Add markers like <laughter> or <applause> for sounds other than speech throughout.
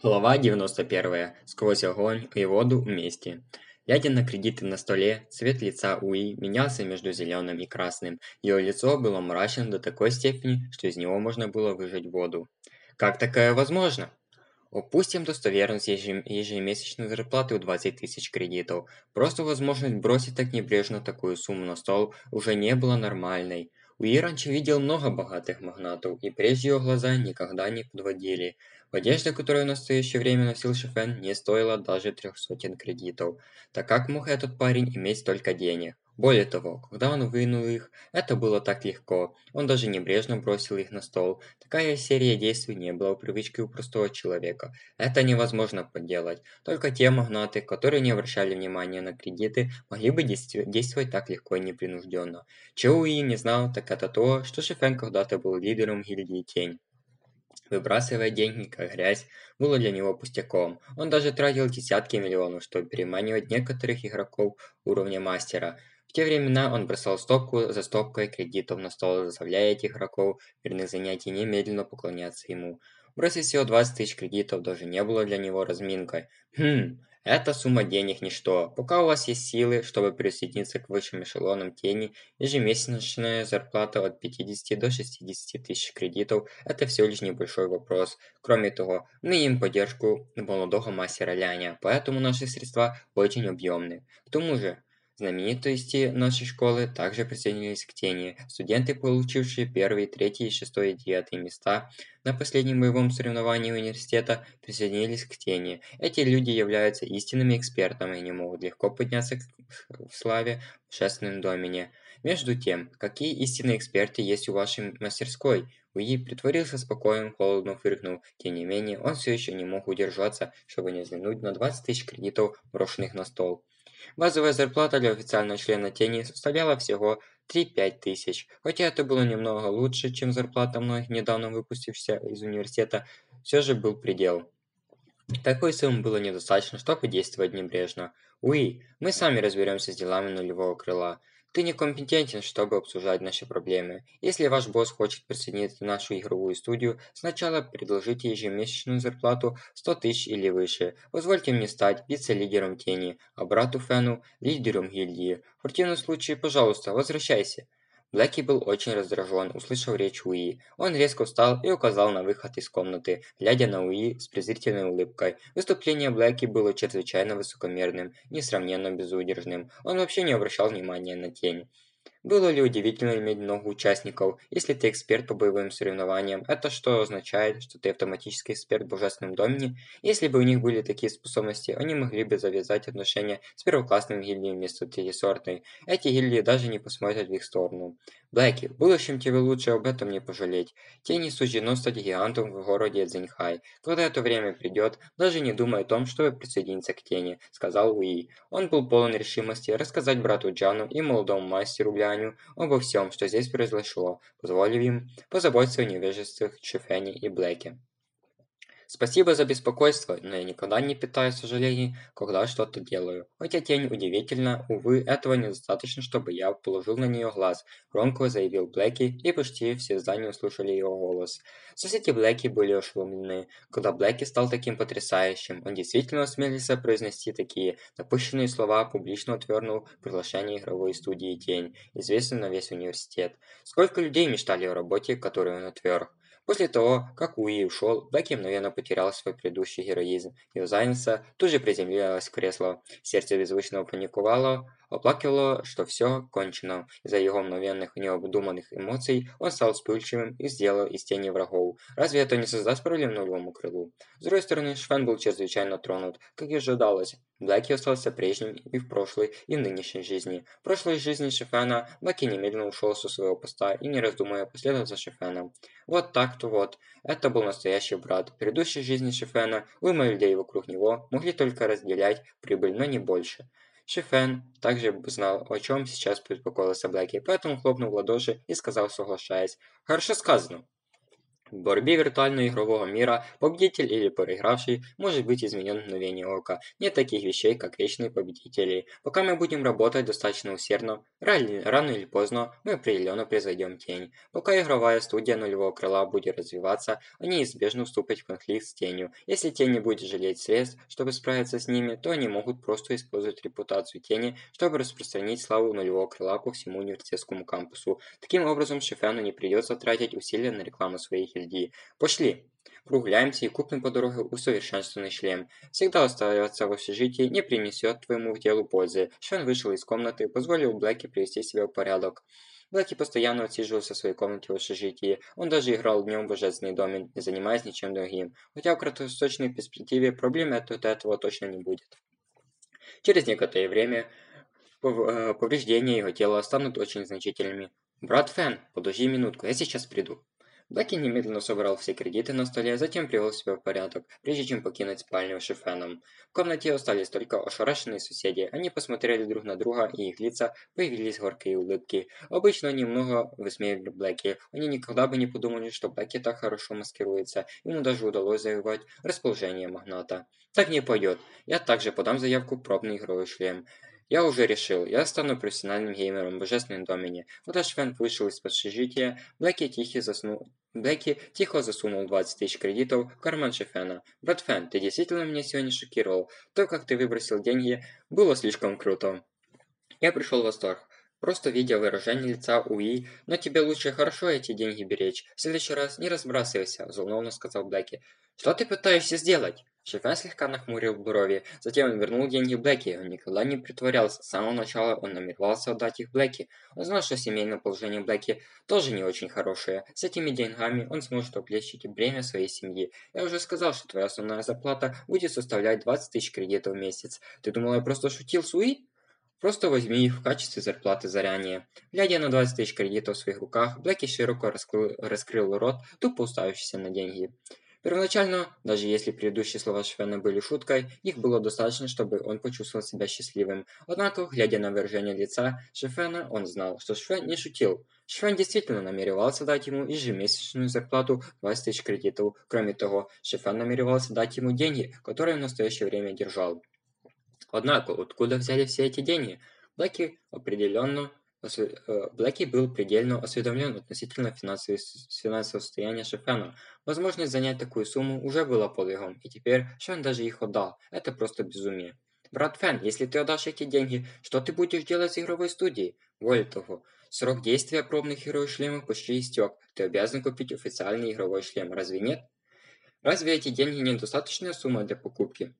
Глава 91. Сквозь огонь и воду вместе. Глядя на кредиты на столе, цвет лица Уи менялся между зеленым и красным. Ее лицо было мрачным до такой степени, что из него можно было выжать воду. Как такое возможно? Упустим достоверность ежемесячной зарплаты у 20 тысяч кредитов. Просто возможность бросить так небрежно такую сумму на стол уже не была нормальной. Уи раньше видел много богатых магнатов, и прежде ее глаза никогда не подводили. Одежда, которую в настоящее время носил Шефен, не стоила даже трех сотен кредитов. Так как мог этот парень иметь столько денег? Более того, когда он вынул их, это было так легко. Он даже небрежно бросил их на стол. Такая серия действий не была в привычке у простого человека. Это невозможно поделать. Только те магнаты, которые не обращали внимания на кредиты, могли бы действовать так легко и непринужденно. Чего Уи не знал, так это то, что Шефен когда-то был лидером гильдии Тень. Выбрасывать деньги, как грязь, было для него пустяком. Он даже тратил десятки миллионов, чтобы переманивать некоторых игроков уровня мастера. В те времена он бросал стопку за стопкой кредитов на стол, заставляя этих игроков верных занятий немедленно поклоняться ему. Бросить всего 20 тысяч кредитов даже не было для него разминкой. Хм, эта сумма денег ничто. Пока у вас есть силы, чтобы присоединиться к высшим эшелонам тени, ежемесячная зарплата от 50 до 60 тысяч кредитов – это всего лишь небольшой вопрос. Кроме того, мы им поддержку молодого мастера Ляня, поэтому наши средства очень объемны. К тому же, Знаменитости нашей школы также присоединились к тени. Студенты, получившие первые, третьи, шестой и девятые места на последнем боевом соревновании университета, присоединились к тени. Эти люди являются истинными экспертами и не могут легко подняться в славе в шественном домене. Между тем, какие истинные эксперты есть у вашей мастерской? Уи притворился спокойным, холодно фыркнул. Тем не менее, он все еще не мог удержаться, чтобы не взглянуть на 20 тысяч кредитов, брошенных на стол. Базовая зарплата для официального члена тени составляла всего 3-5 тысяч. Хотя это было немного лучше, чем зарплата многих недавно выпустившихся из университета, все же был предел. Такой суммы было недостаточно, чтобы действовать небрежно. Уи, мы сами разберемся с делами нулевого крыла. Ты некомпетентен, чтобы обсуждать наши проблемы. Если ваш босс хочет присоединиться в нашу игровую студию, сначала предложите ежемесячную зарплату 100 тысяч или выше. Позвольте мне стать вице-лидером тени, а брату Фену – лидером гильдии. В противном случае, пожалуйста, возвращайся. Блэки был очень раздражен, услышав речь Уи. Он резко встал и указал на выход из комнаты, глядя на Уи с презрительной улыбкой. Выступление Блэки было чрезвычайно высокомерным, несравненно безудержным. Он вообще не обращал внимания на тень. Было ли удивительно иметь много участников? Если ты эксперт по боевым соревнованиям, это что означает, что ты автоматически эксперт в божественном домене? Если бы у них были такие способности, они могли бы завязать отношения с первоклассными гильдиями вместо третьесортной. Эти гильдии даже не посмотрят в их сторону. Блэки, в будущем тебе лучше об этом не пожалеть. Тени суждено стать гигантом в городе Цзиньхай. Когда это время придет, даже не думай о том, чтобы присоединиться к тени, сказал Уи. Он был полон решимости рассказать брату Джану и молодому мастеру Ляню обо всем, что здесь произошло, позволив им позаботиться о невежествах Чифене и Блэке. Спасибо за беспокойство, но я никогда не питаю сожалений, когда что-то делаю. Хотя тень удивительно, увы, этого недостаточно, чтобы я положил на нее глаз, громко заявил Блэки, и почти все здания услышали его голос. Соседи Блэки были ошеломлены. Когда Блэки стал таким потрясающим, он действительно осмелился произнести такие напыщенные слова, публично утвердил приглашение игровой студии «Тень», известной на весь университет. Сколько людей мечтали о работе, которую он отверг. После того, как Уи ушел, Бекки мгновенно потерял свой предыдущий героизм. Его задница тут же приземлилась в кресло. Сердце беззвучно паниковало, оплакивало, что все кончено. Из-за его мгновенных необдуманных эмоций он стал вспыльчивым и сделал из тени врагов. Разве это не создаст проблем новому крылу? С другой стороны, Швен был чрезвычайно тронут, как и ожидалось. Блэки остался прежним и в прошлой, и в нынешней жизни. В прошлой жизни Шефена Блэки немедленно ушел со своего поста и, не раздумывая, последовал за Шефеном. Вот так-то вот. Это был настоящий брат. В предыдущей жизни Шефена уйма людей вокруг него могли только разделять прибыль, но не больше. Шефен также знал, о чем сейчас беспокоился Блэки, поэтому хлопнул в ладоши и сказал, соглашаясь. «Хорошо сказано. В борьбе виртуального игрового мира победитель или проигравший может быть изменен в мгновение ока. Нет таких вещей, как вечные победители. Пока мы будем работать достаточно усердно, рано или поздно мы определенно произведем тень. Пока игровая студия нулевого крыла будет развиваться, они неизбежно вступят в конфликт с тенью. Если тень не будет жалеть средств, чтобы справиться с ними, то они могут просто использовать репутацию тени, чтобы распространить славу нулевого крыла по всему университетскому кампусу. Таким образом, Шефяну не придется тратить усилия на рекламу своих гильдии. Пошли! Прогуляемся и купим по дороге усовершенствованный шлем. Всегда оставаться в общежитии не принесет твоему делу пользы. Шен вышел из комнаты, позволил Блэки привести себя в порядок. Блэки постоянно отсиживался в своей комнате в общежитии. Он даже играл днем в божественный домен, не занимаясь ничем другим. Хотя в краткосрочной перспективе проблем от этого точно не будет. Через некоторое время повреждения его тела станут очень значительными. «Брат Фэн, подожди минутку, я сейчас приду». Блэки немедленно собрал все кредиты на столе, затем привел себя в порядок, прежде чем покинуть спальню с Шефеном. В комнате остались только ошарашенные соседи. Они посмотрели друг на друга, и их лица появились горькие улыбки. Обычно они много высмеивали Блэки. Они никогда бы не подумали, что Блэки так хорошо маскируется. Ему даже удалось завоевать расположение магната. Так не пойдет. Я также подам заявку в пробный игровой шлем. Я уже решил, я стану профессиональным геймером в Божественном Домене. Когда Швен вышел из общежития, Блэки тихо заснул. Блэки тихо засунул 20 тысяч кредитов в карман Шефена. «Брат Фэн, ты действительно меня сегодня шокировал. То, как ты выбросил деньги, было слишком круто». Я пришел в восторг. Просто видя выражение лица Уи, но тебе лучше хорошо эти деньги беречь. В следующий раз не разбрасывайся, взволнованно сказал Блэки. Что ты пытаешься сделать? Шефен слегка нахмурил брови, затем он вернул деньги Блэки. Он никогда не притворялся. С самого начала он намеревался отдать их Блэки. Он знал, что семейное положение Блэки тоже не очень хорошее. С этими деньгами он сможет облегчить бремя своей семьи. Я уже сказал, что твоя основная зарплата будет составлять 20 тысяч кредитов в месяц. Ты думал, я просто шутил, Суи? Просто возьми их в качестве зарплаты заранее. Глядя на 20 тысяч кредитов в своих руках, Блэки широко раскрыл, раскрыл рот, тупо уставившийся на деньги. Первоначально, даже если предыдущие слова Швена были шуткой, их было достаточно, чтобы он почувствовал себя счастливым. Однако, глядя на выражение лица Шефена, он знал, что Швен не шутил. Швен действительно намеревался дать ему ежемесячную зарплату 20 тысяч кредитов. Кроме того, Шефен намеревался дать ему деньги, которые в настоящее время держал. Однако, откуда взяли все эти деньги? Блэки определенно Блэки был предельно осведомлен относительно финансового состояния Шефена. Возможность занять такую сумму уже была подвигом, и теперь Шен даже их отдал. Это просто безумие. «Брат Фен, если ты отдашь эти деньги, что ты будешь делать с игровой студией?» Более того, срок действия пробных игровых шлемов почти истек. Ты обязан купить официальный игровой шлем, разве нет? Разве эти деньги недостаточная сумма для покупки?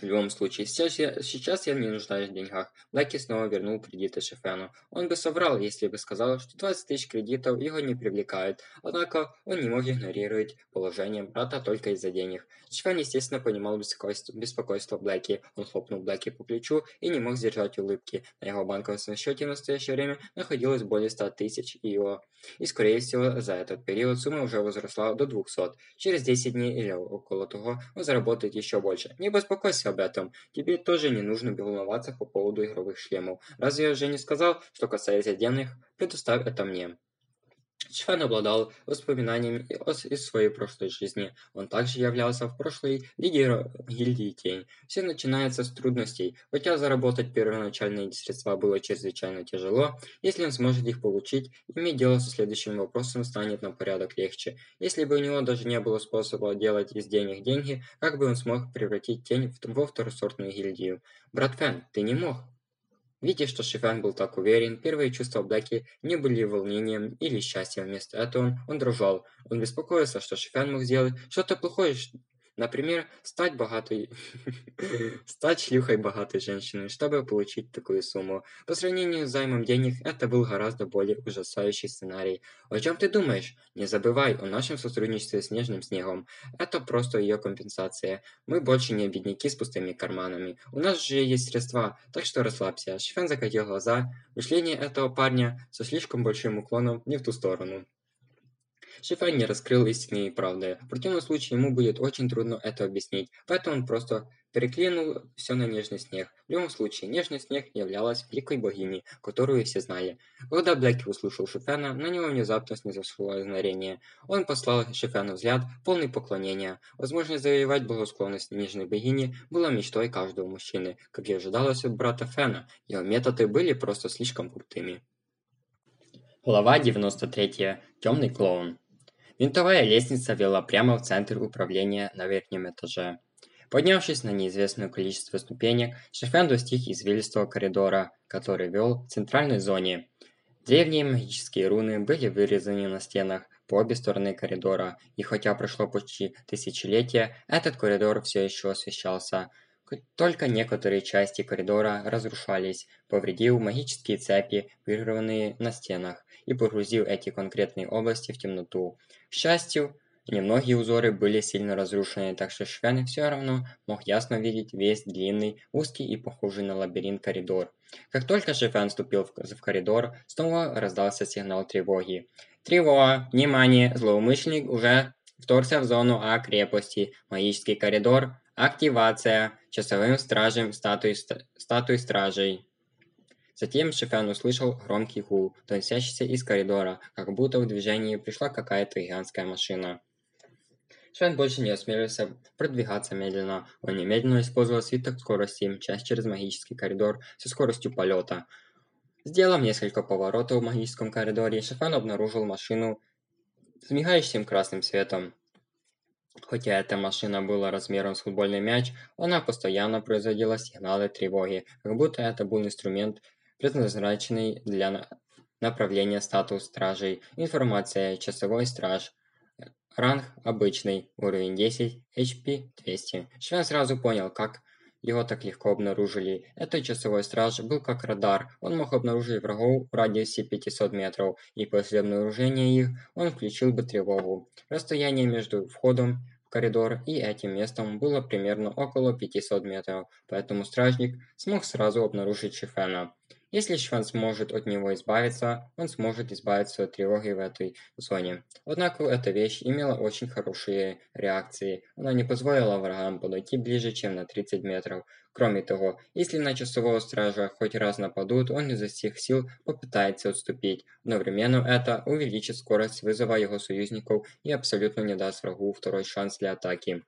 В любом случае, сейчас я, сейчас я не нуждаюсь в деньгах. Блэки снова вернул кредиты Шефену. Он бы соврал, если бы сказал, что 20 тысяч кредитов его не привлекают. Однако, он не мог игнорировать положение брата только из-за денег. Шефен, естественно, понимал беспокойство, беспокойство Блэки. Он хлопнул Блэки по плечу и не мог сдержать улыбки. На его банковском счете в настоящее время находилось более 100 тысяч его. И, скорее всего, за этот период сумма уже возросла до 200. Через 10 дней или около того он заработает еще больше. Не беспокойся об этом. Тебе тоже не нужно волноваться по поводу игровых шлемов. Разве я уже не сказал, что касается денег? Предоставь это мне. Чфан обладал воспоминаниями из своей прошлой жизни. Он также являлся в прошлой лидером гильдии Тень. Все начинается с трудностей. Хотя заработать первоначальные средства было чрезвычайно тяжело, если он сможет их получить, иметь дело со следующим вопросом станет на порядок легче. Если бы у него даже не было способа делать из денег деньги, как бы он смог превратить Тень во второсортную гильдию? «Брат Фэн, ты не мог?» Видя, что Шифан был так уверен, первые чувства Блэки не были волнением или счастьем. Вместо этого он, дрожал. Он беспокоился, что Шифан мог сделать что-то плохое, Например, стать богатой, <laughs> стать шлюхой богатой женщины, чтобы получить такую сумму. По сравнению с займом денег, это был гораздо более ужасающий сценарий. О чем ты думаешь? Не забывай о нашем сотрудничестве с Нежным Снегом. Это просто ее компенсация. Мы больше не бедняки с пустыми карманами. У нас же есть средства, так что расслабься. Шифен закатил глаза. Мышление этого парня со слишком большим уклоном не в ту сторону. Шифен не раскрыл истинные правды. В противном случае ему будет очень трудно это объяснить, поэтому он просто переклинул все на нежный снег. В любом случае, нежный снег являлась великой богиней, которую все знали. Когда Блэки услышал Шифена, на него внезапно снизошло озарение. Он послал Шифену взгляд, полный поклонения. Возможно, завоевать благосклонность нежной богини была мечтой каждого мужчины, как и ожидалось от брата Фена. Его методы были просто слишком крутыми. Глава 93. Темный клоун. Винтовая лестница вела прямо в центр управления на верхнем этаже. Поднявшись на неизвестное количество ступенек, Шефен достиг извилистого коридора, который вел в центральной зоне. Древние магические руны были вырезаны на стенах по обе стороны коридора, и хотя прошло почти тысячелетие, этот коридор все еще освещался. Только некоторые части коридора разрушались, повредив магические цепи, вырванные на стенах и погрузил эти конкретные области в темноту. К счастью, немногие узоры были сильно разрушены, так что Швен все равно мог ясно видеть весь длинный, узкий и похожий на лабиринт коридор. Как только Швен вступил в коридор, снова раздался сигнал тревоги. «Тревога! Внимание! Злоумышленник уже вторгся в зону А крепости. Магический коридор. Активация. Часовым стражем статуи, статуи стражей». Затем Шефян услышал громкий гул, доносящийся из коридора, как будто в движение пришла какая-то гигантская машина. Швен больше не осмелился продвигаться медленно. Он немедленно использовал свиток скорости, мчась через магический коридор со скоростью полета. Сделав несколько поворотов в магическом коридоре, Шефан обнаружил машину с мигающим красным светом. Хотя эта машина была размером с футбольный мяч, она постоянно производила сигналы тревоги, как будто это был инструмент предназначенный для направления статус стражей. Информация «Часовой страж». Ранг обычный, уровень 10, HP 200. Швен сразу понял, как его так легко обнаружили. Этот часовой страж был как радар. Он мог обнаружить врагов в радиусе 500 метров, и после обнаружения их он включил бы тревогу. Расстояние между входом в коридор и этим местом было примерно около 500 метров, поэтому стражник смог сразу обнаружить Шифена. Если Шван сможет от него избавиться, он сможет избавиться от тревоги в этой зоне. Однако эта вещь имела очень хорошие реакции. Она не позволила врагам подойти ближе, чем на 30 метров. Кроме того, если на часового стража хоть раз нападут, он изо всех сил попытается отступить. Одновременно это увеличит скорость вызова его союзников и абсолютно не даст врагу второй шанс для атаки.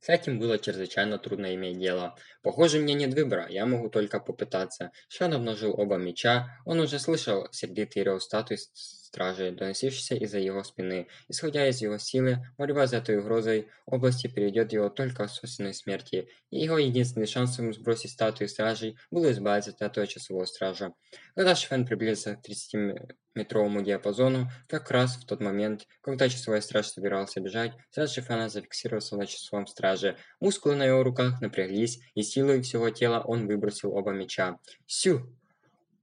С этим было чрезвычайно трудно иметь дело. Похоже, мне нет выбора, я могу только попытаться. Шан обнажил оба меча, он уже слышал сердитый рев статуи стражи, доносившийся из-за его спины. Исходя из его силы, борьба с этой угрозой области приведет его только к собственной смерти, и его единственным шансом сбросить статую стражей было избавиться от этого часового стража. Когда Швен приблизился к 30-метровому диапазону, как раз в тот момент, когда часовой страж собирался бежать, взгляд Швена зафиксировался на часовом страже. Мускулы на его руках напряглись, и силой всего тела он выбросил оба меча. «Сю!»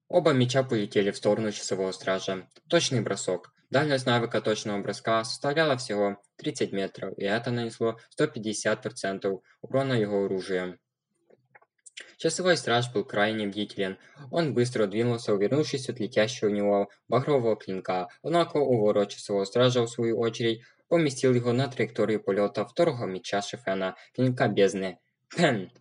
Оба меча полетели в сторону часового стража. Точный бросок. Дальность навыка точного броска составляла всего 30 метров, и это нанесло 150% урона его оружия. Часовой страж был крайне бдителен. Он быстро двинулся, увернувшись от летящего у него багрового клинка. Однако уворот часового стража, в свою очередь, поместил его на траекторию полета второго меча Шефена, клинка бездны. Пен!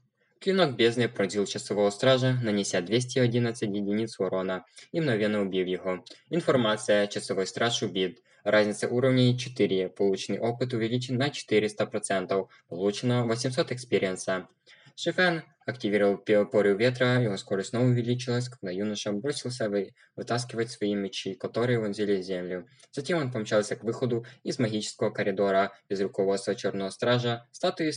Клинок бездны пронзил часового стража, нанеся 211 единиц урона и мгновенно убив его. Информация «Часовой страж убит». Разница уровней 4. Полученный опыт увеличен на 400%. Получено 800 экспириенса. Шифен активировал порыв ветра, его скорость снова увеличилась, когда юноша бросился вы, вытаскивать свои мечи, которые вонзили землю. Затем он помчался к выходу из магического коридора без руководства Черного Стража. Статуи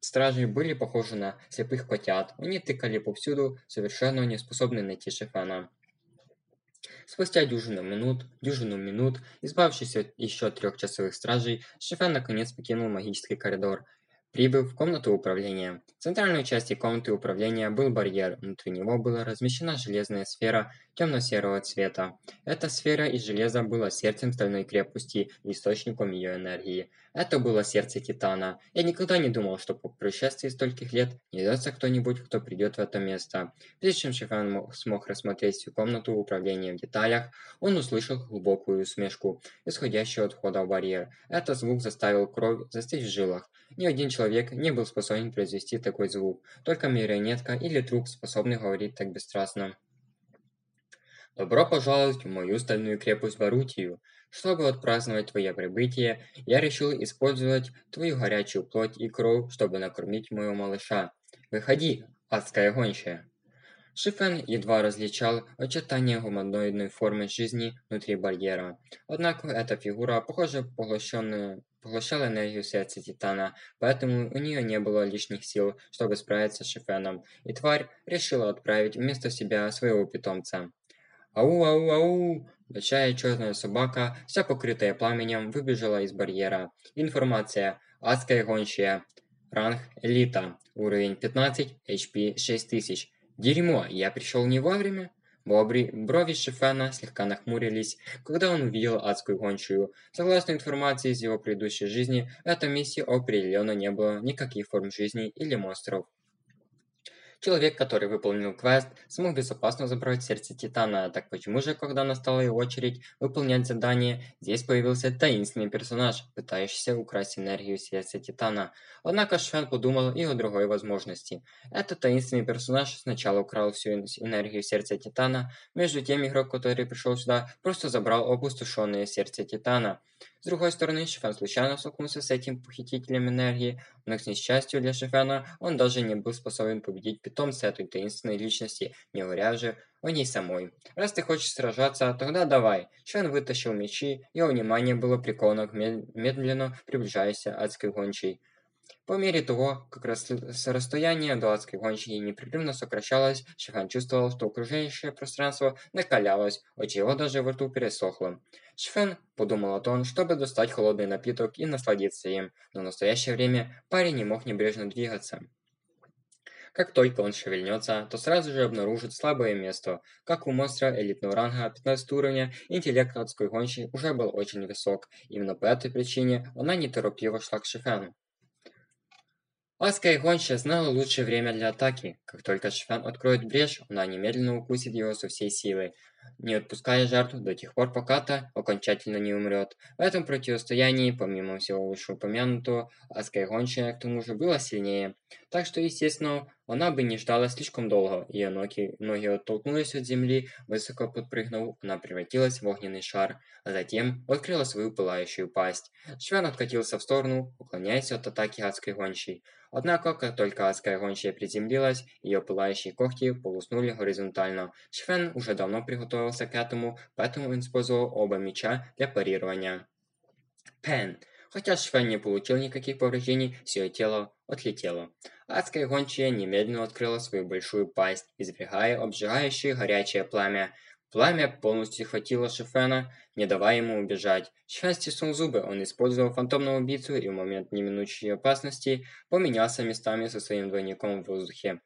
Стражи были похожи на слепых котят. Они тыкали повсюду, совершенно не способные найти Шефана. Спустя дюжину минут, дюжину минут, избавившись от еще трех часовых стражей, Шефан наконец покинул магический коридор. прибыл в комнату управления. В центральной части комнаты управления был барьер, внутри него была размещена железная сфера темно-серого цвета. Эта сфера из железа была сердцем стальной крепости и источником ее энергии. Это было сердце Титана. Я никогда не думал, что по прошествии стольких лет найдется кто-нибудь, кто придет в это место. Прежде чем Шифан смог рассмотреть всю комнату управления в деталях, он услышал глубокую усмешку, исходящую от входа в барьер. Этот звук заставил кровь застыть в жилах. Ни один человек не был способен произвести такой звук, только марионетка или друг, способный говорить так бесстрастно. Добро пожаловать в мою стальную крепость Барутию. Чтобы отпраздновать твое прибытие, я решил использовать твою горячую плоть и кровь, чтобы накормить моего малыша. Выходи, адская гончая!» Шифен едва различал очертания гуманоидной формы жизни внутри барьера. Однако эта фигура, похоже, поглощенная поглощала энергию сердца Титана, поэтому у нее не было лишних сил, чтобы справиться с Шифеном, и тварь решила отправить вместо себя своего питомца. Ау-ау-ау! Большая черная собака, вся покрытая пламенем, выбежала из барьера. Информация. Адская гончая. Ранг Элита. Уровень 15, HP 6000. Дерьмо, я пришел не вовремя? Бобри, брови Шифена слегка нахмурились, когда он увидел адскую гончую. Согласно информации из его предыдущей жизни, в этом миссии определенно не было никаких форм жизни или монстров. Человек, который выполнил квест, смог безопасно забрать сердце Титана, так почему же, когда настала его очередь выполнять задание, здесь появился таинственный персонаж, пытающийся украсть энергию сердца Титана. Однако Швен подумал и о другой возможности. Этот таинственный персонаж сначала украл всю энергию сердца Титана, между тем игрок, который пришел сюда, просто забрал опустошенное сердце Титана. С другой стороны, Шифен случайно столкнулся с этим похитителем энергии, но к несчастью для Шифена, он даже не был способен победить питомца этой таинственной личности, не говоря же о ней самой. «Раз ты хочешь сражаться, тогда давай!» Шифен вытащил мечи, его внимание было приковано к медленно приближающейся адской гончей. По мере того, как расстояние до адской гончей непрерывно сокращалось, Шихан чувствовал, что окружающее пространство накалялось, отчего даже во рту пересохло. Шифен подумал о том, чтобы достать холодный напиток и насладиться им, но в настоящее время парень не мог небрежно двигаться. Как только он шевельнется, то сразу же обнаружит слабое место. Как у монстра элитного ранга 15 уровня, интеллект адской гончей уже был очень высок. Именно по этой причине она неторопливо шла к Шифену. Адская гончая знала лучшее время для атаки. Как только Шифан откроет брешь, она немедленно укусит его со всей силы, не отпуская жертву до тех пор, пока та окончательно не умрет. В этом противостоянии, помимо всего вышеупомянутого, адская гончая к тому же была сильнее. Так что, естественно, она бы не ждала слишком долго. Ее ноги, ноги оттолкнулись от земли, высоко подпрыгнув, она превратилась в огненный шар, а затем открыла свою пылающую пасть. Швен откатился в сторону, уклоняясь от атаки адской гончей. Однако, как только адская гончая приземлилась, ее пылающие когти полуснули горизонтально. Швен уже давно приготовился к этому, поэтому он использовал оба меча для парирования. Пен. Хотя Швен не получил никаких повреждений, все тело отлетело. Адская гончая немедленно открыла свою большую пасть, извергая обжигающее горячее пламя. Пламя полностью хватило Шефена, не давая ему убежать. Шефен стиснул зубы, он использовал фантомного убийцу и в момент неминучей опасности поменялся местами со своим двойником в воздухе.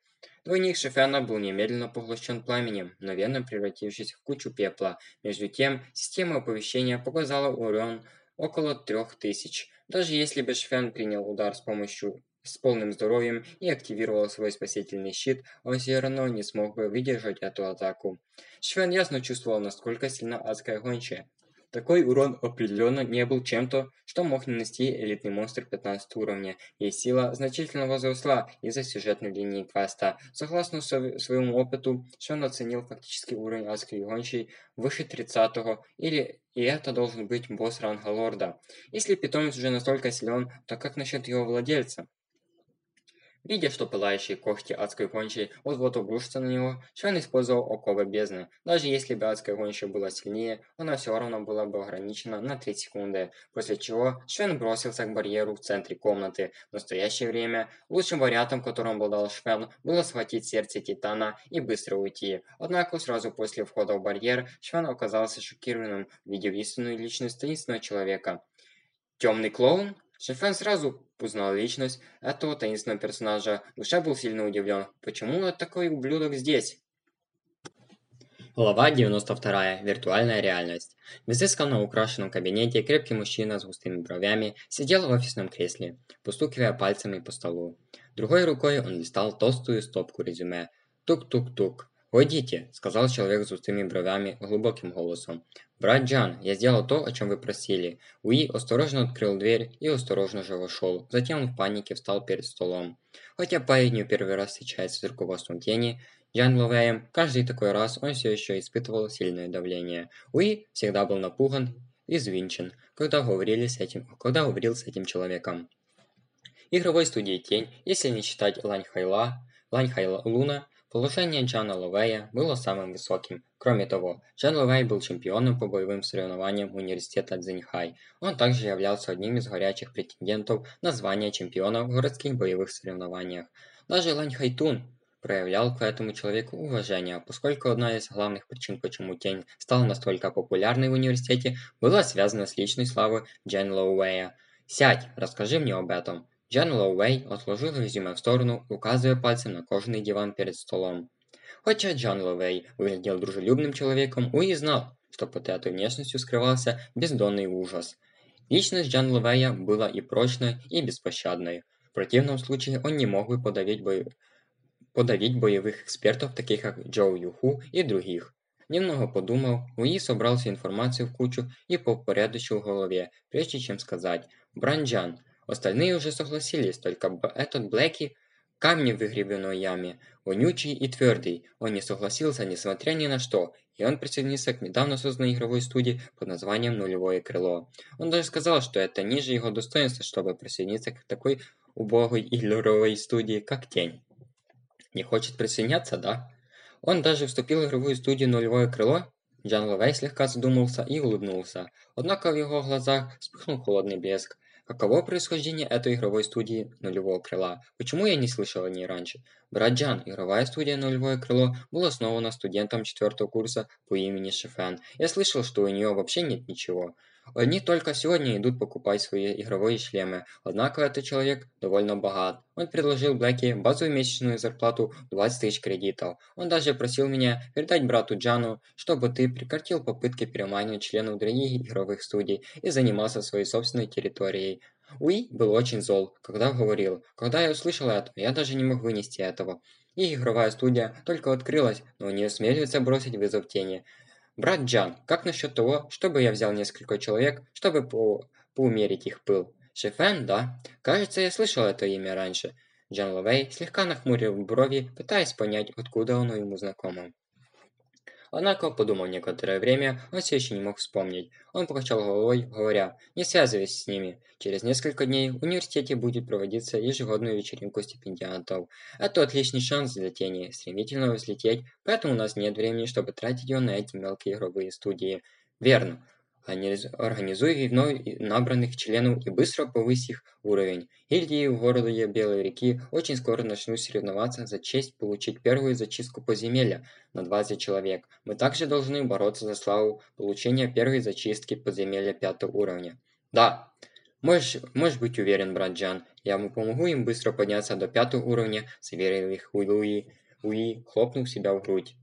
Двойник Шефена был немедленно поглощен пламенем, мгновенно превратившись в кучу пепла. Между тем, система оповещения показала урон около трех тысяч. Даже если бы Шефен принял удар с помощью с полным здоровьем и активировал свой спасительный щит, он все равно не смог бы выдержать эту атаку. Швен ясно чувствовал, насколько сильна адская гончая. Такой урон определенно не был чем-то, что мог нанести элитный монстр 15 уровня, и сила значительно возросла из-за сюжетной линии квеста. Согласно своему опыту, Шон оценил фактический уровень адской гончей выше 30-го, или и это должен быть босс ранга лорда. Если питомец уже настолько силен, то как насчет его владельца? Видя, что пылающие когти адской гончей вот-вот обрушатся на него, Швен использовал оковы бездны. Даже если бы адская гончая была сильнее, она все равно была бы ограничена на 3 секунды, после чего Швен бросился к барьеру в центре комнаты. В настоящее время лучшим вариантом, которым обладал Швен, было схватить сердце Титана и быстро уйти. Однако сразу после входа в барьер Швен оказался шокированным, видя истинную личность таинственного человека. Темный клоун? Шефен сразу узнал личность этого таинственного персонажа. Душа был сильно удивлен. Почему такой ублюдок здесь? Глава 92. Виртуальная реальность. В изысканно украшенном кабинете крепкий мужчина с густыми бровями сидел в офисном кресле, постукивая пальцами по столу. Другой рукой он листал толстую стопку резюме. Тук-тук-тук. «Войдите», — сказал человек с густыми бровями глубоким голосом. «Брат Джан, я сделал то, о чем вы просили». Уи осторожно открыл дверь и осторожно же вошел. Затем он в панике встал перед столом. Хотя парень первый раз встречается с руководством тени, Джан Ловеем, каждый такой раз он все еще испытывал сильное давление. Уи всегда был напуган и взвинчен, когда, говорили с этим, когда говорил с этим человеком. Игровой студии «Тень», если не считать Лань Хайла, Лань Хайла Луна, Положение Джана Ловея было самым высоким. Кроме того, Джан Ловей был чемпионом по боевым соревнованиям университета Цзиньхай. Он также являлся одним из горячих претендентов на звание чемпиона в городских боевых соревнованиях. Даже Лань Хайтун проявлял к этому человеку уважение, поскольку одна из главных причин, почему Тень стала настолько популярной в университете, была связана с личной славой Джан Лоуэя. «Сядь, расскажи мне об этом», Джан Лоуэй отложил резюме в сторону, указывая пальцем на кожаный диван перед столом. Хотя Джон Лоуэй выглядел дружелюбным человеком, Уи знал, что под этой внешностью скрывался бездонный ужас. Личность Джан Лоуэя была и прочной, и беспощадной. В противном случае он не мог бы подавить, бо... подавить боевых экспертов, таких как Джоу Юху и других. Немного подумав, Уи собрал всю информацию в кучу и попорядочил в голове, прежде чем сказать «Бранджан, Остальные уже согласились, только этот Блэки – камни в выгребенной яме, вонючий и твердый. Он не согласился, несмотря ни на что, и он присоединился к недавно созданной игровой студии под названием «Нулевое крыло». Он даже сказал, что это ниже его достоинства, чтобы присоединиться к такой убогой игровой студии, как Тень. Не хочет присоединяться, да? Он даже вступил в игровую студию «Нулевое крыло», Джан Ловей слегка задумался и улыбнулся. Однако в его глазах вспыхнул холодный блеск. Каково происхождение этой игровой студии «Нулевого крыла»? Почему я не слышал о ней раньше? Брат Джан, игровая студия «Нулевое крыло» была основана студентом четвертого курса по имени Шифен. Я слышал, что у нее вообще нет ничего. Они только сегодня идут покупать свои игровые шлемы, однако этот человек довольно богат. Он предложил Блэки базовую месячную зарплату 20 тысяч кредитов. Он даже просил меня передать брату Джану, чтобы ты прекратил попытки переманивать членов других игровых студий и занимался своей собственной территорией. Уи был очень зол, когда говорил. Когда я услышал это, я даже не мог вынести этого. И игровая студия только открылась, но не осмеливается бросить вызов тени. «Брат Джан, как насчет того, чтобы я взял несколько человек, чтобы по поумерить их пыл?» «Шефен, да? Кажется, я слышал это имя раньше». Джан Ловей слегка нахмурил брови, пытаясь понять, откуда оно ему знакомо. Однако, подумав некоторое время, он все еще не мог вспомнить. Он покачал головой, говоря, не связывайся с ними. Через несколько дней в университете будет проводиться ежегодную вечеринку стипендиантов. Это отличный шанс для тени стремительно взлететь, поэтому у нас нет времени, чтобы тратить его на эти мелкие игровые студии. Верно. Организуй вновь набранных членов и быстро повысь их уровень. Гильдии в городе Белой реки очень скоро начнут соревноваться за честь получить первую зачистку подземелья на 20 человек. Мы также должны бороться за славу получения первой зачистки подземелья пятого уровня. Да, можешь, можешь быть уверен, брат Джан, я помогу им быстро подняться до пятого уровня, заверил их Уи, Уи, хлопнув себя в грудь.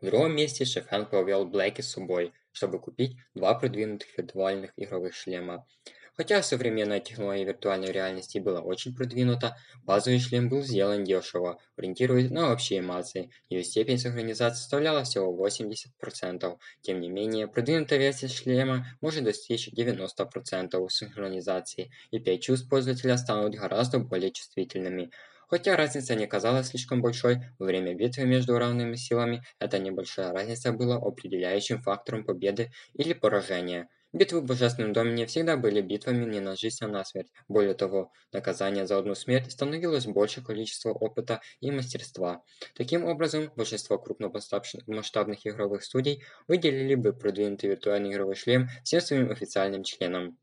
В другом месте Шефхан повел Блэки с собой, чтобы купить два продвинутых виртуальных игровых шлема. Хотя современная технология виртуальной реальности была очень продвинута, базовый шлем был сделан дешево, ориентируясь на общие эмоции. Ее степень синхронизации составляла всего 80%. Тем не менее, продвинутая версия шлема может достичь 90% синхронизации, и 5 чувств пользователя станут гораздо более чувствительными. Хотя разница не казалась слишком большой, во время битвы между равными силами эта небольшая разница была определяющим фактором победы или поражения. Битвы в Божественном Домене всегда были битвами не на жизнь, а на смерть. Более того, наказание за одну смерть становилось больше количества опыта и мастерства. Таким образом, большинство крупномасштабных игровых студий выделили бы продвинутый виртуальный игровой шлем всем своим официальным членам.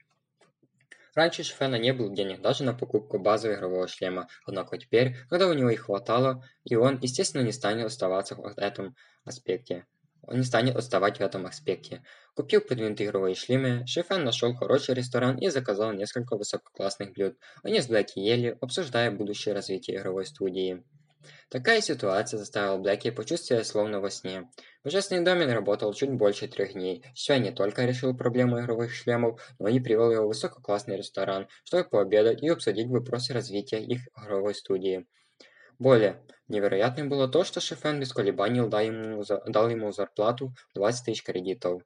Раньше Шфена не было денег даже на покупку базового игрового шлема, однако теперь, когда у него их хватало, и он, естественно, не станет оставаться в этом аспекте. он не станет отставать в этом аспекте. Купив продвинутые игровые шлемы, Шифен нашел хороший ресторан и заказал несколько высококлассных блюд. Они с Блэки ели, обсуждая будущее развитие игровой студии. Такая ситуация заставила Блэки почувствовать словно во сне. Божественный домен работал чуть больше трех дней. Швен не только решил проблему игровых шлемов, но и привел его в высококлассный ресторан, чтобы пообедать и обсудить вопросы развития их игровой студии. Более невероятным было то, что Шефен без колебаний дал ему, дал ему зарплату 20 тысяч кредитов.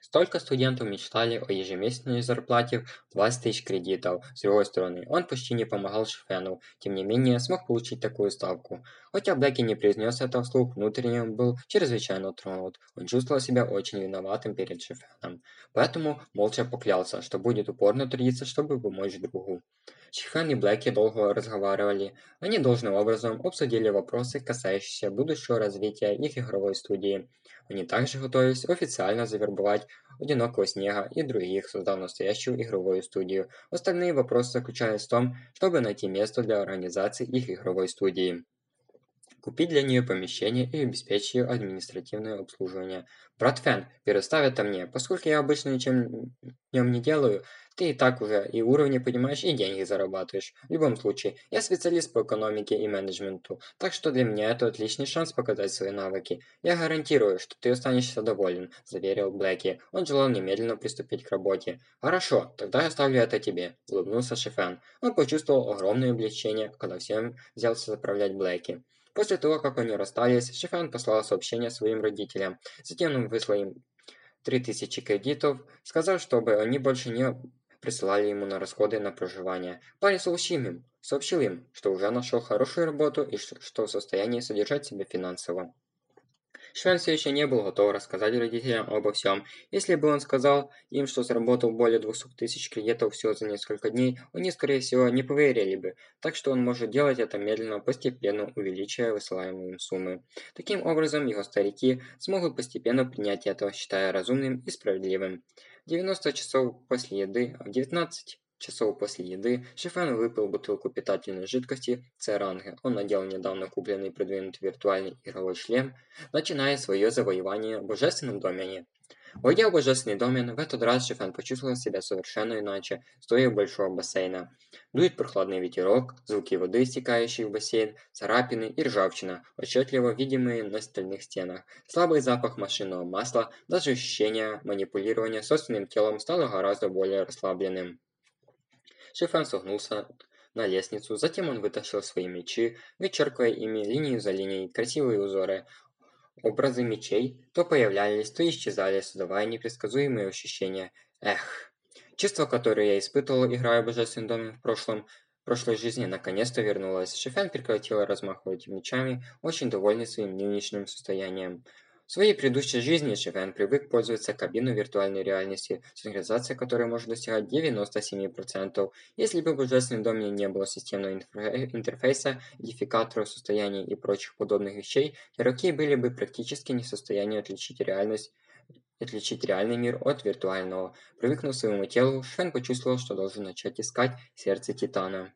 Столько студентов мечтали о ежемесячной зарплате в 20 тысяч кредитов. С другой стороны, он почти не помогал Шефену, тем не менее смог получить такую ставку. Хотя Блэки не произнес это вслух, внутренне он был чрезвычайно тронут. Он чувствовал себя очень виноватым перед Шефеном. Поэтому молча поклялся, что будет упорно трудиться, чтобы помочь другу. Шефен и Блэки долго разговаривали. Они должным образом обсудили вопросы, касающиеся будущего развития их игровой студии. Они также готовились официально завербовать одинокого снега и других, создав настоящую игровую студию. Остальные вопросы заключались в том, чтобы найти место для организации их игровой студии купить для нее помещение и обеспечить ее административное обслуживание. Брат Фен, переставь это мне, поскольку я обычно ничем в нем не делаю, ты и так уже и уровни понимаешь, и деньги зарабатываешь. В любом случае, я специалист по экономике и менеджменту, так что для меня это отличный шанс показать свои навыки. Я гарантирую, что ты останешься доволен, заверил Блэки. Он желал немедленно приступить к работе. Хорошо, тогда я оставлю это тебе, улыбнулся Шефен. Он почувствовал огромное облегчение, когда всем взялся заправлять Блэки. После того, как они расстались, Шифан послал сообщение своим родителям. Затем он выслал им 3000 кредитов, сказав, чтобы они больше не присылали ему на расходы на проживание. Парень сообщил им, сообщил им, что уже нашел хорошую работу и что в состоянии содержать себя финансово. Швен все еще не был готов рассказать родителям обо всем. Если бы он сказал им, что заработал более 200 тысяч кредитов всего за несколько дней, они, скорее всего, не поверили бы. Так что он может делать это медленно, постепенно увеличивая высылаемые им суммы. Таким образом, его старики смогут постепенно принять это, считая разумным и справедливым. 90 часов после еды, а в 19 часов после еды Шифен выпил бутылку питательной жидкости Церанга. Он надел недавно купленный продвинутый виртуальный игровой шлем, начиная свое завоевание в божественном домене. Войдя в божественный домен, в этот раз Шифен почувствовал себя совершенно иначе, стоя у большого бассейна. Дует прохладный ветерок, звуки воды, стекающей в бассейн, царапины и ржавчина, отчетливо видимые на стальных стенах. Слабый запах машинного масла, даже ощущение манипулирования собственным телом стало гораздо более расслабленным. Шифан согнулся на лестницу, затем он вытащил свои мечи, вычеркивая ими линию за линией красивые узоры. Образы мечей то появлялись, то исчезали, создавая непредсказуемые ощущения. Эх, чувство, которое я испытывал, играя в Божественном доме в прошлом, в прошлой жизни наконец-то вернулось. Шифен прекратил размахивать мечами, очень довольный своим нынешним состоянием. В своей предыдущей жизни Шивен привык пользоваться кабиной виртуальной реальности, синхронизация которой может достигать 97%. Если бы в Божественном доме не было системного интерфейса, идентификаторов состояний и прочих подобных вещей, игроки были бы практически не в состоянии отличить реальность отличить реальный мир от виртуального. Привыкнув своему телу, Швен почувствовал, что должен начать искать сердце Титана.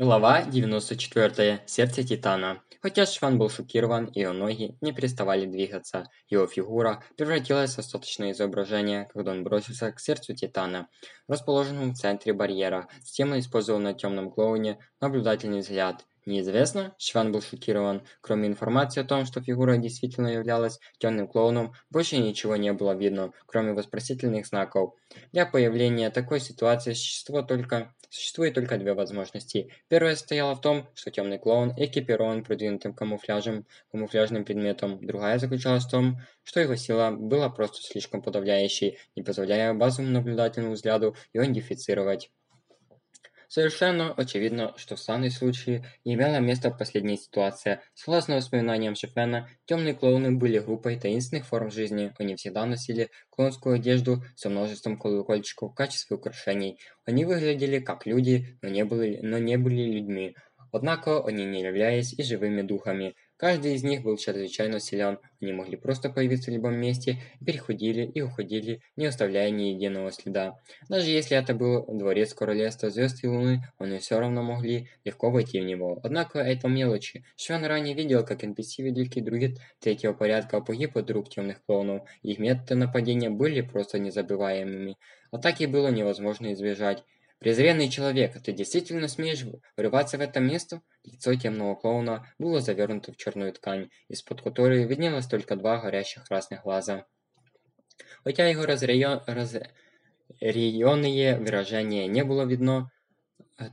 Глава 94. Сердце Титана. Хотя Шван был шокирован, его ноги не переставали двигаться. Его фигура превратилась в остаточное изображение, когда он бросился к сердцу Титана, расположенному в центре барьера. Он использовал на темном клоуне наблюдательный взгляд. Неизвестно, Шван был шокирован. Кроме информации о том, что фигура действительно являлась темным клоуном, больше ничего не было видно, кроме вопросительных знаков. Для появления такой ситуации существует только, существует только две возможности. Первая состояла в том, что темный клоун экипирован продвинутым камуфляжем, камуфляжным предметом. Другая заключалась в том, что его сила была просто слишком подавляющей, не позволяя базовому наблюдательному взгляду его идентифицировать. Совершенно очевидно, что в данном случае имела место последняя ситуация. Согласно воспоминаниям Шефена, темные клоуны были группой таинственных форм жизни. Они всегда носили клоунскую одежду со множеством колокольчиков в качестве украшений. Они выглядели как люди, но не были, но не были людьми. Однако они не являлись и живыми духами. Каждый из них был чрезвычайно силен, они могли просто появиться в любом месте, переходили и уходили, не оставляя ни единого следа. Даже если это был дворец королевства звезд и луны, они все равно могли легко войти в него. Однако это мелочи. Швен ранее видел, как NPC Великий Друид третьего порядка погиб от рук темных клоунов, их методы нападения были просто незабываемыми. Атаки было невозможно избежать. «Презренный человек, ты действительно смеешь врываться в это место?» Лицо темного клоуна было завернуто в черную ткань, из-под которой виднелось только два горящих красных глаза. Хотя его разреё... разъяренные выражения не было видно,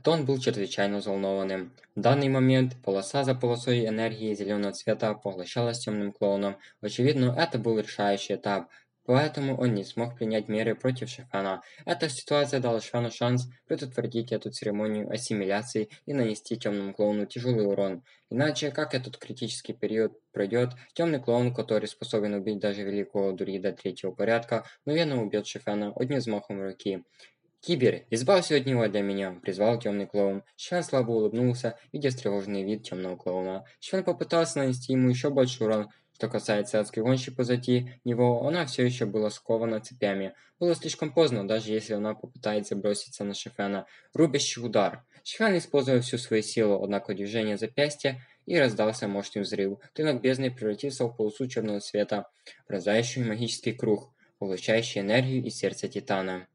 то он был чрезвычайно взволнованным. В данный момент полоса за полосой энергии зеленого цвета поглощалась темным клоуном. Очевидно, это был решающий этап – Поэтому он не смог принять меры против Шифана. Эта ситуация дала Шифану шанс предотвратить эту церемонию ассимиляции и нанести темному клоуну тяжелый урон. Иначе, как этот критический период пройдет, темный клоун, который способен убить даже великого дурида третьего порядка, мгновенно убьет Шифана одним взмахом руки. «Кибер, избавься от него для меня!» – призвал темный клоун. Шифан слабо улыбнулся, видя встревоженный вид темного клоуна. Шифан попытался нанести ему еще больше урон, что касается адской гонщи позади него, она все еще была скована цепями. Было слишком поздно, даже если она попытается броситься на Шифена. Рубящий удар. Шифен использовал всю свою силу, однако движение запястья и раздался мощный взрыв. Клинок бездны превратился в полосу черного света, пронзающий магический круг, получающий энергию из сердца Титана.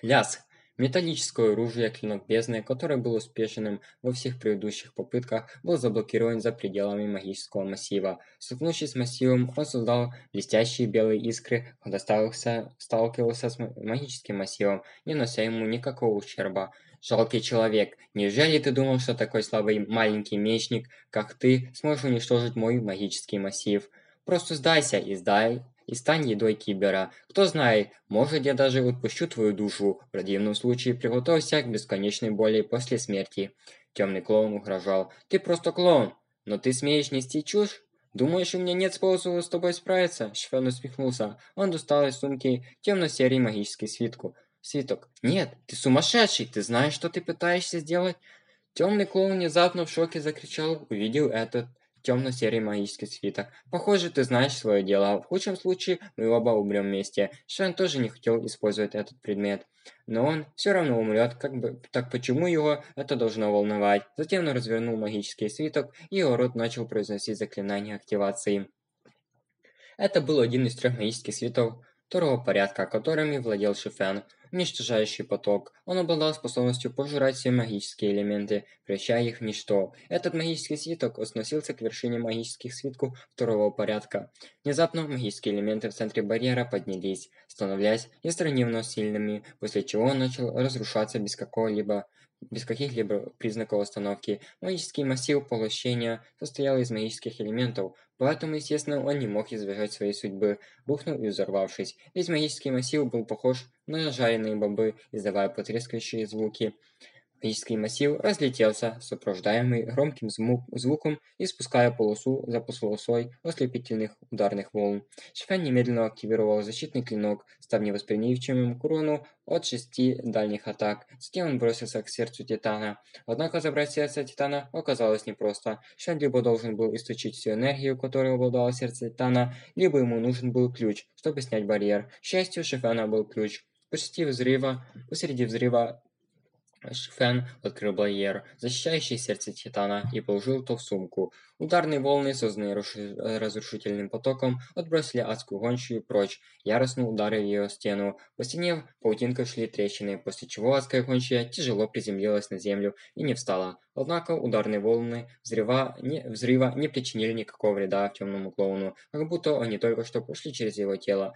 Ляск! Металлическое оружие Клинок Бездны, которое было успешным во всех предыдущих попытках, был заблокирован за пределами магического массива. Столкнувшись с массивом, он создал блестящие белые искры, когда сталкивался, с магическим массивом, не нанося ему никакого ущерба. Жалкий человек, неужели ты думал, что такой слабый маленький мечник, как ты, сможешь уничтожить мой магический массив? Просто сдайся и сдай и стань едой кибера. Кто знает, может я даже отпущу твою душу. В противном случае приготовься к бесконечной боли после смерти. Темный клоун угрожал. Ты просто клоун. Но ты смеешь нести чушь? «Думаешь, у меня нет способа с тобой справиться?» Шфен усмехнулся. Он достал из сумки темно-серый магический свитку. Свиток. «Нет, ты сумасшедший! Ты знаешь, что ты пытаешься сделать?» Темный клоун внезапно в шоке закричал, увидел этот темно-серый магический свиток. Похоже, ты знаешь свое дело. В худшем случае мы оба умрем вместе. Шен тоже не хотел использовать этот предмет. Но он все равно умрет, как бы, так почему его это должно волновать? Затем он развернул магический свиток, и его рот начал произносить заклинание активации. Это был один из трех магических свитков второго порядка, которыми владел Шифен уничтожающий поток. Он обладал способностью пожирать все магические элементы, превращая их в ничто. Этот магический свиток относился к вершине магических свитков второго порядка. Внезапно магические элементы в центре барьера поднялись, становляясь несравнимо сильными, после чего он начал разрушаться без какого-либо без каких-либо признаков остановки. Магический массив поглощения состоял из магических элементов, поэтому, естественно, он не мог избежать своей судьбы, рухнув и взорвавшись. Весь магический массив был похож на жареные бобы, издавая потрескивающие звуки. Магический массив разлетелся, сопровождаемый громким звуком, испуская полосу за полосой ослепительных ударных волн. Шифен немедленно активировал защитный клинок, став невосприимчивым к урону от шести дальних атак. Затем он бросился к сердцу Титана. Однако забрать сердце Титана оказалось непросто. Шифен либо должен был источить всю энергию, которой обладало сердце Титана, либо ему нужен был ключ, чтобы снять барьер. К счастью, у Шифена был ключ. Посреди взрыва, посреди взрыва Фэн открыл барьер, защищающий сердце Титана, и положил то в сумку. Ударные волны, созданные разрушительным потоком, отбросили адскую гончую прочь, яростно ударив ее стену. По стене паутинкой шли трещины, после чего адская гончая тяжело приземлилась на землю и не встала. Однако ударные волны взрыва не, взрыва не причинили никакого вреда темному клоуну, как будто они только что прошли через его тело.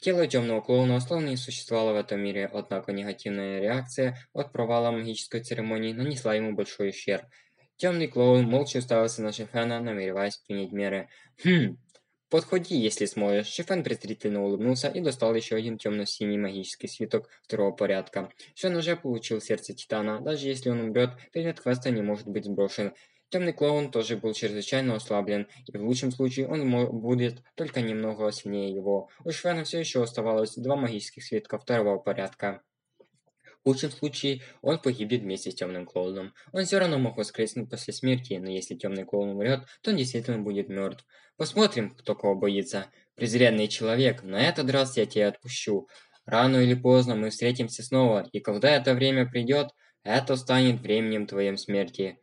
Тело темного клоуна словно не существовало в этом мире, однако негативная реакция от провала магической церемонии нанесла ему большой ущерб. Темный клоун молча уставился на Шифена, намереваясь принять меры. «Хм, подходи, если сможешь». Шифен презрительно улыбнулся и достал еще один темно-синий магический свиток второго порядка. Шифен уже получил сердце Титана. Даже если он умрет, предмет квеста не может быть сброшен. Темный клоун тоже был чрезвычайно ослаблен, и в лучшем случае он будет только немного сильнее его. У Швена все еще оставалось два магических свитка второго порядка. В худшем случае он погибнет вместе с темным клоуном. Он все равно мог воскреснуть после смерти, но если темный клоун умрет, то он действительно будет мертв. Посмотрим, кто кого боится. Презренный человек, на этот раз я тебя отпущу. Рано или поздно мы встретимся снова, и когда это время придет, это станет временем твоей смерти.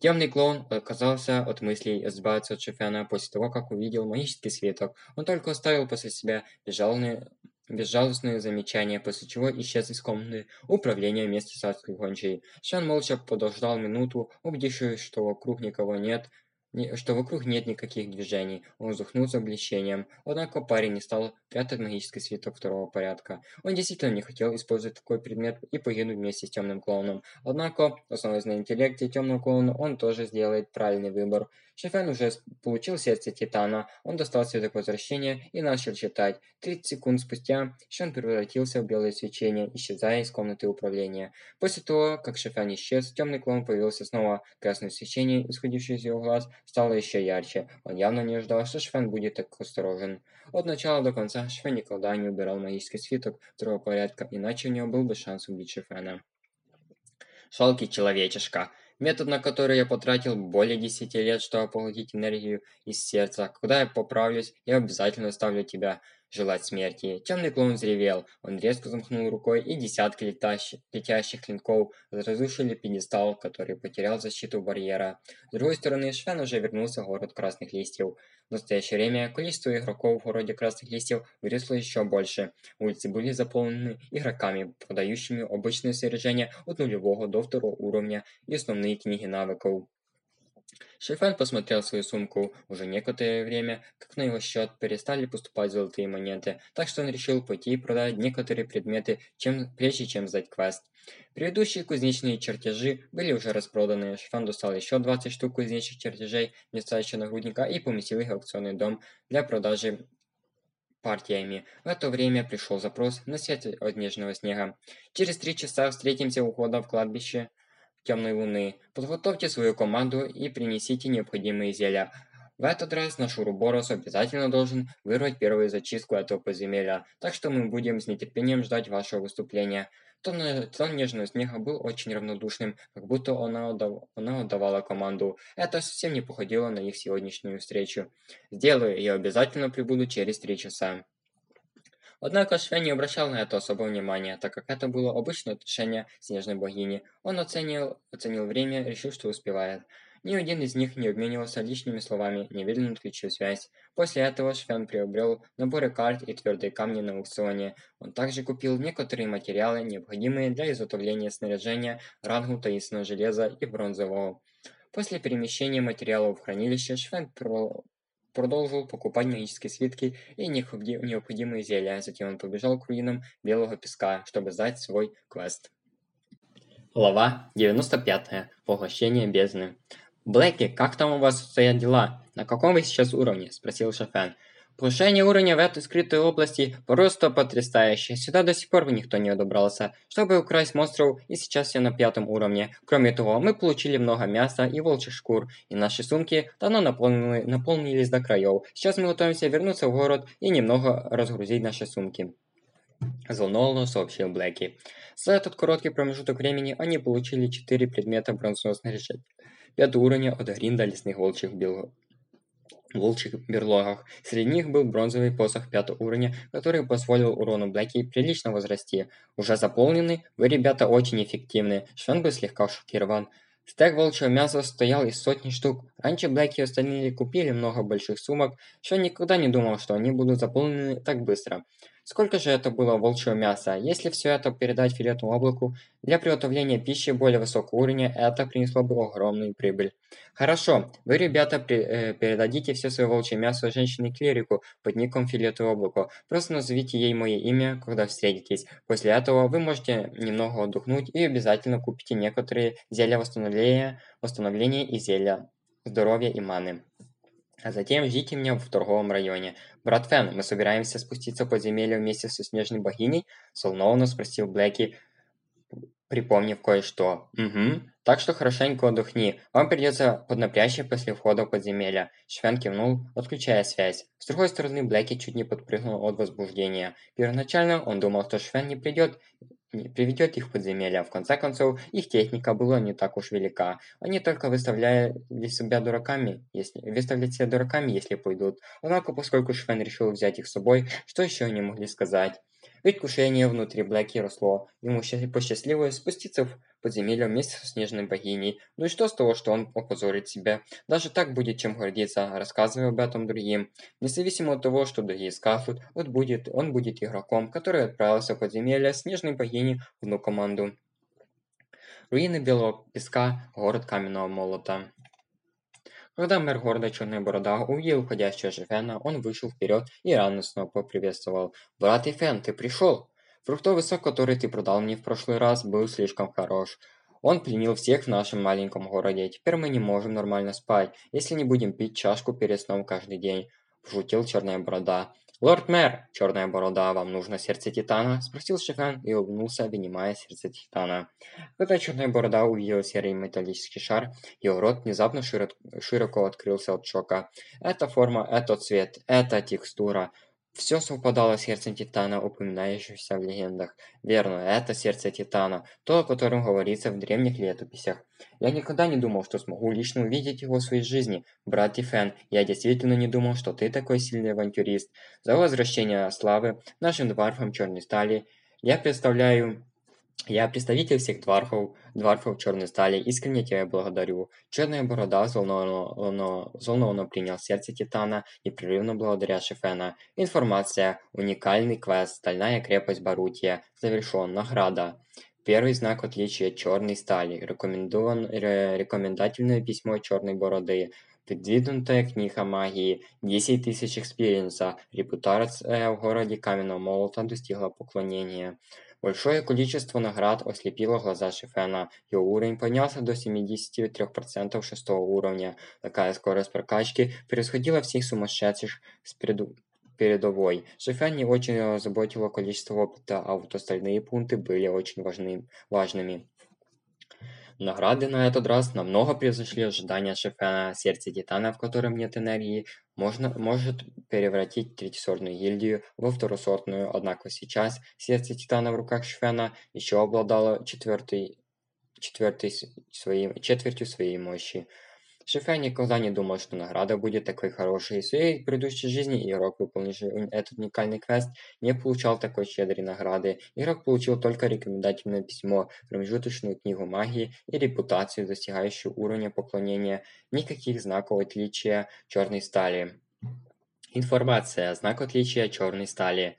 Темный клоун отказался от мыслей избавиться от Шефяна после того, как увидел магический свиток. Он только оставил после себя безжалостные безжалостные замечания, после чего исчез из комнаты управления вместе с адской гончей. Шан молча подождал минуту, убедившись, что вокруг никого нет, что вокруг нет никаких движений. Он вздохнул с облегчением. Однако парень не стал прятать магический свиток второго порядка. Он действительно не хотел использовать такой предмет и погибнуть вместе с темным клоуном. Однако, основываясь на интеллекте темного клоуна, он тоже сделает правильный выбор. Шефен уже получил сердце Титана, он достал свиток возвращения и начал читать. 30 секунд спустя Шен превратился в белое свечение, исчезая из комнаты управления. После того, как Шефен исчез, темный клоун появился снова. Красное свечение, исходившее из его глаз, стало еще ярче. Он явно не ожидал, что Шефен будет так осторожен. От начала до конца Шефен никогда не убирал магический свиток второго порядка, иначе у него был бы шанс убить Шефена. «Шалкий человечишка!» Метод, на который я потратил более 10 лет, чтобы поглотить энергию из сердца. Когда я поправлюсь, я обязательно оставлю тебя желать смерти. Темный клоун взревел. Он резко замахнул рукой, и десятки летящих, летящих клинков разрушили пьедестал, который потерял защиту барьера. С другой стороны, Швен уже вернулся в город Красных Листьев. В настоящее время количество игроков в городе Красных Листьев выросло еще больше. Улицы были заполнены игроками, продающими обычные снаряжения от нулевого до второго уровня и основные книги навыков. Шефен посмотрел свою сумку. Уже некоторое время, как на его счет, перестали поступать золотые монеты, так что он решил пойти и продать некоторые предметы, чем, прежде чем сдать квест. Предыдущие кузнечные чертежи были уже распроданы. Шифан достал еще 20 штук кузнечных чертежей вместо нагрудника и поместил их в аукционный дом для продажи партиями. В это время пришел запрос на свет от нежного снега. Через три часа встретимся у входа в кладбище темной луны. Подготовьте свою команду и принесите необходимые зелья. В этот раз наш Уруборос обязательно должен вырвать первую зачистку этого подземелья, так что мы будем с нетерпением ждать вашего выступления. Тон, тон нежного снега был очень равнодушным, как будто она, отдав, она отдавала команду. Это совсем не походило на их сегодняшнюю встречу. «Сделаю, я обязательно прибуду через три часа». Однако Швен не обращал на это особого внимания, так как это было обычное отношение снежной богини. Он оценил, оценил время, решил, что успевает. Ни один из них не обменивался лишними словами, немедленно отключил связь. После этого Швен приобрел наборы карт и твердые камни на аукционе. Он также купил некоторые материалы, необходимые для изготовления снаряжения, рангу таинственного железа и бронзового. После перемещения материалов в хранилище Швен продолжил покупать магические свитки и необходимые зелья. Затем он побежал к руинам Белого Песка, чтобы сдать свой квест. Глава 95. Поглощение бездны. «Блэки, как там у вас стоят дела? На каком вы сейчас уровне?» – спросил Шафен. Повышение уровня в этой скрытой области просто потрясающее. Сюда до сих пор никто не добрался, чтобы украсть монстров, и сейчас все на пятом уровне. Кроме того, мы получили много мяса и волчьих шкур, и наши сумки давно наполнены, наполнились до краев. Сейчас мы готовимся вернуться в город и немного разгрузить наши сумки. Взволнованно сообщил Блэки. За этот короткий промежуток времени они получили 4 предмета бронзового снаряжения. Пятый уровня от Гринда лесных волчьих бел волчьих берлогах. Среди них был бронзовый посох пятого уровня, который позволил урону Блэки прилично возрасти. Уже заполненный, вы, ребята, очень эффективны. Швен был слегка шокирован. Стек волчьего мяса стоял из сотни штук. Раньше Блэки и остальные купили много больших сумок, Швен никогда не думал, что они будут заполнены так быстро. Сколько же это было волчьего мяса? Если все это передать филетному облаку, для приготовления пищи более высокого уровня это принесло бы огромную прибыль. Хорошо, вы, ребята, при, э, передадите все свое волчье мясо женщине-клирику под ником филетовое облако. Просто назовите ей мое имя, когда встретитесь. После этого вы можете немного отдохнуть и обязательно купите некоторые зелья восстановления, восстановления и зелья здоровья и маны. А затем ждите меня в торговом районе. Брат Фен, мы собираемся спуститься в подземелье вместе со снежной богиней? Солновно спросил Блэки, припомнив кое-что. Угу. Так что хорошенько отдохни. Вам придется поднапрячься после входа в подземелье. Швен кивнул, отключая связь. С другой стороны, Блэки чуть не подпрыгнул от возбуждения. Первоначально он думал, что Швен не придет приведет их в подземелье. В конце концов, их техника была не так уж велика. Они только выставляли себя дураками, если выставлять себя дураками, если пойдут. Однако, поскольку Швен решил взять их с собой, что еще они могли сказать? Предвкушение внутри Блэки росло. Ему посчастливилось спуститься в подземелье вместе со снежной богиней. Ну и что с того, что он опозорит себя? Даже так будет чем гордиться, рассказывая об этом другим. Независимо от того, что другие скажут, вот будет, он будет игроком, который отправился в подземелье снежной богини в одну команду. Руины Белого Песка, город Каменного Молота. Когда мэр города Черная Борода увидел уходящего Фена, он вышел вперед и радостно поприветствовал. «Брат Фен, ты пришел!» «Фруктовый сок, который ты продал мне в прошлый раз, был слишком хорош. Он пленил всех в нашем маленьком городе. Теперь мы не можем нормально спать, если не будем пить чашку перед сном каждый день», – пошутил Черная Борода. «Лорд-мэр, черная борода, вам нужно сердце Титана?» – спросил Шифен и улыбнулся, вынимая сердце Титана. Когда черная борода увидела серый металлический шар, его рот внезапно широко открылся от шока. «Это форма, это цвет, это текстура. Все совпадало с сердцем Титана, упоминающимся в легендах. Верно, это сердце Титана, то, о котором говорится в древних летописях. Я никогда не думал, что смогу лично увидеть его в своей жизни. Брат Тифен, я действительно не думал, что ты такой сильный авантюрист. За возвращение славы нашим дварфам черной стали я представляю я представитель всех дварфов, дварфов черной стали, искренне тебя благодарю. Черная борода взволнованно, взволнованно принял сердце Титана, непрерывно благодаря Шефена. Информация. Уникальный квест. Стальная крепость Барутия. Завершен. Награда. Первый знак отличия черной стали. Рекомендован, ре, рекомендательное письмо черной бороды. Выдвинутая книга магии. 10 тысяч экспириенса. Репутация в городе Каменного Молота достигла поклонения. Большое количество наград ослепило глаза Шифена. Его уровень поднялся до 73% шестого уровня. Такая скорость прокачки превосходила всех сумасшедших с преду передовой. Шифен не очень заботило количество опыта, а вот остальные пункты были очень важны, важными. Награды на этот раз намного превзошли ожидания Шефена. Сердце Титана, в котором нет энергии, можно, может превратить третьесортную гильдию во второсортную, однако сейчас сердце Титана в руках Шефена еще обладало четвертой, четвертой своей, четвертью своей мощи. Шифа никогда не думал, что награда будет такой хорошей. В своей предыдущей жизни игрок, выполнивший этот уникальный квест, не получал такой щедрой награды. Игрок получил только рекомендательное письмо, промежуточную книгу магии и репутацию, достигающую уровня поклонения. Никаких знаков отличия черной стали. Информация. Знак отличия черной стали.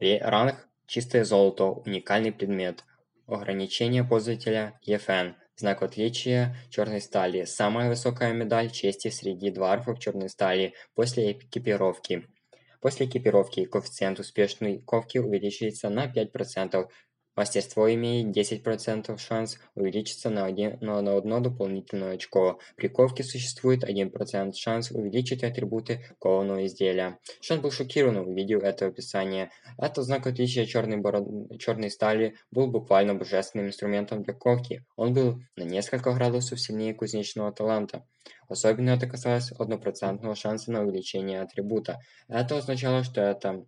Ранг чистое золото. Уникальный предмет. Ограничение пользователя EFN. Знак отличия черной стали. Самая высокая медаль чести среди дварфов черной стали после экипировки. После экипировки коэффициент успешной ковки увеличивается на 5%, Мастерство имеет 10% шанс увеличиться на, один, на, на одно дополнительное очко. При ковке существует 1% шанс увеличить атрибуты кованого изделия. Шон был шокирован, увидев это описание. Это знак отличия черной, бород... черной стали был буквально божественным инструментом для ковки. Он был на несколько градусов сильнее кузнечного таланта. Особенно это касалось однопроцентного шанса на увеличение атрибута. Это означало, что это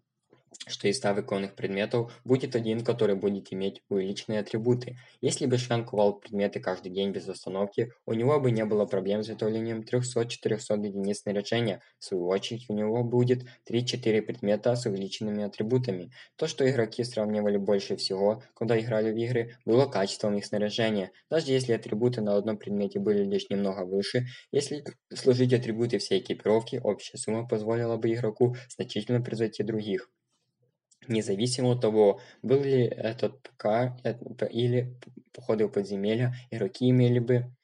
что из 100 выконанных предметов будет один, который будет иметь увеличенные атрибуты. Если бы Швен ковал предметы каждый день без остановки, у него бы не было проблем с изготовлением 300-400 единиц снаряжения. В свою очередь, у него будет 3-4 предмета с увеличенными атрибутами. То, что игроки сравнивали больше всего, когда играли в игры, было качеством их снаряжения. Даже если атрибуты на одном предмете были лишь немного выше, если сложить атрибуты всей экипировки, общая сумма позволила бы игроку значительно превзойти других. Независимо от того, был ли этот ПК или походы в подземелья, игроки имели бы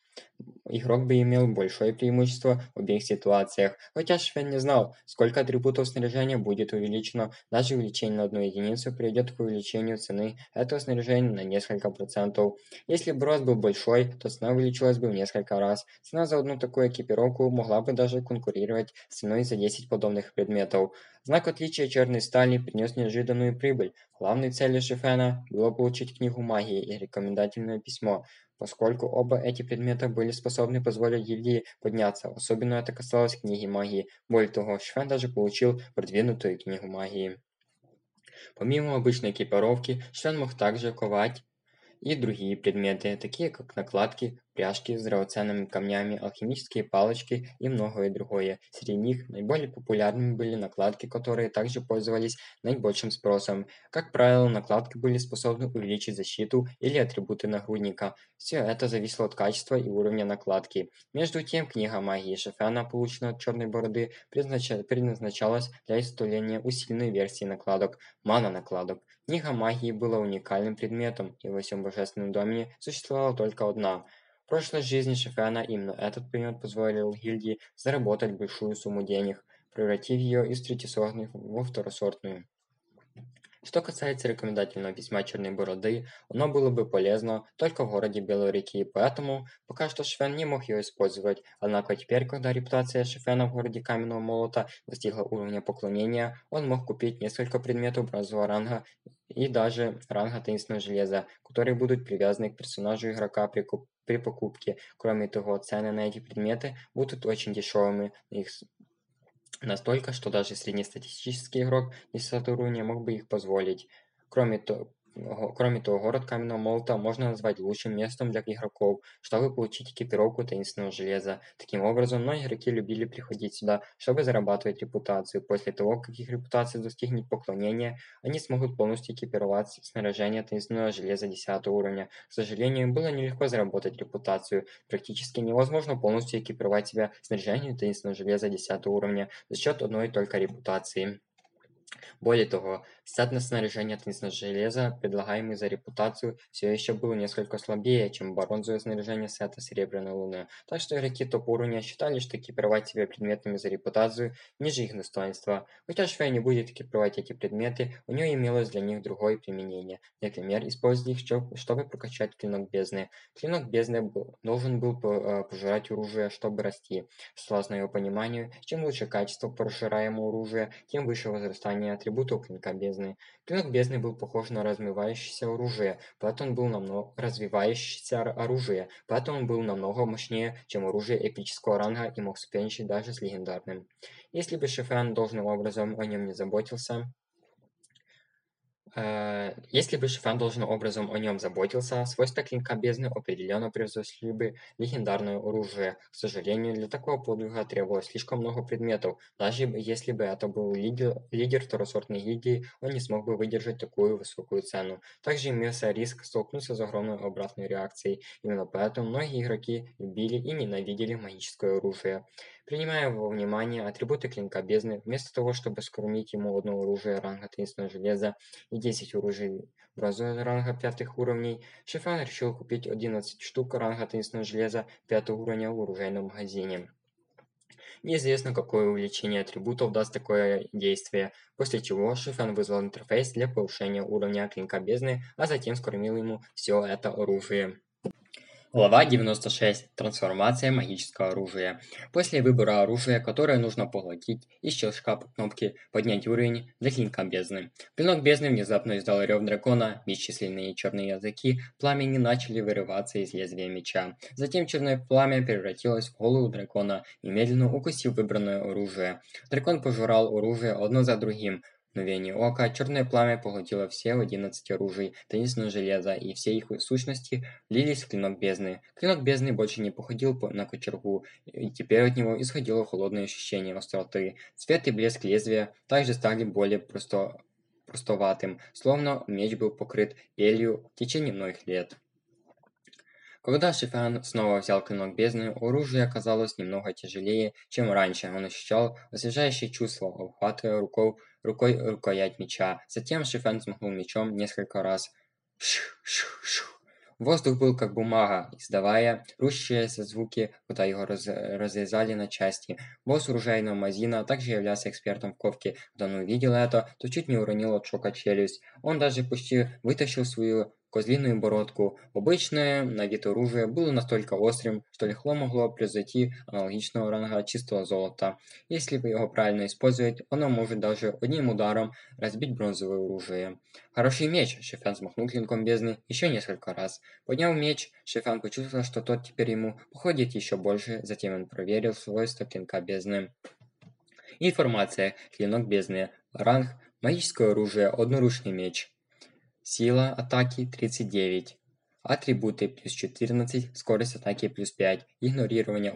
игрок бы имел большое преимущество в обеих ситуациях, хотя Швен не знал, сколько атрибутов снаряжения будет увеличено, даже увеличение на одну единицу приведет к увеличению цены этого снаряжения на несколько процентов. Если бы рост был большой, то цена увеличилась бы в несколько раз. Цена за одну такую экипировку могла бы даже конкурировать с ценой за 10 подобных предметов. Знак отличия черной стали принес неожиданную прибыль. Главной целью Шефена было получить книгу магии и рекомендательное письмо, поскольку оба эти предмета были способны позволить гильдии подняться, особенно это касалось книги магии. Более того, Швен даже получил продвинутую книгу магии. Помимо обычной экипировки, Швен мог также ковать и другие предметы, такие как накладки, пряжки с драгоценными камнями, алхимические палочки и многое другое. Среди них наиболее популярными были накладки, которые также пользовались наибольшим спросом. Как правило, накладки были способны увеличить защиту или атрибуты нагрудника. Все это зависело от качества и уровня накладки. Между тем, книга магии Шефена, полученная от Черной Бороды, предназначалась для изготовления усиленной версии накладок, мана-накладок. Книга магии была уникальным предметом, и во всем божественном домене существовала только одна. Прошлой жизни Шефена именно этот предмет позволил гильдии заработать большую сумму денег, превратив ее из третьесортной во второсортную. Что касается рекомендательного письма Черной Бороды, оно было бы полезно только в городе Белой реки, поэтому пока что Швен не мог ее использовать. Однако теперь, когда репутация Швена в городе Каменного Молота достигла уровня поклонения, он мог купить несколько предметов бронзового ранга и даже ранга таинственного железа, которые будут привязаны к персонажу игрока при, при покупке. Кроме того, цены на эти предметы будут очень дешевыми, их Настолько, что даже среднестатистический игрок 10 уровня мог бы их позволить. Кроме того, Кроме того, город Каменного Молота можно назвать лучшим местом для игроков, чтобы получить экипировку таинственного железа. Таким образом, многие игроки любили приходить сюда, чтобы зарабатывать репутацию. После того, как их репутация достигнет поклонения, они смогут полностью экипировать снаряжение таинственного железа 10 уровня. К сожалению, было нелегко заработать репутацию. Практически невозможно полностью экипировать себя снаряжением таинственного железа 10 уровня за счет одной только репутации. Более того, статное снаряжение от железа, предлагаемый за репутацию, все еще было несколько слабее, чем бронзовое снаряжение сета Серебряной Луны, так что игроки топ-уровня считали, что экипировать себя предметами за репутацию ниже их достоинства. Хотя Швей не будет экипировать эти предметы, у нее имелось для них другое применение. Например, использовать их, чтобы прокачать клинок бездны. Клинок бездны должен был э, пожирать оружие, чтобы расти. Согласно его пониманию, чем лучше качество пожираемого оружия, тем выше возрастание описание атрибутов клинка бездны. Клинок бездны был похож на размывающееся оружие, поэтому он был намного развивающееся оружие, поэтому он был намного мощнее, чем оружие эпического ранга и мог соперничать даже с легендарным. Если бы Шифран должным образом о нем не заботился, если бы Шифан должным образом о нем заботился, свойства клинка бездны определенно превзошли бы легендарное оружие. К сожалению, для такого подвига требовалось слишком много предметов. Даже если бы это был лидер, лидер второсортной гильдии, он не смог бы выдержать такую высокую цену. Также имелся риск столкнуться с огромной обратной реакцией. Именно поэтому многие игроки любили и ненавидели магическое оружие. Принимая во внимание атрибуты клинка бездны, вместо того, чтобы скормить ему одно оружие ранга таинственного железа и 10 оружий бронзового ранга пятых уровней, Шифан решил купить 11 штук ранга таинственного железа пятого уровня в оружейном магазине. Неизвестно, какое увеличение атрибутов даст такое действие, после чего Шифан вызвал интерфейс для повышения уровня клинка бездны, а затем скормил ему все это оружие. Глава 96. Трансформация магического оружия. После выбора оружия, которое нужно поглотить, из щелчка по кнопке «Поднять уровень» для клинка бездны. Клинок бездны внезапно издал рев дракона, бесчисленные черные языки пламени начали вырываться из лезвия меча. Затем черное пламя превратилось в голову дракона и медленно укусил выбранное оружие. Дракон пожирал оружие одно за другим, мгновение ока черное пламя поглотило все одиннадцать оружий таинственного железа, и все их сущности влились в клинок бездны. Клинок бездны больше не походил на кочергу, и теперь от него исходило холодное ощущение остроты. Цвет и блеск лезвия также стали более просто простоватым, словно меч был покрыт пелью в течение многих лет. Когда Шифан снова взял клинок бездны, оружие оказалось немного тяжелее, чем раньше. Он ощущал освежающее чувство, обхватывая рукой, рукой рукоять меча. Затем Шифан взмахнул мечом несколько раз. Шу-шу-шу. Воздух был как бумага, издавая рущиеся звуки, когда его раз, разрезали на части. Босс оружейного магазина также являлся экспертом в ковке. Когда он увидел это, то чуть не уронил от шока челюсть. Он даже почти вытащил свою козлиную бородку. Обычное на вид оружие было настолько острым, что легко могло превзойти аналогичного ранга чистого золота. Если его правильно использовать, оно может даже одним ударом разбить бронзовое оружие. Хороший меч! Шефян взмахнул клинком бездны еще несколько раз. Подняв меч, Шефян почувствовал, что тот теперь ему походит еще больше, затем он проверил свойства клинка бездны. Информация. Клинок бездны. Ранг Магическое оружие, одноручный меч. Сила атаки 39. Атрибуты плюс 14, скорость атаки плюс 5, игнорирование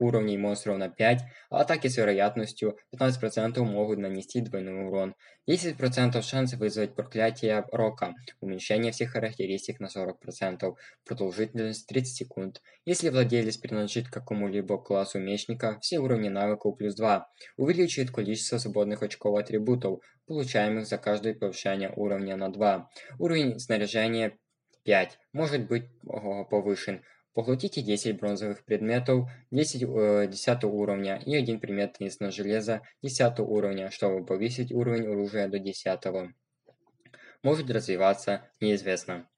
уровней монстров на 5, а атаки с вероятностью 15% могут нанести двойной урон. 10% шанс вызвать проклятие рока, уменьшение всех характеристик на 40%, продолжительность 30 секунд. Если владелец принадлежит к какому-либо классу мечника, все уровни навыков плюс 2, увеличивает количество свободных очков атрибутов, получаемых за каждое повышение уровня на 2. Уровень снаряжения 5 может быть повышен. Поглотите 10 бронзовых предметов 10, э, 10 уровня и один предмет из железа 10 уровня, чтобы повысить уровень оружия до 10. Может развиваться неизвестно.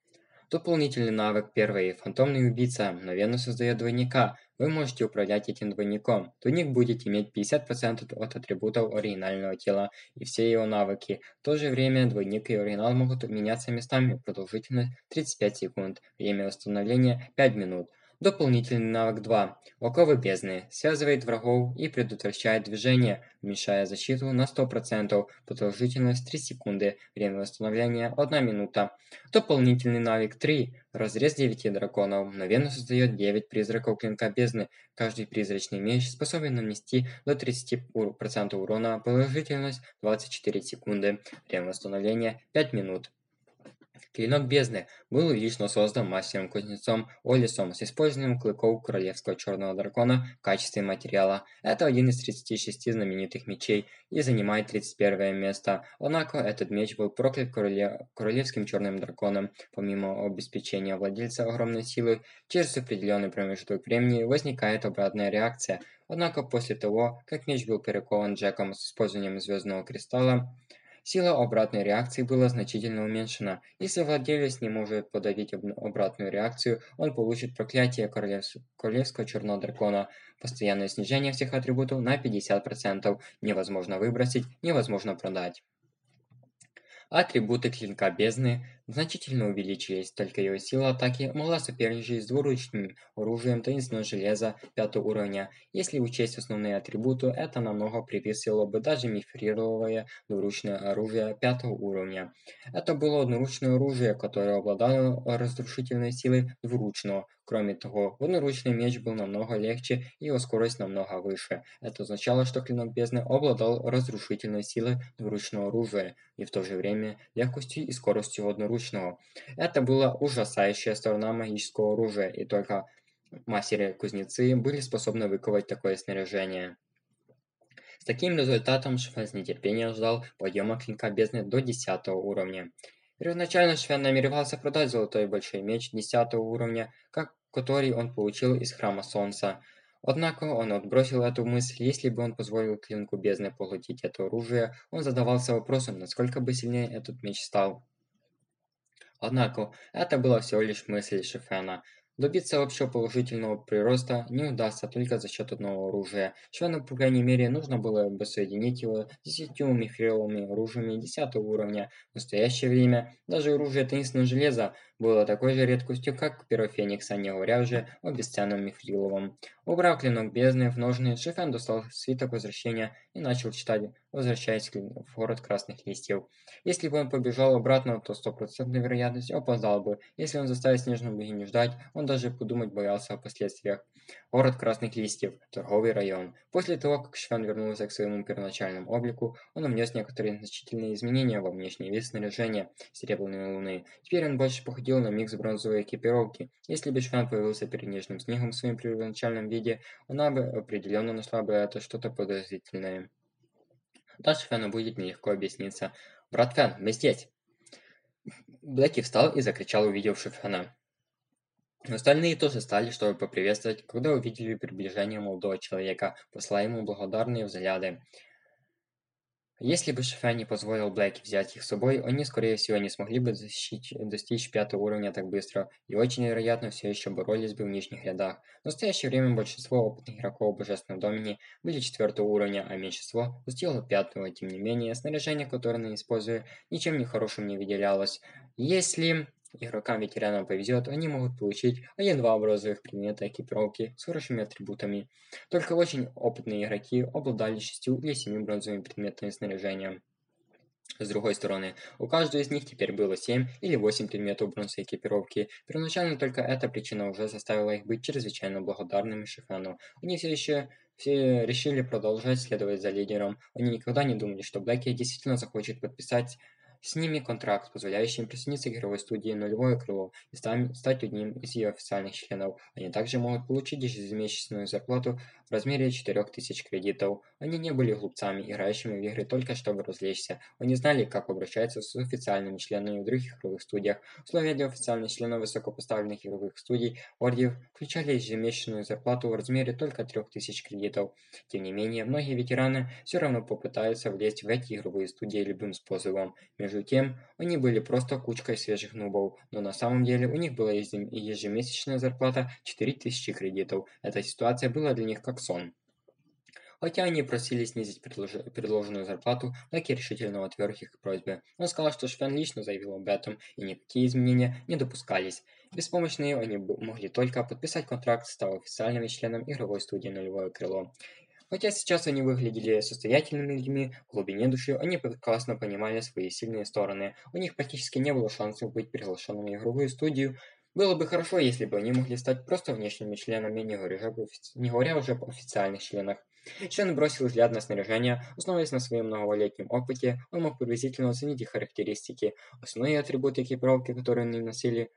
Дополнительный навык первый. Фантомный убийца мгновенно создает двойника. Вы можете управлять этим двойником. Двойник будет иметь 50% от атрибутов оригинального тела и все его навыки. В то же время двойник и оригинал могут меняться местами. Продолжительность 35 секунд. Время восстановления 5 минут. Дополнительный навык 2. Оковы бездны. Связывает врагов и предотвращает движение, уменьшая защиту на 100%. Продолжительность 3 секунды. Время восстановления 1 минута. Дополнительный навык 3. Разрез 9 драконов. Мгновенно создает 9 призраков клинка бездны. Каждый призрачный меч способен нанести до 30% урона. Продолжительность 24 секунды. Время восстановления 5 минут. Клинок бездны был лично создан мастером-кузнецом Олисом с использованием клыков королевского черного дракона в качестве материала. Это один из 36 знаменитых мечей и занимает 31 место. Однако этот меч был проклят королев... королевским черным драконом. Помимо обеспечения владельца огромной силы, через определенный промежуток времени возникает обратная реакция. Однако после того, как меч был перекован Джеком с использованием звездного кристалла, Сила обратной реакции была значительно уменьшена. Если владелец не может подавить обратную реакцию, он получит проклятие королевского черного дракона. Постоянное снижение всех атрибутов на 50%. Невозможно выбросить, невозможно продать. Атрибуты клинка бездны значительно увеличились, только его сила атаки могла соперничать с двуручным оружием таинственного железа 5 уровня. Если учесть основные атрибуты, это намного превысило бы даже мифрировое двуручное оружие 5 уровня. Это было одноручное оружие, которое обладало разрушительной силой двуручного, Кроме того, одноручный меч был намного легче и его скорость намного выше. Это означало, что клинок бездны обладал разрушительной силой двуручного оружия и в то же время легкостью и скоростью одноручного. Это была ужасающая сторона магического оружия, и только мастеры-кузнецы были способны выковать такое снаряжение. С таким результатом Шефен с нетерпением ждал подъема клинка бездны до 10 уровня. Первоначально Швен намеревался продать золотой большой меч 10 уровня, как который он получил из Храма Солнца. Однако он отбросил эту мысль, если бы он позволил клинку бездны поглотить это оружие, он задавался вопросом, насколько бы сильнее этот меч стал. Однако, это была всего лишь мысль Шефена. Добиться общего положительного прироста не удастся только за счет одного оружия. Швену, по крайней мере, нужно было бы соединить его с десятью мифриловыми оружиями 10 уровня. В настоящее время даже оружие таинственного железа было такой же редкостью, как перо Феникса, не говоря уже о бесценном мифриловом. Убрав клинок бездны в ножны, Шефен достал свиток возвращения и начал читать, возвращаясь в город красных листьев. Если бы он побежал обратно, то стопроцентной вероятностью опоздал бы. Если он заставит снежную богиню ждать, он даже подумать боялся о последствиях. Город красных листьев, торговый район. После того, как Швен вернулся к своему первоначальному облику, он внес некоторые значительные изменения во внешний вид снаряжения Серебряной Луны. Теперь он больше походил на микс бронзовой экипировки. Если бы Швен появился перед Нежным Снегом в своем первоначальном виде, она бы определенно нашла бы это что-то подозрительное. Дальше Фену будет нелегко объясниться. «Брат Фен, мы здесь!» Блэки встал и закричал, увидевший Фена. Остальные тоже стали, чтобы поприветствовать, когда увидели приближение молодого человека, посылая ему благодарные взгляды. Если бы Шефен не позволил Блэки взять их с собой, они, скорее всего, не смогли бы достичь, достичь пятого уровня так быстро, и очень вероятно все еще боролись бы в нижних рядах. В настоящее время большинство опытных игроков Божественного Домини были четвертого уровня, а меньшинство достигло пятого. Тем не менее, снаряжение, которое они используют, ничем не хорошим не выделялось. Если Игрокам-ветеранам повезет, они могут получить один-два бронзовых предмета экипировки с хорошими атрибутами. Только очень опытные игроки обладали шестью или семью бронзовыми предметами снаряжения. С другой стороны, у каждого из них теперь было 7 или 8 предметов бронзоэкипировки. Первоначально только эта причина уже заставила их быть чрезвычайно благодарными Шифену. Они все еще все решили продолжать следовать за лидером. Они никогда не думали, что Блэки действительно захочет подписать с ними контракт, позволяющий им присоединиться к игровой студии «Нулевое крыло» и стать одним из ее официальных членов. Они также могут получить ежемесячную зарплату в размере 4000 кредитов. Они не были глупцами, играющими в игры только чтобы развлечься. Они знали, как обращаться с официальными членами в других игровых студиях. Условия для официальных членов высокопоставленных игровых студий Ордиев включали ежемесячную зарплату в размере только 3000 кредитов. Тем не менее, многие ветераны все равно попытаются влезть в эти игровые студии любым способом. Между тем, они были просто кучкой свежих нубов, но на самом деле у них была ежемесячная зарплата 4000 кредитов. Эта ситуация была для них как сон. Хотя они просили снизить предложенную зарплату, Лаки решительно отверг их просьбе. Он сказал, что Швен лично заявил об этом, и никакие изменения не допускались. Беспомощные они могли только подписать контракт, став официальным членом игровой студии «Нулевое крыло». Хотя сейчас они выглядели состоятельными людьми, в глубине души они прекрасно понимали свои сильные стороны. У них практически не было шансов быть приглашенными в игровую студию. Было бы хорошо, если бы они могли стать просто внешними членами, не говоря, не говоря уже об официальных членах. Член бросил взгляд на снаряжение, основываясь на своем многолетнем опыте, он мог приблизительно оценить их характеристики. Основные атрибуты экипировки, которые они носили,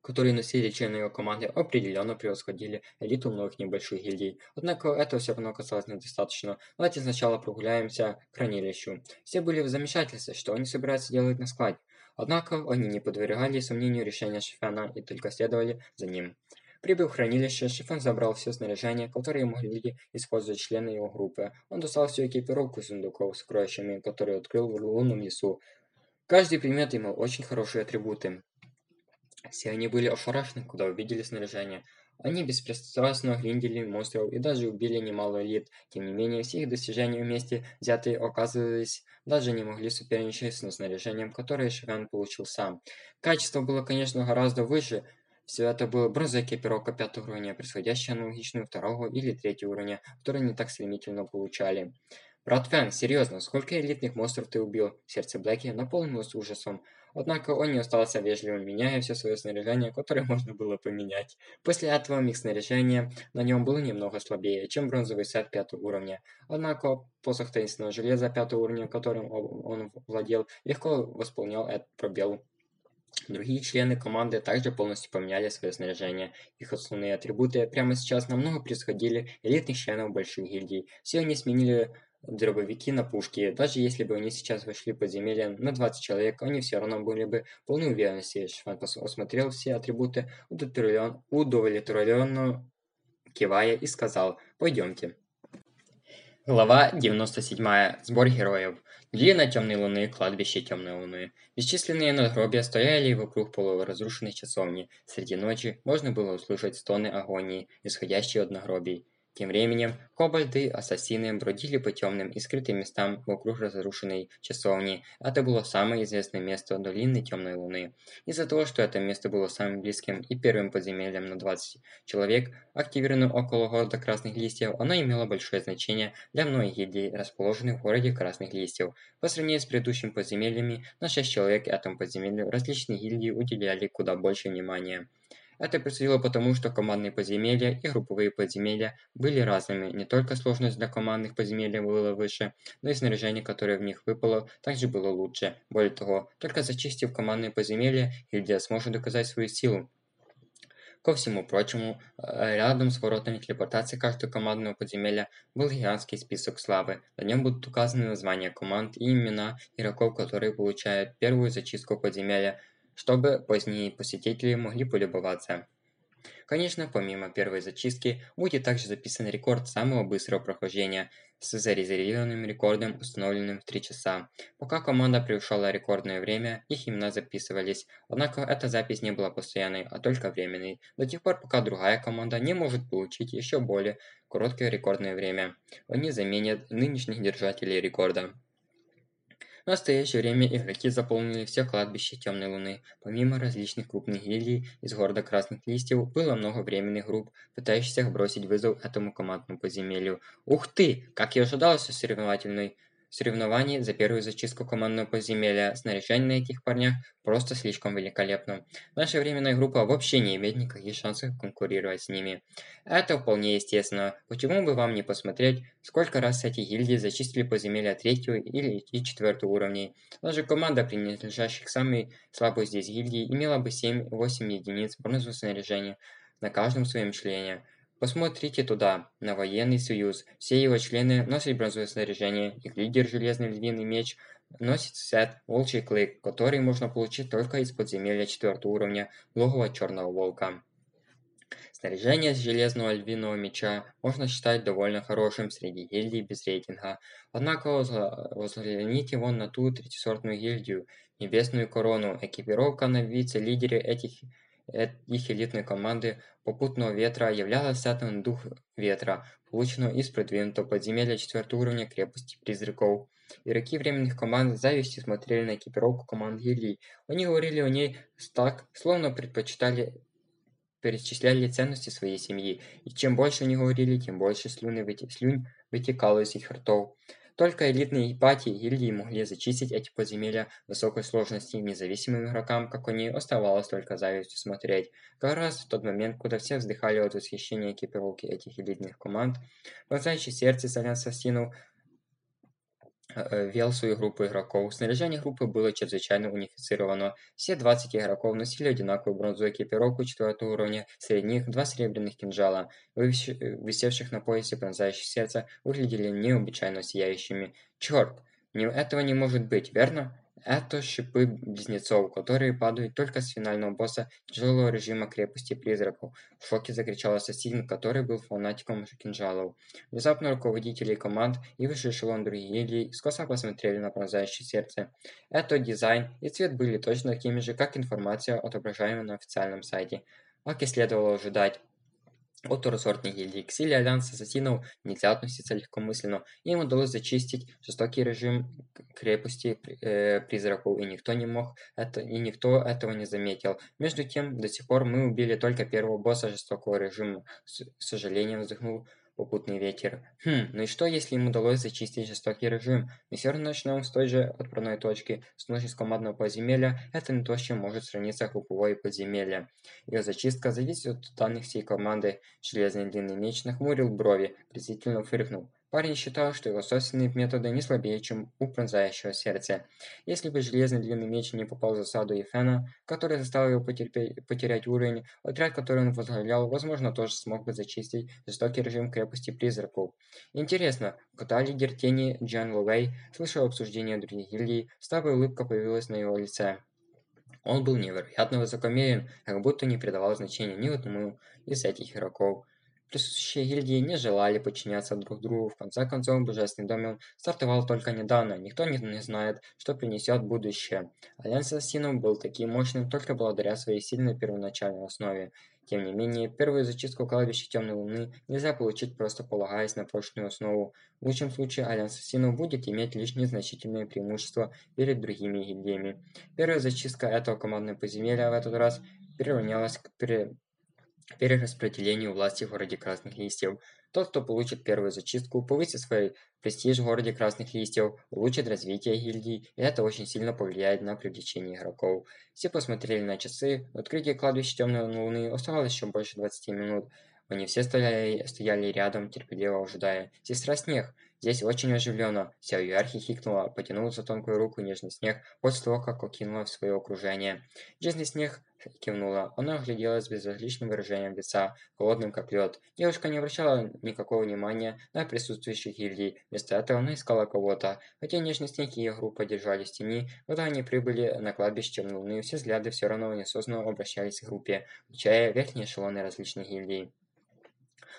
которые носили члены его команды, определенно превосходили элиту многих небольших гильдий. Однако этого все равно казалось недостаточно. Давайте сначала прогуляемся к хранилищу. Все были в замешательстве, что они собираются делать на складе. Однако они не подвергали сомнению решения Шифена и только следовали за ним. Прибыв в хранилище, Шифен забрал все снаряжение, которое могли использовать члены его группы. Он достал всю экипировку сундуков с сокровищами, которые открыл в лунном лесу. Каждый предмет имел очень хорошие атрибуты. Все они были ошарашены, когда увидели снаряжение. Они беспристрастно гриндили монстров и даже убили немало элит. Тем не менее, все их достижения вместе взятые оказывались даже не могли соперничать с снаряжением, которое Швен получил сам. Качество было, конечно, гораздо выше. Все это было бронзовая экипировка пятого уровня, происходящая аналогичную второго или третьего уровня, которые не так стремительно получали. «Брат Фэн, серьезно, сколько элитных монстров ты убил?» Сердце Блэки наполнилось ужасом. Однако он не остался вежливым, меняя все свое снаряжение, которое <laughs> можно было поменять. После этого миг снаряжения на нем было немного слабее, чем бронзовый сет пятого уровня. Однако посох таинственного железа пятого уровня, которым он владел, легко восполнял этот пробел. Другие члены команды также полностью поменяли свое снаряжение. Их основные атрибуты прямо сейчас намного превосходили элитных членов больших гильдий. Все они сменили дробовики на пушки. Даже если бы они сейчас вошли в подземелье на 20 человек, они все равно были бы полны уверенности. Шван осмотрел все атрибуты, удовлетворен, удовлетворенно кивая и сказал «Пойдемте». Глава 97. Сбор героев. Длина темной луны, кладбище темной луны. Бесчисленные надгробия стояли вокруг полуразрушенной часовни. Среди ночи можно было услышать стоны агонии, исходящие от нагробий. Тем временем, кобальды-ассасины бродили по темным и скрытым местам вокруг разрушенной часовни. Это было самое известное место долины Темной Луны. Из-за того, что это место было самым близким и первым подземельем на 20 человек, активированным около города Красных Листьев, оно имело большое значение для многих гильдий, расположенных в городе Красных Листьев. По сравнению с предыдущими подземельями, на 6 человек этому подземелью различные гильдии уделяли куда больше внимания. Это происходило потому, что командные подземелья и групповые подземелья были разными. Не только сложность для командных подземелий была выше, но и снаряжение, которое в них выпало, также было лучше. Более того, только зачистив командные подземелья, гильдия сможет доказать свою силу. Ко всему прочему, э, рядом с воротами телепортации каждого командного подземелья был гигантский список славы. На нем будут указаны названия команд и имена игроков, которые получают первую зачистку подземелья – чтобы поздние посетители могли полюбоваться. Конечно, помимо первой зачистки, будет также записан рекорд самого быстрого прохождения с зарезервированным рекордом, установленным в 3 часа. Пока команда превышала рекордное время, их имена записывались, однако эта запись не была постоянной, а только временной, до тех пор, пока другая команда не может получить еще более короткое рекордное время. Они заменят нынешних держателей рекорда. В настоящее время игроки заполнили все кладбища Темной Луны. Помимо различных крупных гильдий из города Красных Листьев, было много временных групп, пытающихся бросить вызов этому командному подземелью. Ух ты! Как и ожидалось от соревновательной соревнований за первую зачистку командного подземелья. Снаряжение на этих парнях просто слишком великолепно. Наша временная группа вообще не имеет никаких шансов конкурировать с ними. Это вполне естественно. Почему бы вам не посмотреть, сколько раз эти гильдии зачистили подземелья третьего или и четвертого уровней. Даже команда, принадлежащих самой слабой здесь гильдии, имела бы 7-8 единиц бронзового снаряжения на каждом своем члене. Посмотрите туда, на военный союз. Все его члены носят бронзовое снаряжение, их лидер Железный Львиный Меч носит сет Волчий Клык, который можно получить только из подземелья 4 уровня Логова Черного Волка. Снаряжение Железного Львиного Меча можно считать довольно хорошим среди гильдий без рейтинга, однако взгляните вон на ту третьесортную гильдию, Небесную Корону, экипировка на вице-лидере этих их элитной команды попутного ветра являлась сетом дух ветра, полученного из продвинутого подземелья 4 уровня крепости призраков. Игроки временных команд с завистью смотрели на экипировку команд Гильдии. Они говорили о ней так, словно предпочитали перечисляли ценности своей семьи, и чем больше они говорили, тем больше слюны выте... слюнь вытекало из их ртов. Только элитные епатии гильдии могли зачистить эти подземелья высокой сложности, независимым игрокам, как они, оставалось только завистью смотреть. Как раз в тот момент, когда все вздыхали от восхищения экипировки этих элитных команд, пронзающий сердце Солян Э, вел свою группу игроков. Снаряжение группы было чрезвычайно унифицировано. Все 20 игроков носили одинаковую бронзовую экипировку 4 уровня, среди них два серебряных кинжала, висевших на поясе пронзающих сердце, выглядели необычайно сияющими. Черт, этого не может быть, верно? Это шипы близнецов, которые падают только с финального босса тяжелого режима крепости призраков. В шоке закричал ассасин, который был фанатиком кинжалов. Внезапно руководители команд и высший эшелон других гильдий скоса посмотрели на пронзающее сердце. Это дизайн и цвет были точно такими же, как информация, отображаемая на официальном сайте. Как и следовало ожидать, гильдии. К силе Альянса Ассасинов нельзя относиться легкомысленно. Им удалось зачистить жестокий режим крепости э, призраков, и никто не мог это, и никто этого не заметил. Между тем, до сих пор мы убили только первого босса жестокого режима. С сожалением вздохнул попутный ветер. Хм, ну и что, если им удалось зачистить жестокий режим? Мы все равно начнем с той же отправной точки. С ночи с командного подземелья это не то, с чем может сравниться групповое подземелье. Ее зачистка зависит от данных всей команды. Железный длинный меч нахмурил брови, презрительно фыркнул. Парень считал, что его собственные методы не слабее, чем у пронзающего сердца. Если бы железный длинный меч не попал в засаду Ефена, который заставил его потерпеть, потерять уровень, отряд, который он возглавлял, возможно, тоже смог бы зачистить жестокий режим крепости призраков. Интересно, когда лидер тени Джан Луэй слышал обсуждение других гильдий, слабая улыбка появилась на его лице. Он был невероятно высокомерен, как будто не придавал значения ни одному из этих игроков. Присутствующие гильдии не желали подчиняться друг другу. В конце концов, Божественный Домен стартовал только недавно. Никто не, знает, что принесет будущее. Альянс Ассасинов был таким мощным только благодаря своей сильной первоначальной основе. Тем не менее, первую зачистку кладбища Темной Луны нельзя получить просто полагаясь на прочную основу. В лучшем случае Альянс Ассасинов будет иметь лишь незначительные преимущества перед другими гильдиями. Первая зачистка этого командного подземелья в этот раз приравнялась к пере перераспределению власти в городе Красных Листьев. Тот, кто получит первую зачистку, повысит свой престиж в городе Красных Листьев, улучшит развитие гильдии, и это очень сильно повлияет на привлечение игроков. Все посмотрели на часы, открытие кладбища Темной Луны оставалось еще больше 20 минут. Они все стояли, стояли рядом, терпеливо ожидая. «Сестра Снег, здесь очень оживленно!» Сяо Юар хихикнула, потянула за тонкую руку нежный снег после того, как окинула в свое окружение. Нежный снег кивнула. Она огляделась с безразличным выражением лица, холодным как лед. Девушка не обращала никакого внимания на присутствующих гильдий. Вместо этого она искала кого-то. Хотя нежный снег и ее группа держались в тени, когда они прибыли на кладбище Темной Луны, все взгляды все равно неосознанно обращались к группе, включая верхние эшелоны различных гильдий.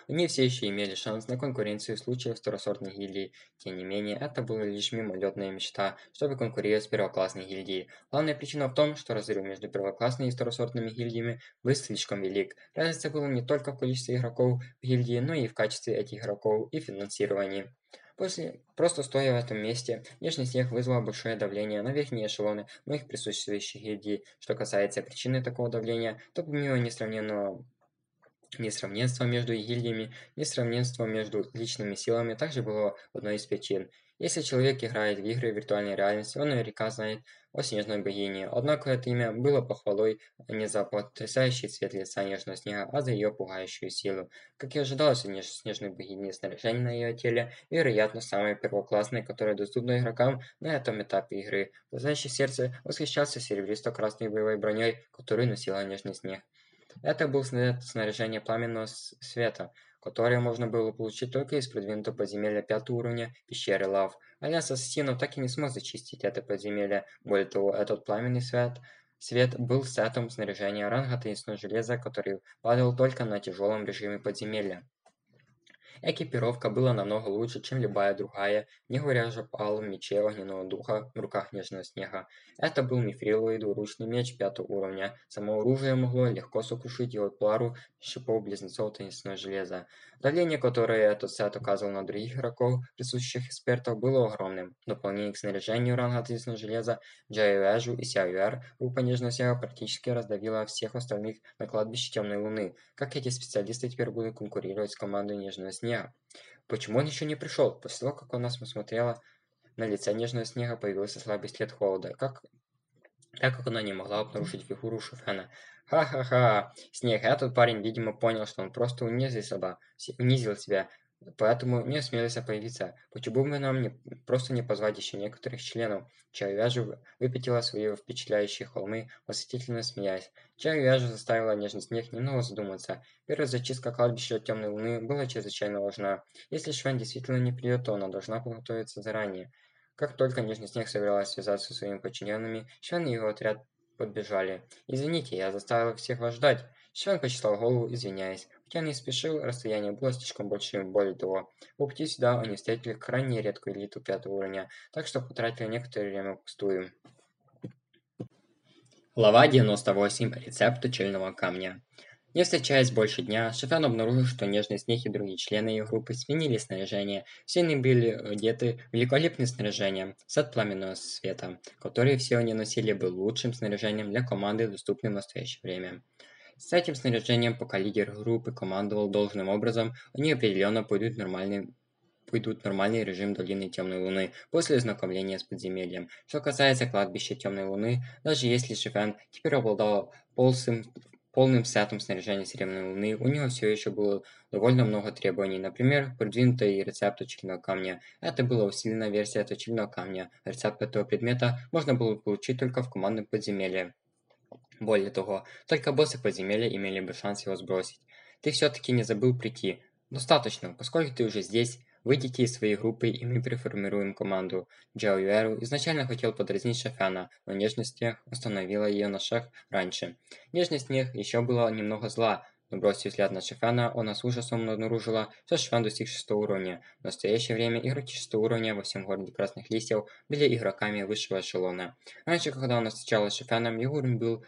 Они все еще имели шанс на конкуренцию в случае второсортной гильдии. Тем не менее, это была лишь мимолетная мечта, чтобы конкурировать с первоклассной гильдией. Главная причина в том, что разрыв между первоклассными и второсортными гильдиями был слишком велик. Разница была не только в количестве игроков в гильдии, но и в качестве этих игроков и финансировании. После, просто стоя в этом месте, нежный снег вызвал большое давление на верхние эшелоны многих присутствующих гильдий. Что касается причины такого давления, то помимо несравненного Несравненство между гильдиями, несравненство между личными силами также было одной из причин. Если человек играет в игры виртуальной реальности, он наверняка знает о снежной богине. Однако это имя было похвалой не за потрясающий цвет лица нежного снега, а за ее пугающую силу. Как и ожидалось от снежной богини, снаряжение на ее теле, вероятно, самое первоклассное, которое доступно игрокам на этом этапе игры. Настоящее сердце восхищался серебристо-красной боевой броней, которую носила нежный снег. Это было снаряжение пламенного света, которое можно было получить только из продвинутого подземелья пятого уровня пещеры Лавы. Альянс Ассасинов так и не смог зачистить это подземелье. Более того, этот пламенный свет Свет был сетом снаряжения ранга таинственного железа, который падал только на тяжелом режиме подземелья. Экипировка была намного лучше, чем любая другая, не говоря уже об алом мече огненного духа в руках нежного снега. Это был мифриловый двуручный меч пятого уровня. Само оружие могло легко сокрушить его пару шипов близнецов таинственного железа. Давление, которое этот сет оказывал на других игроков, присутствующих экспертов, было огромным. В дополнение к снаряжению ранга таинственного железа, Джайюэжу и Сяюэр, группа нежного снега практически раздавила всех остальных на кладбище Темной Луны. Как эти специалисты теперь будут конкурировать с командой нежного снега? Снега. Почему он еще не пришел? После того, как он нас смотрела, на лице нежного снега появился слабый след холода, как... так как она не могла обнаружить фигуру Шуфена. Ха-ха-ха! Снег, этот парень, видимо, понял, что он просто унизил себя, унизил себя, поэтому не осмелился появиться. Почему бы нам не, просто не позвать еще некоторых членов? Чайвяжу выпятила свои впечатляющие холмы, восхитительно смеясь. Чайвяжу заставила нежный снег немного задуматься. Первая зачистка кладбища Темной Луны была чрезвычайно важна. Если Швен действительно не придет, то она должна подготовиться заранее. Как только Нежный Снег собиралась связаться со своими подчиненными, Швен и его отряд подбежали. «Извините, я заставил всех вас ждать». Швен почесал голову, извиняясь. Хотя не спешил, расстояние было слишком большим, более того, по пути сюда они встретили крайне редкую элиту пятого уровня, так что потратили некоторое время впустую. Глава 98. Рецепт точильного камня. Не встречаясь больше дня, Шефян обнаружил, что нежный снег и другие члены ее группы сменили снаряжение. Все они были одеты в великолепное снаряжение, сад пламенного света, который все они носили, был лучшим снаряжением для команды, доступным в настоящее время. С этим снаряжением, пока лидер группы командовал должным образом, они определенно пойдут в нормальный пойдут нормальный режим долины Темной Луны после знакомления с подземельем. Что касается кладбища Темной Луны, даже если Шифен теперь обладал полсым, полным сетом снаряжения Серебряной Луны, у него все еще было довольно много требований. Например, продвинутый рецепт точильного камня. Это была усиленная версия точильного камня. Рецепт этого предмета можно было получить только в командном подземелье. Более того, только боссы подземелья имели бы шанс его сбросить. Ты все-таки не забыл прийти. Достаточно, поскольку ты уже здесь, выйдите из своей группы и мы переформируем команду. Джао Юэру изначально хотел подразнить Шафяна, но нежность снег остановила ее на шаг раньше. Нежность снег еще была немного зла, но бросив взгляд на Шифана, она с ужасом обнаружила, что Шифан достиг шестого уровня. В настоящее время игроки шестого уровня во всем городе Красных Листьев были игроками высшего эшелона. Раньше, когда она встречалась с Шифаном, его уровень был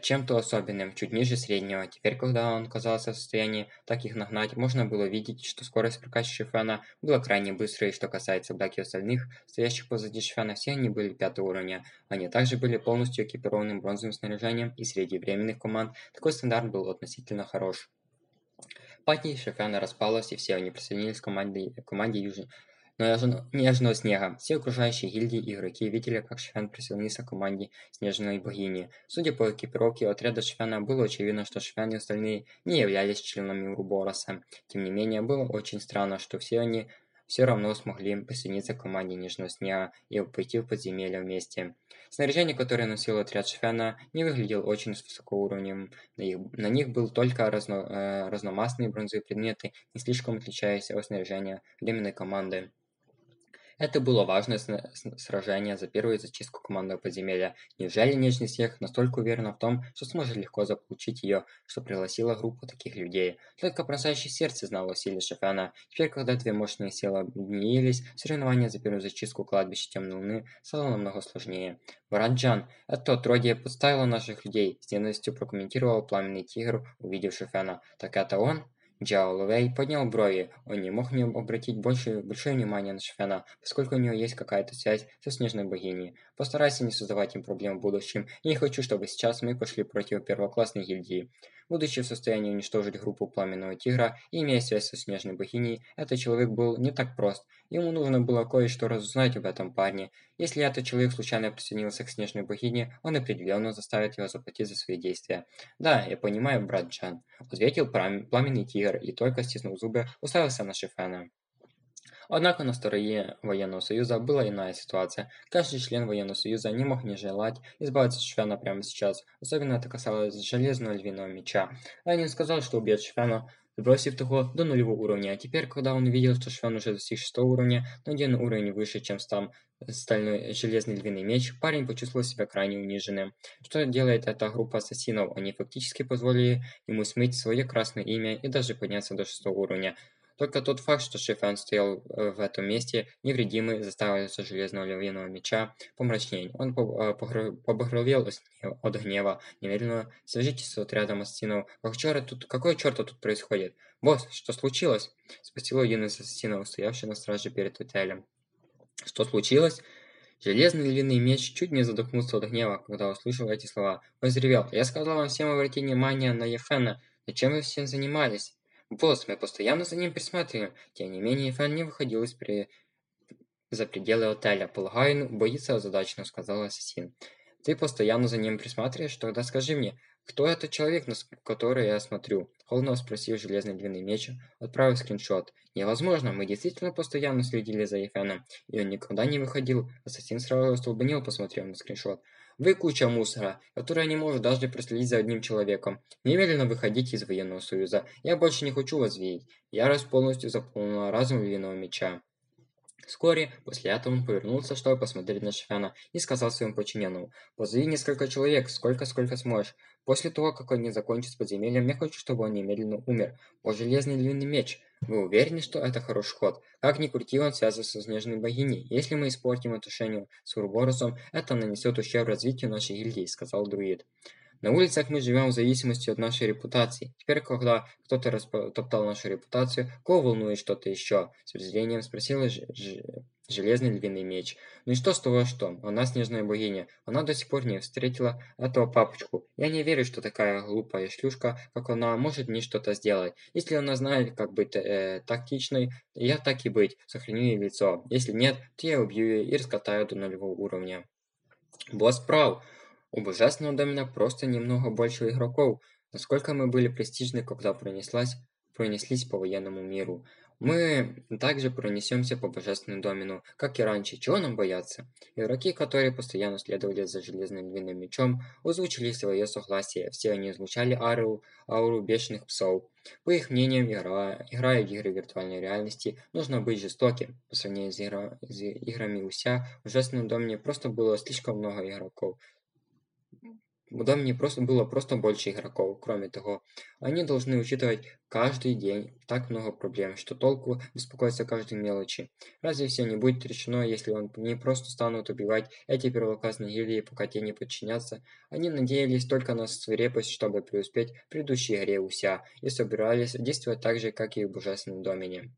чем-то особенным, чуть ниже среднего. Теперь, когда он оказался в состоянии так их нагнать, можно было видеть, что скорость прокачки Шифена была крайне быстрой. Что касается Блэк и остальных, стоящих позади Шифена, все они были пятого уровня. Они также были полностью экипированы бронзовым снаряжением, и среди временных команд такой стандарт был относительно хорош. Пати Шифена распалась, и все они присоединились к команде, команде Южной нежного снега. Все окружающие гильдии игроки видели, как Швен присоединился к команде Снежной Богини. Судя по экипировке отряда Швена, было очевидно, что Швен и остальные не являлись членами Урубороса. Тем не менее, было очень странно, что все они все равно смогли присоединиться к команде Нежного Снега и пойти в подземелье вместе. Снаряжение, которое носил отряд Шфена, не выглядело очень высокоуровневым. На, их, на них был только разно, э, разномастные бронзовые предметы, не слишком отличаясь от снаряжения временной команды. Это было важное сражение за первую зачистку командного подземелья. Неужели Нежный Снег настолько уверена в том, что сможет легко заполучить ее, что пригласила группу таких людей? Только бросающее сердце знало о силе Шефена. Теперь, когда две мощные силы объединились, соревнование за первую зачистку кладбища Темной Луны стало намного сложнее. Вараджан, это отродье подставило наших людей, с ненавистью прокомментировал пламенный тигр, увидев Шефена. Так это он? Джао поднял брови. Он не мог не обратить больше, большое внимание на Шфена, поскольку у него есть какая-то связь со Снежной Богиней. Постарайся не создавать им проблем в будущем. Я не хочу, чтобы сейчас мы пошли против первоклассной гильдии. Будучи в состоянии уничтожить группу Пламенного Тигра и имея связь со Снежной Богиней, этот человек был не так прост. Ему нужно было кое-что разузнать об этом парне. Если этот человек случайно присоединился к Снежной Богине, он определенно заставит его заплатить за свои действия. «Да, я понимаю, брат Джан», — ответил Пламенный Тигр и только стиснув зубы, уставился на Шифена. Однако на стороне военного союза была иная ситуация. Каждый член военного союза не мог не желать избавиться от Швена прямо сейчас. Особенно это касалось железного львиного меча. Лайнин сказал, что убьет Швена, сбросив его до нулевого уровня. А теперь, когда он увидел, что Швен уже достиг шестого уровня, но один уровень выше, чем сам стальной железный львиный меч, парень почувствовал себя крайне униженным. Что делает эта группа ассасинов? Они фактически позволили ему смыть свое красное имя и даже подняться до шестого уровня. Только тот факт, что Шифан стоял э, в этом месте невредимый, заставил из железного львиного меча помрачнеть. Он э, побагровел от гнева. Немедленно свяжитесь с отрядом ассасинов. Как черт тут, какой черт тут происходит? Босс, что случилось? Спросил один из ассасинов, стоявший на страже перед отелем. Что случилось? Железный львиный меч чуть не задохнулся от гнева, когда услышал эти слова. Он взревел. «Я сказал вам всем обратить внимание на Ефена. Зачем вы всем занимались?» «Босс, мы постоянно за ним присматриваем». Тем не менее, Фэн не выходил из при... за пределы отеля. «Полагаю, боится озадаченно», — сказал ассасин. «Ты постоянно за ним присматриваешь? Тогда скажи мне, кто этот человек, на который я смотрю?» Холодно спросил железный длинный меч, отправив скриншот. «Невозможно, мы действительно постоянно следили за Ефеном, и он никогда не выходил». Ассасин сразу остолбенел, посмотрев на скриншот. Вы куча мусора, которая не может даже проследить за одним человеком. Немедленно выходите из военного союза. Я больше не хочу вас видеть. Ярость полностью заполнила разум львиного меча. Вскоре после этого он повернулся, чтобы посмотреть на Шефяна, и сказал своему подчиненному, «Позови несколько человек, сколько-сколько сможешь. После того, как они закончат с подземельем, я хочу, чтобы он немедленно умер. О, железный длинный меч! Вы уверены, что это хороший ход? Как ни крути, он связан со снежной богиней. Если мы испортим отношения с Урборосом, это нанесет ущерб развитию нашей гильдии, сказал друид. На улицах мы живем в зависимости от нашей репутации. Теперь, когда кто-то растоптал нашу репутацию, кого волнует что-то еще? С презрением спросила железный львиный меч. Ну и что с того, что? Она снежная богиня. Она до сих пор не встретила этого папочку. Я не верю, что такая глупая шлюшка, как она, может мне что-то сделать. Если она знает, как быть э, тактичной, я так и быть, сохраню ей лицо. Если нет, то я убью ее и раскатаю до нулевого уровня. Босс прав. У Божественного Домена просто немного больше игроков. Насколько мы были престижны, когда пронеслась, пронеслись по военному миру. Мы также пронесемся по Божественному Домену, как и раньше. Чего нам бояться? Игроки, которые постоянно следовали за Железным Львиным Мечом, озвучили свое согласие. Все они излучали ауру, ауру бешеных псов. По их мнениям, игра, играя в игры виртуальной реальности, нужно быть жестоким. По сравнению с, игра, с играми Уся, в Божественном Домене просто было слишком много игроков. В доме просто было просто больше игроков. Кроме того, они должны учитывать каждый день так много проблем, что толку беспокоиться о каждой мелочи. Разве все не будет решено, если он не просто станут убивать эти первоклассные гильдии, пока те не подчинятся? Они надеялись только на свирепость, чтобы преуспеть в предыдущей игре Уся, и собирались действовать так же, как и в Божественном Домене.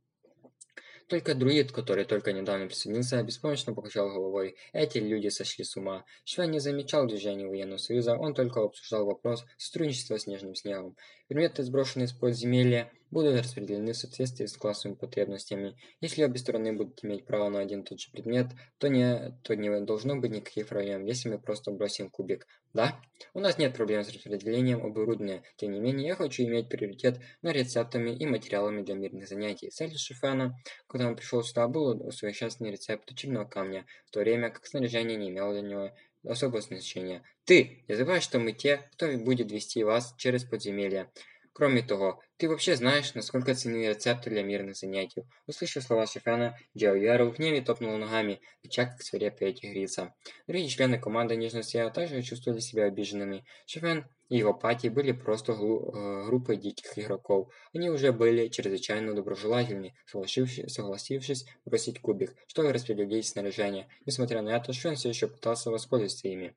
Только друид, который только недавно присоединился, беспомощно покачал головой. Эти люди сошли с ума. Швен не замечал движения военного союза, он только обсуждал вопрос сотрудничества с Нежным Снегом. Предметы, сброшенные с подземелья, будут распределены в соответствии с классовыми потребностями. Если обе стороны будут иметь право на один и тот же предмет, то не, то не должно быть никаких проблем, если мы просто бросим кубик. Да? У нас нет проблем с распределением оборудования. Тем не менее, я хочу иметь приоритет на рецептами и материалами для мирных занятий. Цель Шифена, когда он пришел сюда, был усовершенствованный рецепт учебного камня, в то время как снаряжение не имело для него особого значения. Ты! Не забывай, что мы те, кто будет вести вас через подземелье. Кроме того, ты вообще знаешь, насколько ценны рецепты для мирных занятий. Услышав слова Шефена, Джо Яру в гневе топнул ногами, рыча как свирепая тигрица. Другие члены команды Нежности также чувствовали себя обиженными. Шефен и его пати были просто э, группой диких игроков. Они уже были чрезвычайно доброжелательны, согласившись, согласившись бросить кубик, чтобы распределить снаряжение. Несмотря на это, Шефен все еще пытался воспользоваться ими.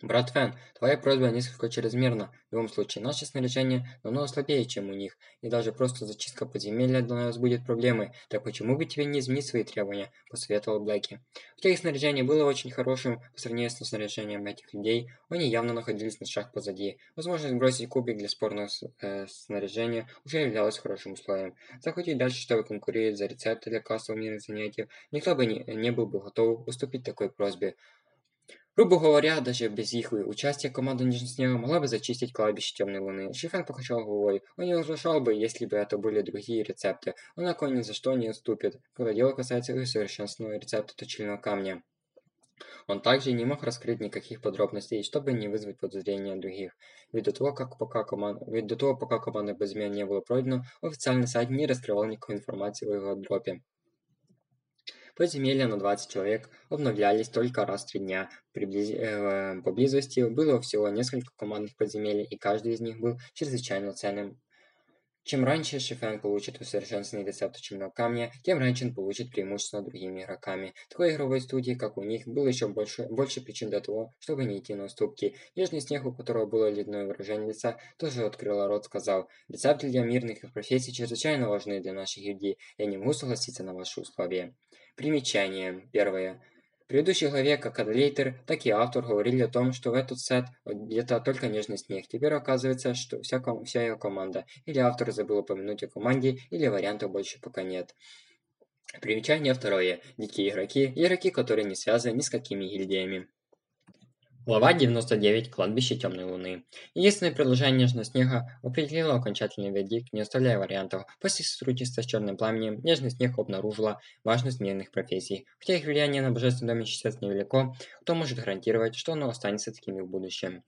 Брат Фэн, твоя просьба несколько чрезмерна. В любом случае, наше снаряжение намного слабее, чем у них, и даже просто зачистка подземелья для нас будет проблемой. Так почему бы тебе не изменить свои требования? Посоветовал Блэки. Хотя их снаряжение было очень хорошим по сравнению с снаряжением этих людей, они явно находились на шаг позади. Возможность бросить кубик для спорного э, снаряжения уже являлась хорошим условием. Захотеть дальше, чтобы конкурировать за рецепты для кассовых мирных занятий, никто бы не, не был бы готов уступить такой просьбе. Грубо говоря, даже без их участия команда Нижнего Снега могла бы зачистить кладбище Темной Луны. Шифен покачал головой. Он не возражал бы, если бы это были другие рецепты. Однако он ни за что не уступит, когда дело касается усовершенствованного рецепта точильного камня. Он также не мог раскрыть никаких подробностей, чтобы не вызвать подозрения других. Ведь до того, как пока команда, ведь до того, пока команда без не было пройдено, официальный сайт не раскрывал никакой информации о его дропе. Подземелья на 20 человек обновлялись только раз в три дня. Приблиз... Э, поблизости было всего несколько командных подземелий, и каждый из них был чрезвычайно ценным. Чем раньше Шифен получит усовершенствованный рецепт учебного камня, тем раньше он получит преимущество другими игроками. Такой игровой студии, как у них, было еще больше, больше причин для того, чтобы не идти на уступки. Нежный снег, у которого было ледяное выражение лица, тоже открыл рот, сказал, «Рецепты для мирных профессий чрезвычайно важны для наших людей, я не могу согласиться на ваши условия». Примечание. Первое. В предыдущей главе как Адлейтер, так и автор говорили о том, что в этот сет где-то только нежный снег. Теперь оказывается, что вся, вся ее команда. Или автор забыл упомянуть о команде, или вариантов больше пока нет. Примечание второе. Дикие игроки. Игроки, которые не связаны ни с какими гильдиями. Глава 99. Кладбище Темной Луны. Единственное предложение Нежного Снега определило окончательный вердикт, не оставляя вариантов. После сотрудничества с Черным Пламенем, Нежный Снег обнаружила важность мирных профессий. Хотя их влияние на Божественный Дом исчез невелико, кто может гарантировать, что оно останется такими в будущем.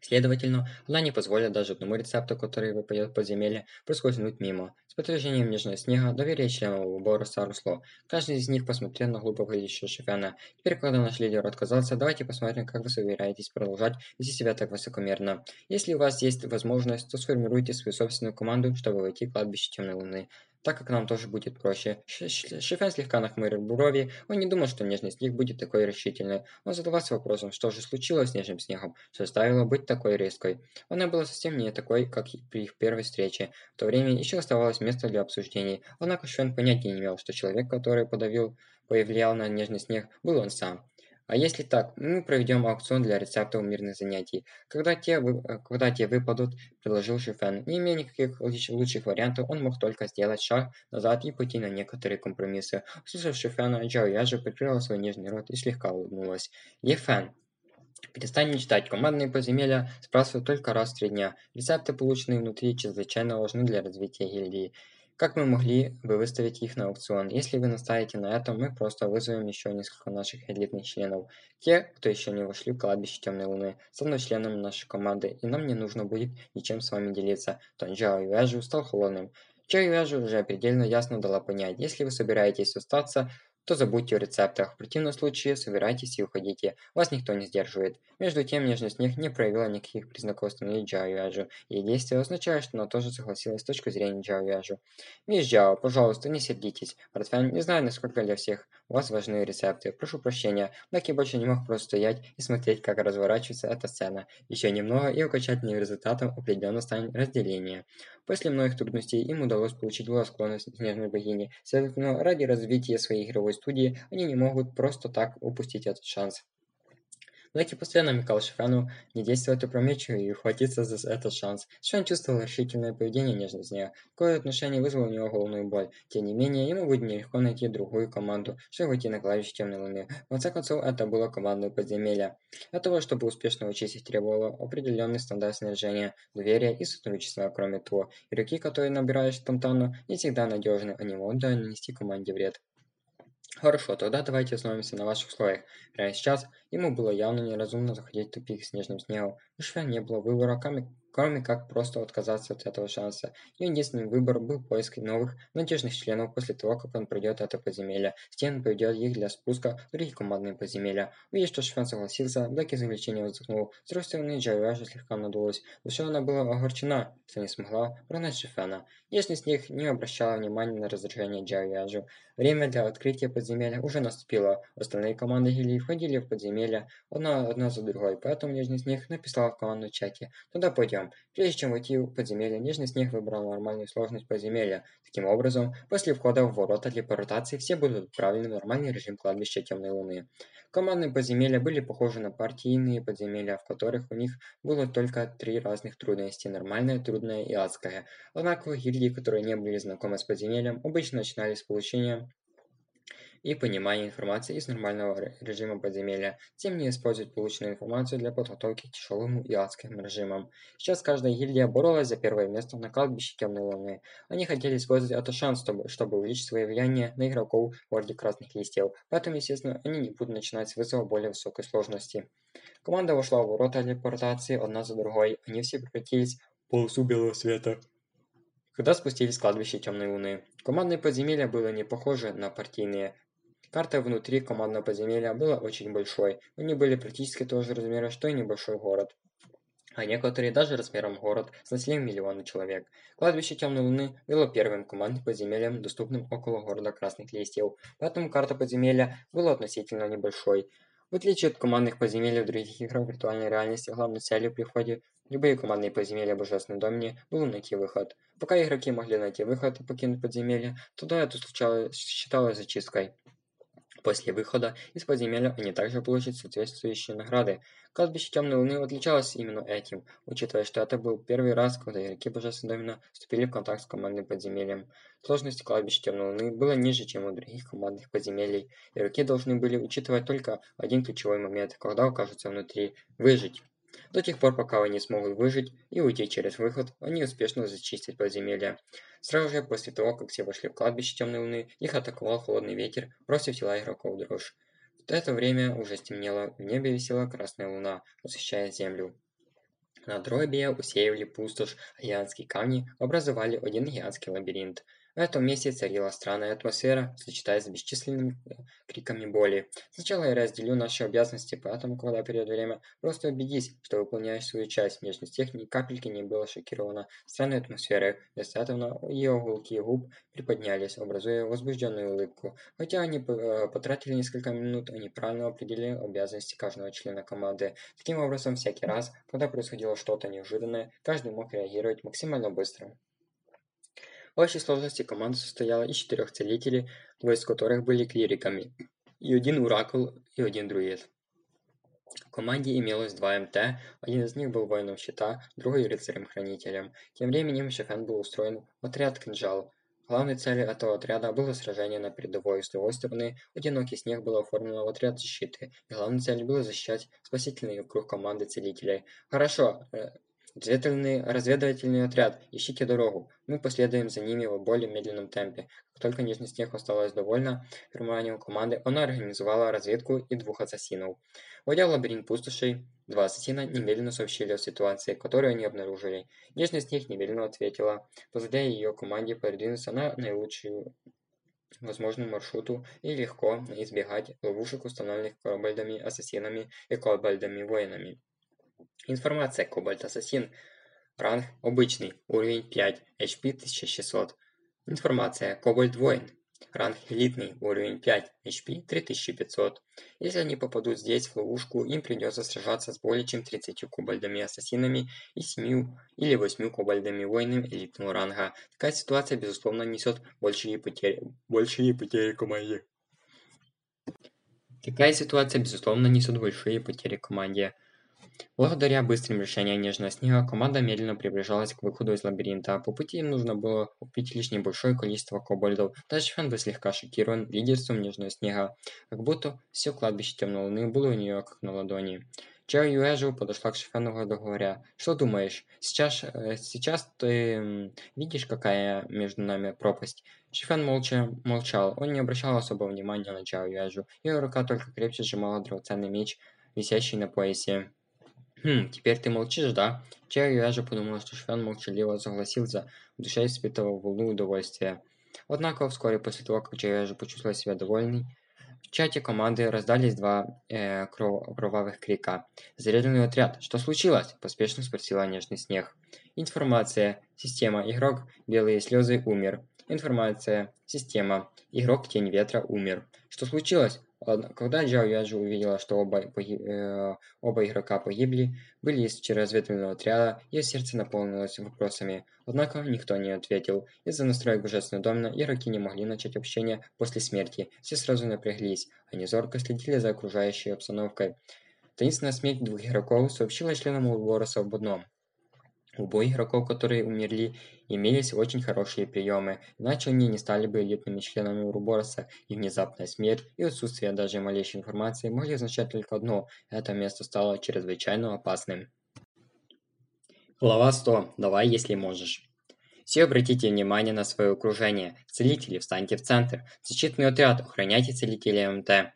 Следовательно, она не позволит даже одному рецепту, который выпадет в подземелье, проскользнуть мимо. С подтверждением нежного снега доверие членов Убороса росло. Каждый из них посмотрел на глупо выглядящего Шефяна. Теперь, когда наш лидер отказался, давайте посмотрим, как вы собираетесь продолжать вести себя так высокомерно. Если у вас есть возможность, то сформируйте свою собственную команду, чтобы войти в кладбище Темной Луны так как нам тоже будет проще. Шифен слегка нахмурил брови, он не думал, что нежный снег будет такой решительной. Он задавался вопросом, что же случилось с нежным снегом, что заставило быть такой резкой. Она была совсем не такой, как при их первой встрече. В то время еще оставалось место для обсуждений, однако Шифен понятия не имел, что человек, который подавил, повлиял на нежный снег, был он сам. А если так, мы проведем аукцион для рецептов мирных занятий. Когда те, э, когда те выпадут, предложил Шифен. Не имея никаких лучших вариантов, он мог только сделать шаг назад и пойти на некоторые компромиссы. Услышав Шифена, Джао Яжа прикрыла свой нежный рот и слегка улыбнулась. Ефен, Перестань мечтать, командные подземелья спрашивают только раз в три дня. Рецепты, полученные внутри, чрезвычайно важны для развития гильдии. Как мы могли бы выставить их на аукцион? Если вы настаиваете на этом, мы просто вызовем еще несколько наших элитных членов. Те, кто еще не вошли в кладбище Темной Луны, станут членами нашей команды, и нам не нужно будет ничем с вами делиться. Тонжао Юэжу стал холодным. Чай Юэжу уже предельно ясно дала понять, если вы собираетесь остаться, то забудьте о рецептах. В противном случае собирайтесь и уходите. Вас никто не сдерживает. Между тем, нежный снег не проявила никаких признаков остановить Джао Юэжу. Ее действие означает, что она тоже согласилась с точки зрения Джао Юэжу. Мисс Джао, пожалуйста, не сердитесь. Братфэн, не знаю, насколько для всех у вас важны рецепты. Прошу прощения. Лаки больше не мог просто стоять и смотреть, как разворачивается эта сцена. Еще немного, и окончательным результатом определенно станет разделение. После многих трудностей им удалось получить благосклонность Снежной Богини. Следовательно, ради развития своей игровой студии они не могут просто так упустить этот шанс. Лэки постоянно намекал Шифану не действовать опрометчиво и ухватиться за этот шанс. Шифан чувствовал решительное поведение нежность дня. Такое отношение вызвало у него головную боль. Тем не менее, ему будет нелегко найти другую команду, чтобы выйти на клавишу Темной Луны. В конце концов, это было командное подземелье. Для того, чтобы успешно учить их требовало определенный стандарт снаряжения, доверия и сотрудничества. Кроме того, игроки, которые набираешь спонтанно, не всегда надежны, они могут нанести команде вред. Хорошо, тогда давайте остановимся на ваших условиях. Прямо сейчас ему было явно неразумно заходить в тупик снежным снегом. У Швя не было выбора, кроме, кроме как просто отказаться от этого шанса. Ее единственный выбор был поиск новых, надежных членов после того, как он пройдет это подземелье. Стен поведет их для спуска в другие командные подземелья. Увидев, что Шифен согласился, Блэк из увлечения вздохнул. С другой стороны, Джайвяжа слегка надулась. Душа она была огорчена, что не смогла прогнать Шифена. Если с них не обращала внимания на раздражение Джайвяжу. Время для открытия подземелья уже наступило. Остальные команды гильдии входили в подземелья одна, одна за другой, поэтому Нежный Снег написала в командном чате «Туда пойдем». Прежде чем войти в подземелье, Нежный Снег выбрал нормальную сложность подземелья. Таким образом, после входа в ворота телепортации все будут отправлены в нормальный режим кладбища Темной Луны. Командные подземелья были похожи на партийные подземелья, в которых у них было только три разных трудности – нормальная, трудная и адская. Однако гильдии, которые не были знакомы с подземельем, обычно начинали с получения и понимание информации из нормального режима подземелья, тем не используют полученную информацию для подготовки к тяжелому и адским режимам. Сейчас каждая гильдия боролась за первое место на кладбище Темной Луны. Они хотели использовать этот шанс, чтобы, чтобы увеличить свое влияние на игроков в Орде Красных Листьев, поэтому, естественно, они не будут начинать с вызова более высокой сложности. Команда вошла в ворота телепортации одна за другой, они все превратились в полосу белого света когда спустились с кладбища Темной Луны. Командные подземелья было не похоже на партийные, Карта внутри командного подземелья была очень большой, они были практически того же размера, что и небольшой город. А некоторые даже размером город с населением миллиона человек. Кладбище Темной Луны было первым командным подземельем, доступным около города Красных Листьев, поэтому карта подземелья была относительно небольшой. В отличие от командных подземелий в других играх виртуальной реальности, главной целью при входе любые командные подземелья в Божественном Доме было найти выход. Пока игроки могли найти выход и покинуть подземелье, тогда это случалось, считалось зачисткой. После выхода из подземелья они также получат соответствующие награды. Кладбище Темной Луны отличалось именно этим, учитывая, что это был первый раз, когда игроки Божественного Домена вступили в контакт с командным подземельем. Сложность кладбища Темной Луны была ниже, чем у других командных подземелий. Игроки должны были учитывать только один ключевой момент, когда окажутся внутри – выжить. До тех пор, пока они смогут выжить и уйти через выход, они успешно зачистят подземелье. Сразу же после того, как все вошли в кладбище Темной Луны, их атаковал холодный ветер, бросив тела игроков дрожь. В это время уже стемнело, в небе висела красная луна, освещая землю. На дробе усеивали пустошь, а гигантские камни образовали один гигантский лабиринт. В этом месте царила странная атмосфера, сочетаясь с бесчисленными э, криками боли. Сначала я разделю наши обязанности, поэтому, когда придет время, просто убедись, что выполняешь свою часть. Внешность техники капельки не была шокирована странной атмосферой. Этого ее уголки губ приподнялись, образуя возбужденную улыбку. Хотя они э, потратили несколько минут, они правильно определили обязанности каждого члена команды. Таким образом, всякий раз, когда происходило что-то неожиданное, каждый мог реагировать максимально быстро. В общей сложности команда состояла из четырех целителей, двое из которых были клириками, и один оракул и один друид. В команде имелось два МТ, один из них был воином щита, другой рыцарем-хранителем. Тем временем Шефен был устроен в отряд кинжал. Главной целью этого отряда было сражение на передовой. С другой стороны, одинокий снег был оформлен в отряд защиты, и главной целью было защищать спасительный круг команды целителей. Хорошо, э, Разведывательный, разведывательный отряд, ищите дорогу. Мы последуем за ними в более медленном темпе. Как только Нижний Снег осталось довольно формированием команды, она организовала разведку и двух ассасинов. Войдя в лабиринт пустошей, два ассасина немедленно сообщили о ситуации, которую они обнаружили. Нижний Снег немедленно ответила, позволяя ее команде продвинуться на наилучшую возможную маршруту и легко избегать ловушек, установленных кобальдами, ассасинами и кобальдами-воинами. Информация Кобальт Ассасин. Ранг обычный, уровень 5, HP 1600. Информация Кобальт Воин. Ранг элитный, уровень 5, HP 3500. Если они попадут здесь в ловушку, им придется сражаться с более чем 30 кобальдами-ассасинами и 7 или 8 кобальдами-воинами элитного ранга. Такая ситуация, безусловно, несет большие потери, большие потери команде. Такая ситуация, безусловно, несет большие потери команде. Благодаря быстрым решениям Нежного Снега, команда медленно приближалась к выходу из лабиринта. По пути им нужно было убить лишь небольшое количество кобальдов. Даже Фэн был слегка шокирован лидерством Нежного Снега, как будто все кладбище Темной Луны было у нее как на ладони. Чао Юэжу подошла к Шифену говоря, «Что думаешь? Сейчас, э, сейчас ты видишь, какая между нами пропасть?» Шифен молча молчал. Он не обращал особого внимания на Чао Юэжу. Ее рука только крепче сжимала драгоценный меч, висящий на поясе. «Хм, теперь ты молчишь, да?» Чайо-Яжи подумал, что Швен молчаливо согласился, в душе испытывал волну удовольствия. Однако вскоре после того, как Чайо-Яжи почувствовал себя довольной, в чате команды раздались два э, кровавых крика. «Заряженный отряд! Что случилось?» – поспешно спросила Нежный Снег. «Информация. Система. Игрок. Белые слезы. Умер. Информация. Система. Игрок. Тень ветра. Умер. Что случилось?» Когда Джао Яджи увидела, что оба, погиб, э, оба игрока погибли, были из разведывательного отряда, ее сердце наполнилось вопросами. Однако никто не ответил. Из-за настроек Божественного Домина игроки не могли начать общение после смерти. Все сразу напряглись. Они зорко следили за окружающей обстановкой. Таинственная смерть двух игроков сообщила членам Урбороса об одном – у обоих игроков, которые умерли, имелись очень хорошие приемы, иначе они не стали бы элитными членами Урубороса, и внезапная смерть и отсутствие даже малейшей информации могли означать только одно – это место стало чрезвычайно опасным. Глава 100. Давай, если можешь. Все обратите внимание на свое окружение. Целители, встаньте в центр. Защитный отряд, охраняйте целителей МТ.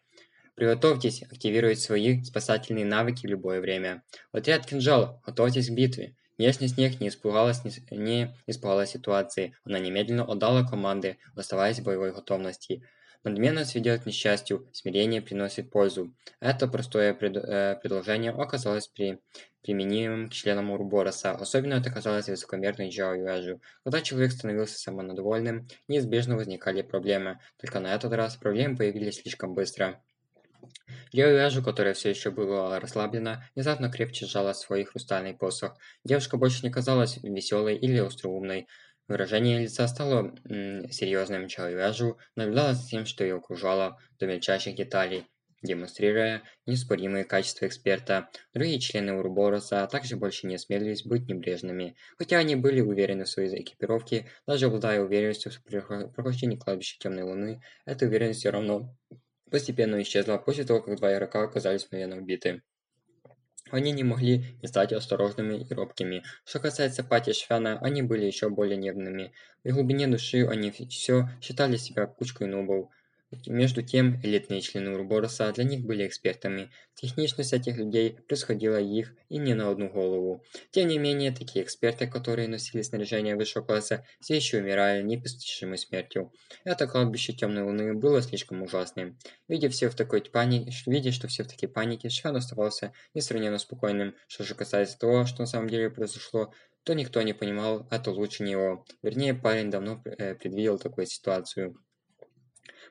Приготовьтесь активировать свои спасательные навыки в любое время. Отряд кинжалов, готовьтесь к битве. Внешний снег не испугалась, не, испугалась ситуации. Она немедленно отдала команды, оставаясь в боевой готовности. Надменность ведет к несчастью, смирение приносит пользу. Это простое пред, э, предложение оказалось при, применимым к членам Урбороса. Особенно это казалось высокомерной Джао Юэжу. Когда человек становился самонадовольным, неизбежно возникали проблемы. Только на этот раз проблемы появились слишком быстро. Девушка, которая все еще была расслаблена, внезапно крепче сжала свой хрустальный посох. Девушка больше не казалась веселой или остроумной. Выражение лица стало серьезным. Чао наблюдала за тем, что ее окружало до мельчайших деталей, демонстрируя неоспоримые качества эксперта. Другие члены Урбороса также больше не осмелились быть небрежными. Хотя они были уверены в своей экипировке, даже обладая уверенностью в прохождении кладбища Темной Луны, эта уверенность все равно постепенно исчезла после того, как два игрока оказались мгновенно убиты. Они не могли не стать осторожными и робкими. Что касается Пати Швяна, они были еще более нервными. В глубине души они все считали себя кучкой нубов. Между тем, элитные члены Урбороса для них были экспертами. Техничность этих людей превосходила их и не на одну голову. Тем не менее, такие эксперты, которые носили снаряжение высшего класса, все еще умирали непостижимой смертью. Это кладбище Темной Луны было слишком ужасным. Видя все в такой панике, видя, что все в такой панике, Швен оставался несравненно спокойным. Что же касается того, что на самом деле произошло, то никто не понимал это лучше него. Вернее, парень давно э, предвидел такую ситуацию.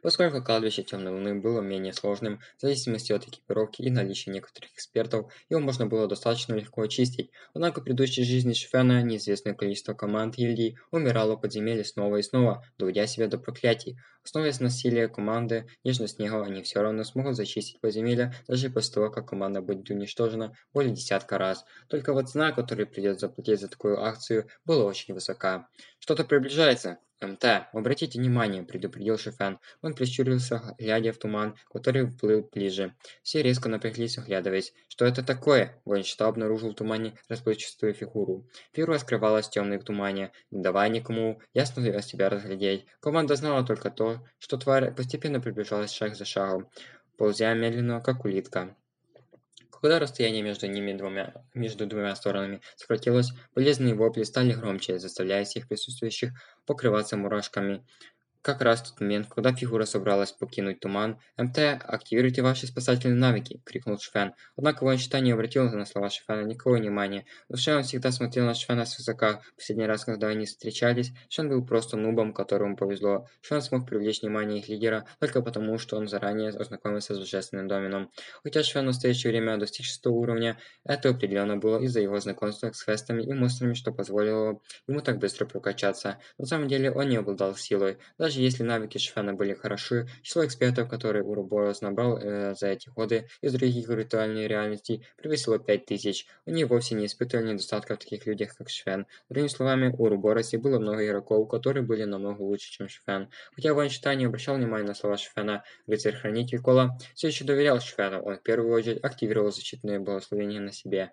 Поскольку кладбище Темной Луны было менее сложным, в зависимости от экипировки и наличия некоторых экспертов, его можно было достаточно легко очистить. Однако в предыдущей жизни Шфена неизвестное количество команд гильдий умирало в подземелье снова и снова, доводя себя до проклятий. Основываясь на силе команды Нежного Снега, они все равно смогут зачистить подземелье, даже после того, как команда будет уничтожена более десятка раз. Только вот цена, которую придется заплатить за такую акцию, была очень высока. Что-то приближается. «МТ, обратите внимание», – предупредил Шифен. Он прищурился, глядя в туман, который плыл ближе. Все резко напряглись, оглядываясь. «Что это такое?» Воинштаб обнаружил в тумане расплывчатую фигуру. Фигура скрывалась в темной тумане, не давая никому ясно себя разглядеть. Команда знала только то, что тварь постепенно приближалась шаг за шагом, ползя медленно, как улитка. Когда расстояние между ними двумя, между двумя сторонами сократилось, болезненные вопли стали громче, заставляя всех присутствующих покрываться мурашками. Как раз в тот момент, когда фигура собралась покинуть туман, «МТ, активируйте ваши спасательные навыки!» – крикнул Шфен. Однако Вайнштейн не обратил на слова Шфена никакого внимания. В душе всегда смотрел на Шфена свысока. Последний раз, когда они встречались, Шфен был просто нубом, которому повезло. Шфен смог привлечь внимание их лидера только потому, что он заранее ознакомился с Божественным Доменом. Хотя Шфен в настоящее время достиг шестого уровня, это определенно было из-за его знакомства с квестами и монстрами, что позволило ему так быстро прокачаться. На самом деле он не обладал силой. Даже если навыки Шифена были хороши, число экспертов, которые Уроборос набрал э, за эти годы из других виртуальной реальностей, превысило 5000. Они вовсе не испытывали недостатков в таких людях, как Шфен. Другими словами, у Уруборосе было много игроков, которые были намного лучше, чем Шфен. Хотя Вайнштейн не обращал внимания на слова Шфена, рыцарь-хранитель Кола все еще доверял Шфену. Он в первую очередь активировал защитные благословения на себе.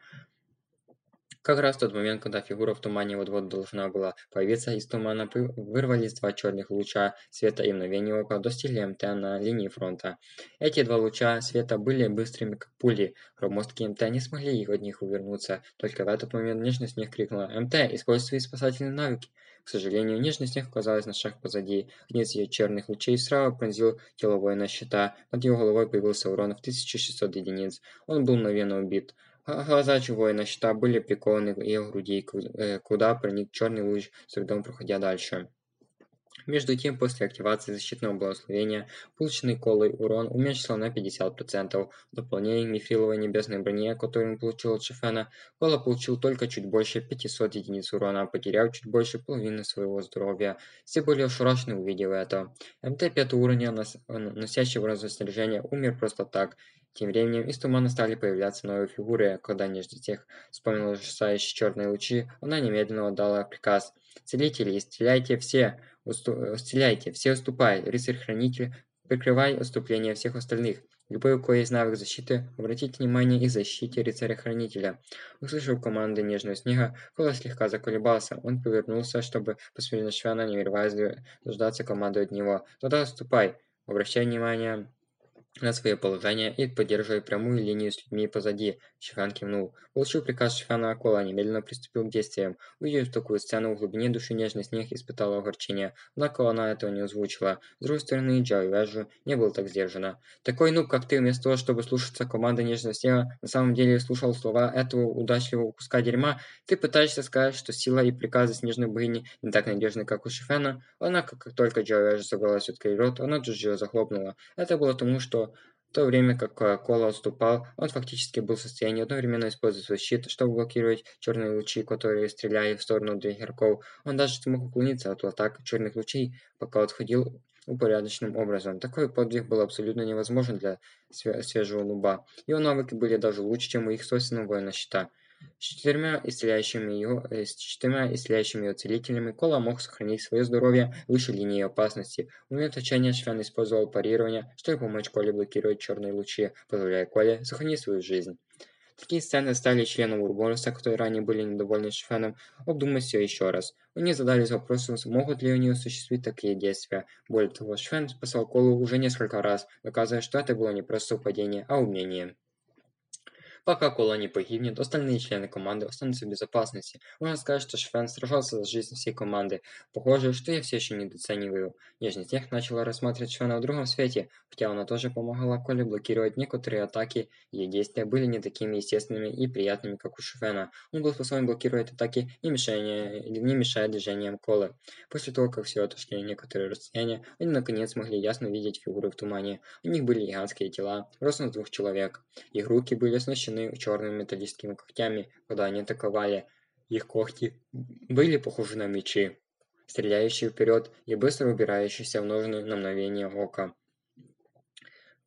Как раз в тот момент, когда фигура в тумане вот-вот должна была появиться, из тумана вырвались два черных луча света и мгновение ока достигли МТ на линии фронта. Эти два луча света были быстрыми, как пули. Громоздкие МТ не смогли от них увернуться. Только в этот момент нежный снег крикнула «МТ, используй спасательные навыки!» К сожалению, нежный снег оказалась на шаг позади. Из ее черных лучей справа пронзил тело воина щита. Над его головой появился урон в 1600 единиц. Он был мгновенно убит. Глаза воина щита были прикованы к ее груди, э, куда проник черный луч, с трудом проходя дальше. Между тем, после активации защитного благословения, полученный Колой урон уменьшился на 50%. В дополнение к мифриловой небесной броне, которую он получил от Шефена, Кола получил только чуть больше 500 единиц урона, потеряв чуть больше половины своего здоровья. Все были ошарашены, увидев это. МТ 5 уровня, носящий бронзовое снаряжение, умер просто так. Тем временем из тумана стали появляться новые фигуры. Когда нежный тех вспомнил ужасающие черные лучи, она немедленно отдала приказ. «Целители, стреляйте все! Усту... Стреляйте! Все уступай! Рыцарь-хранитель, прикрывай отступление всех остальных!» Любой, у кого есть навык защиты, обратите внимание и защите рыцаря-хранителя. Услышав команды Нежного Снега, Кола слегка заколебался. Он повернулся, чтобы посмотреть на Швяна, не намереваясь дождаться команды от него. «Туда отступай!» Обращай внимание на свое положение и поддерживая прямую линию с людьми позади. Шихан кивнул. Получив приказ Шихана Акола, немедленно приступил к действиям. Увидев такую сцену, в глубине души нежный снег испытала огорчение. Однако она этого не озвучила. С другой стороны, Джао Вяжу не был так сдержана. Такой нуб, как ты, вместо того, чтобы слушаться команды нежного снега, на самом деле слушал слова этого удачливого куска дерьма, ты пытаешься сказать, что сила и приказы снежной богини не так надежны, как у Шифена. Однако, как только Джао Вяжу собралась открыть рот, она тут же захлопнула. Это было тому, что то время как Кола отступал, он фактически был в состоянии одновременно использовать свой щит, чтобы блокировать черные лучи, которые стреляли в сторону игроков. Он даже смог уклониться от атак черных лучей, пока отходил упорядоченным образом. Такой подвиг был абсолютно невозможен для свежего нуба. Его навыки были даже лучше, чем у их собственного воина щита. С четырьмя исцеляющими его, э, с четырьмя исцеляющими его целителями Кола мог сохранить свое здоровье выше линии опасности. Момент отчаяния Швен использовал парирование, чтобы помочь Коле блокировать черные лучи, позволяя Коле сохранить свою жизнь. Такие сцены стали членам Урборуса, которые ранее были недовольны Шфеном, обдумать все еще раз. Они задались вопросом, смогут ли они осуществить такие действия. Более того, Шфен спасал Колу уже несколько раз, доказывая, что это было не просто совпадение, а умение. Пока Кола не погибнет, остальные члены команды останутся в безопасности. Можно сказать, что Швен сражался за жизнь всей команды. Похоже, что я все еще недооцениваю. Нежный тех начала рассматривать Швена в другом свете, хотя она тоже помогала Коле блокировать некоторые атаки. Ее действия были не такими естественными и приятными, как у Швена. Он был способен блокировать атаки, не мешая, не мешая движениям Колы. После того, как все отошли некоторые расстояния, они наконец смогли ясно видеть фигуры в тумане. У них были гигантские тела, ростом двух человек. Их руки были оснащены оснащены черными металлическими когтями, когда они атаковали. Их когти были похожи на мечи, стреляющие вперед и быстро убирающиеся в ножны на мгновение ока.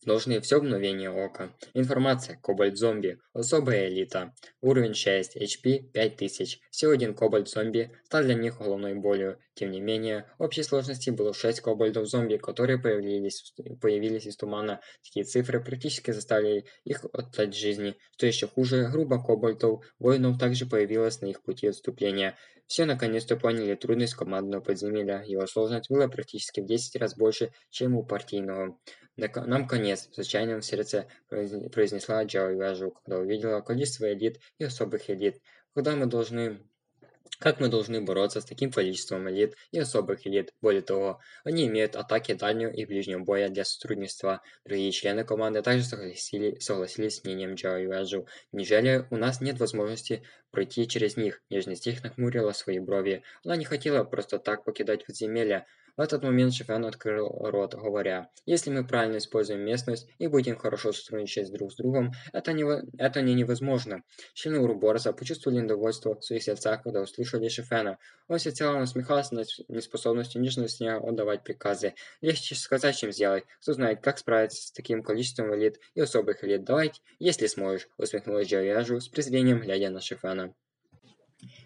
Ножные все мгновение ока. Информация. Кобальт-зомби. Особая элита. Уровень 6. HP 5000. Всего один кобальт-зомби стал для них головной болью. Тем не менее, общей сложности было 6 кобальтов-зомби, которые появились, появились из тумана. Такие цифры практически заставили их отдать жизни. Что еще хуже, группа кобальтов, воинов также появилась на их пути отступления. Все наконец-то поняли трудность командного подземелья. Его сложность была практически в 10 раз больше, чем у партийного. «Нам конец!» – с отчаянием в сердце произнесла Джао Вяжу, когда увидела количество элит и особых элит. Когда мы должны как мы должны бороться с таким количеством элит и особых элит? Более того, они имеют атаки дальнего и ближнего боя для сотрудничества. Другие члены команды также согласили, согласились с мнением Джао Юэджу. Неужели у нас нет возможности пройти через них? Нежность их нахмурила свои брови. Она не хотела просто так покидать подземелья. В этот момент Шифен открыл рот, говоря, «Если мы правильно используем местность и будем хорошо сотрудничать друг с другом, это не, это не невозможно». Члены Уруборса почувствовали недовольство в своих сердцах, когда услышали Шифена. Он всецело насмехался над неспособностью нежного снега отдавать приказы. Легче сказать, чем сделать. Кто знает, как справиться с таким количеством элит и особых элит. Давайте, если сможешь, усмехнулась Джояжу с презрением, глядя на Шифена.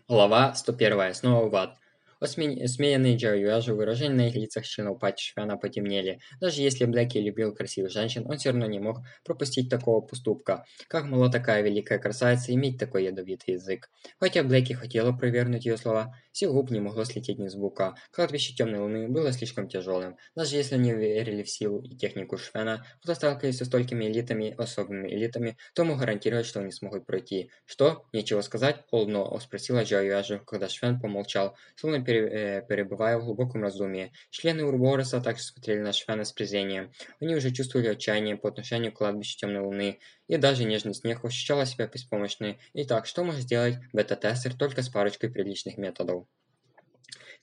Глава 101. Снова в ад. Осмеянные Джо Юэжу выражения на их лицах пати Швена потемнели. Даже если Блэки любил красивых женщин, он все равно не мог пропустить такого поступка. Как могла такая великая красавица иметь такой ядовитый язык? Хотя Блэки хотела провернуть ее слова, с губ не могло слететь ни звука. Кладбище Темной Луны было слишком тяжелым. Даже если они верили в силу и технику Швена, кто сталкивались со столькими элитами, особыми элитами, то мог гарантировать, что они смогут пройти. «Что? Нечего сказать?» – холодно спросила Джо Юэжу, когда Швен помолчал, словно пере, э, перебывая в глубоком раздумье. Члены Урбороса также смотрели на Швена с презрением. Они уже чувствовали отчаяние по отношению к кладбищу Темной Луны, и даже нежный снег ощущала себя беспомощной. Итак, что может сделать бета-тестер только с парочкой приличных методов?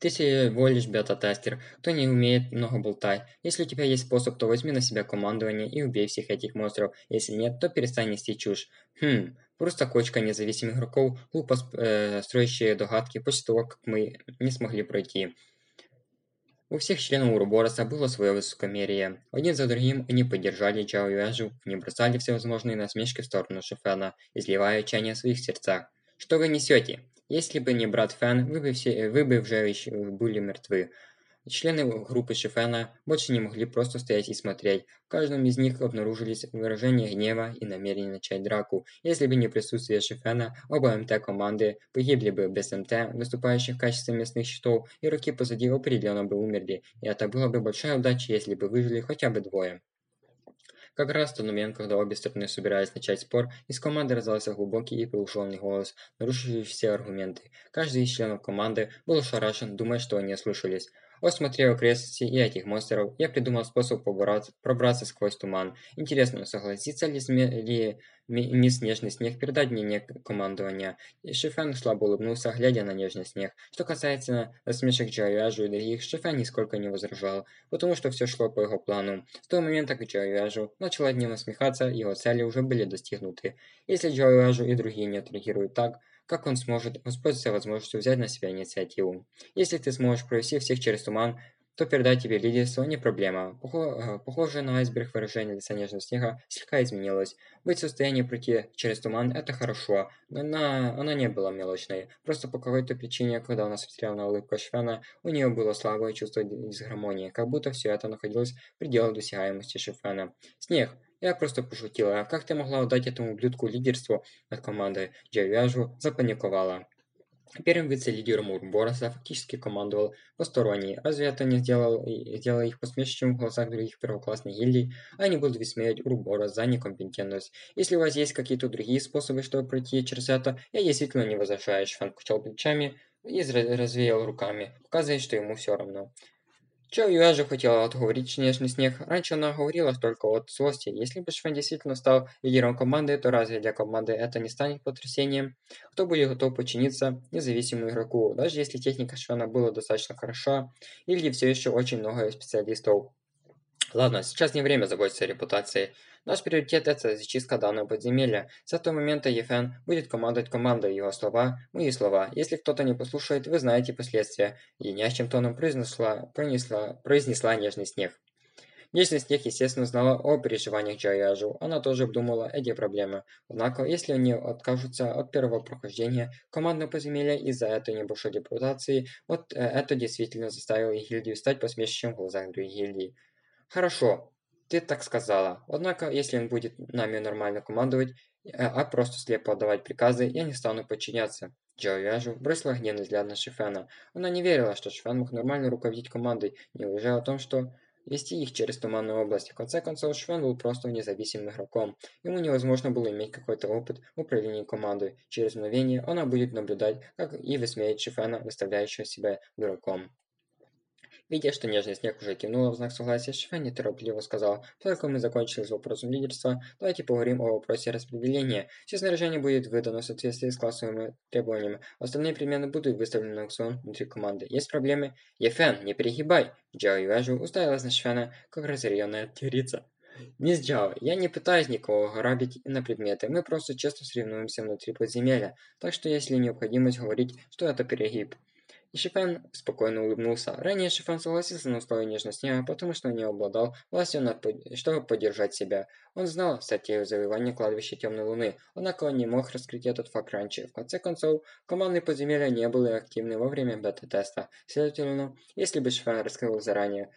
Ты всего лишь бета-тестер, кто не умеет много болтать. Если у тебя есть способ, то возьми на себя командование и убей всех этих монстров. Если нет, то перестань нести чушь. Хм, просто кочка независимых игроков, глупо э, строящие догадки после того, как мы не смогли пройти. У всех членов Урубороса было свое высокомерие. Один за другим они поддержали Джао Юэжу, не бросали всевозможные насмешки в сторону Шефена, изливая отчаяние в своих сердцах. «Что вы несете? Если бы не брат Фэн, вы бы, все, вы бы уже были мертвы. Члены группы Шифена больше не могли просто стоять и смотреть. В каждом из них обнаружились выражения гнева и намерения начать драку. Если бы не присутствие Шифена, оба МТ-команды погибли бы без МТ, выступающих в качестве местных щитов, и руки позади определенно бы умерли. И это была бы большая удача, если бы выжили хотя бы двое. Как раз в тот момент, когда обе стороны собирались начать спор, из команды раздался глубокий и приглушенный голос, нарушивший все аргументы. Каждый из членов команды был ошарашен, думая, что они ослышались. Осмотрев окрестности и этих монстров, я придумал способ пробраться сквозь туман. Интересно, согласится ли, ли мисс Нежный Снег передать мне командования? И Шифен слабо улыбнулся, глядя на Нежный Снег. Что касается насмешек Джояжу и других, Шифен нисколько не возражал, потому что все шло по его плану. С того момента, как Джояжу начал одним насмехаться, его цели уже были достигнуты. Если Джояжу и другие не отреагируют так, как он сможет воспользоваться возможностью взять на себя инициативу? Если ты сможешь провести всех через туман, то передать тебе лидерство не проблема. Э, похоже на айсберг выражение лица нежного снега слегка изменилось. Быть в состоянии пройти через туман – это хорошо, но она, она не была мелочной. Просто по какой-то причине, когда она смотрела на улыбку Швена, у нее было слабое чувство дисгармонии, как будто все это находилось в пределах досягаемости Шефена. «Снег, я просто пошутила. А как ты могла отдать этому ублюдку лидерство над командой? Джавяжу запаниковала. Первым вице-лидером Урбороса фактически командовал посторонний. Разве это не сделало, сделало их посмешищем в глазах других первоклассных гильдий? Они будут высмеивать Урборос за некомпетентность. Если у вас есть какие-то другие способы, чтобы пройти через это, я действительно не возражаю. Шфан качал плечами и развеял руками, показывая, что ему все равно. Чо Юэ хотела отговорить Снежный Снег. Раньше она говорила только от злости. Если бы Швен действительно стал лидером команды, то разве для команды это не станет потрясением? Кто будет готов подчиниться независимому игроку, даже если техника Швена была достаточно хороша, или все еще очень много специалистов? Ладно, сейчас не время заботиться о репутации. Наш приоритет – это зачистка данного подземелья. С этого момента Ефен будет командовать командой, его слова – мои слова. Если кто-то не послушает, вы знаете последствия. Леднящим тоном произнесла, произнесла, произнесла нежный снег. Нежный снег, естественно, знала о переживаниях Джаяжу. Она тоже обдумала эти проблемы. Однако, если они откажутся от первого прохождения командного подземелья из-за этой небольшой репутации, вот э, это действительно заставило гильдию стать посмешищем в глазах других гильдий. Хорошо, ты так сказала. Однако, если он будет нами нормально командовать, э, а просто слепо отдавать приказы, я не стану подчиняться. Джо Яжу бросила гневный взгляд на Шифена. Она не верила, что Шифен мог нормально руководить командой, не уезжая о том, что вести их через Туманную область. В конце концов, Швен был просто независимым игроком. Ему невозможно было иметь какой-то опыт в управлении командой. Через мгновение она будет наблюдать, как и высмеять Шифена, выставляющего себя дураком. Видя, что нежный снег уже кивнула в знак согласия, Шифен неторопливо сказал, «Только мы закончили с вопросом лидерства, давайте поговорим о вопросе распределения. Все снаряжение будет выдано в соответствии с классовыми требованиями. Остальные перемены будут выставлены на аукцион внутри команды. Есть проблемы?» «Ефен, не перегибай!» Джао Юэжу уставилась на Шифена, как разъяренная тигрица. «Мисс Джао, я не пытаюсь никого грабить на предметы, мы просто честно соревнуемся внутри подземелья, так что есть ли необходимость говорить, что это перегиб?» И Шифен спокойно улыбнулся. Ранее Шифен согласился на условия нежности снега, потому что не обладал властью, над, чтобы поддержать себя. Он знал статью завоевания кладбища Темной Луны, однако он не мог раскрыть этот факт раньше. В конце концов, командные подземелья не были активны во время бета-теста. Следовательно, если бы Шифен раскрыл заранее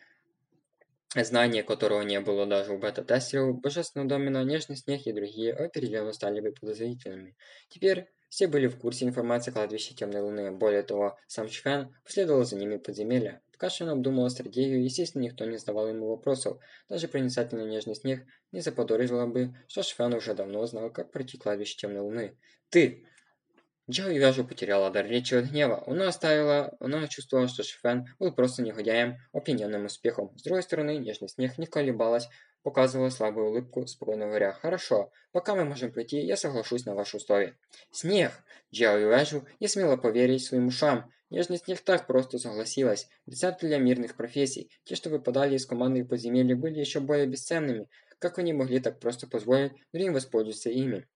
знание которого не было даже у бета-тестеров, божественного домена, нежный снег и другие определенно стали бы подозрительными. Теперь все были в курсе информации о кладбище Темной Луны. Более того, сам Швен последовал за ними подземелья. Пока Швен обдумывал стратегию, естественно, никто не задавал ему вопросов. Даже проницательный нежный снег не заподозрила бы, что Швен уже давно знал, как пройти кладбище Темной Луны. «Ты!» Джо Юэжу потеряла дар речи от гнева. Она оставила, она чувствовала, что Шифен был просто негодяем, опьяненным успехом. С другой стороны, нежный снег не колебалась, показывала слабую улыбку, спокойно говоря, «Хорошо, пока мы можем пройти, я соглашусь на ваши условия». «Снег!» Джао Юэжу не смела поверить своим ушам. Нежный снег так просто согласилась. Для мирных профессий, те, что выпадали из команды подземелья, были еще более бесценными. Как они могли так просто позволить другим воспользоваться ими?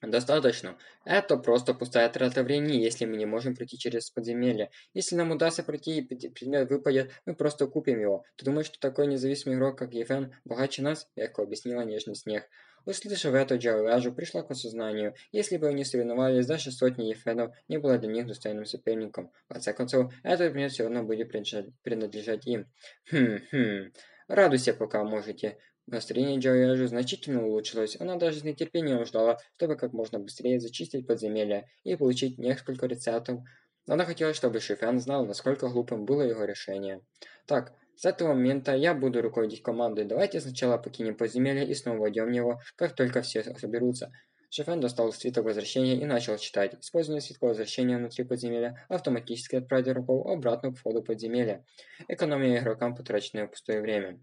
Достаточно. Это просто пустая трата времени, если мы не можем пройти через подземелье. Если нам удастся пройти и предмет выпадет, мы просто купим его. Ты думаешь, что такой независимый игрок, как Ефен, богаче нас? Легко объяснила нежный снег. Услышав это, Джауэжу пришла к осознанию. Если бы они соревновались, даже сотни Ефенов не было для них достойным соперником. В конце концов, этот предмет все равно будет принадлежать им. Хм, хм. Радуйся, пока можете. Настроение Джоэжи значительно улучшилось. Она даже с нетерпением ждала, чтобы как можно быстрее зачистить подземелье и получить несколько рецептов. Она хотела, чтобы Шифен знал, насколько глупым было его решение. Так, с этого момента я буду руководить командой. Давайте сначала покинем подземелье и снова войдем в него, как только все соберутся. Шефен достал свиток возвращения и начал читать. Использование свитка возвращения внутри подземелья автоматически отправит игроков обратно к входу подземелья, экономия игрокам потраченное пустое время.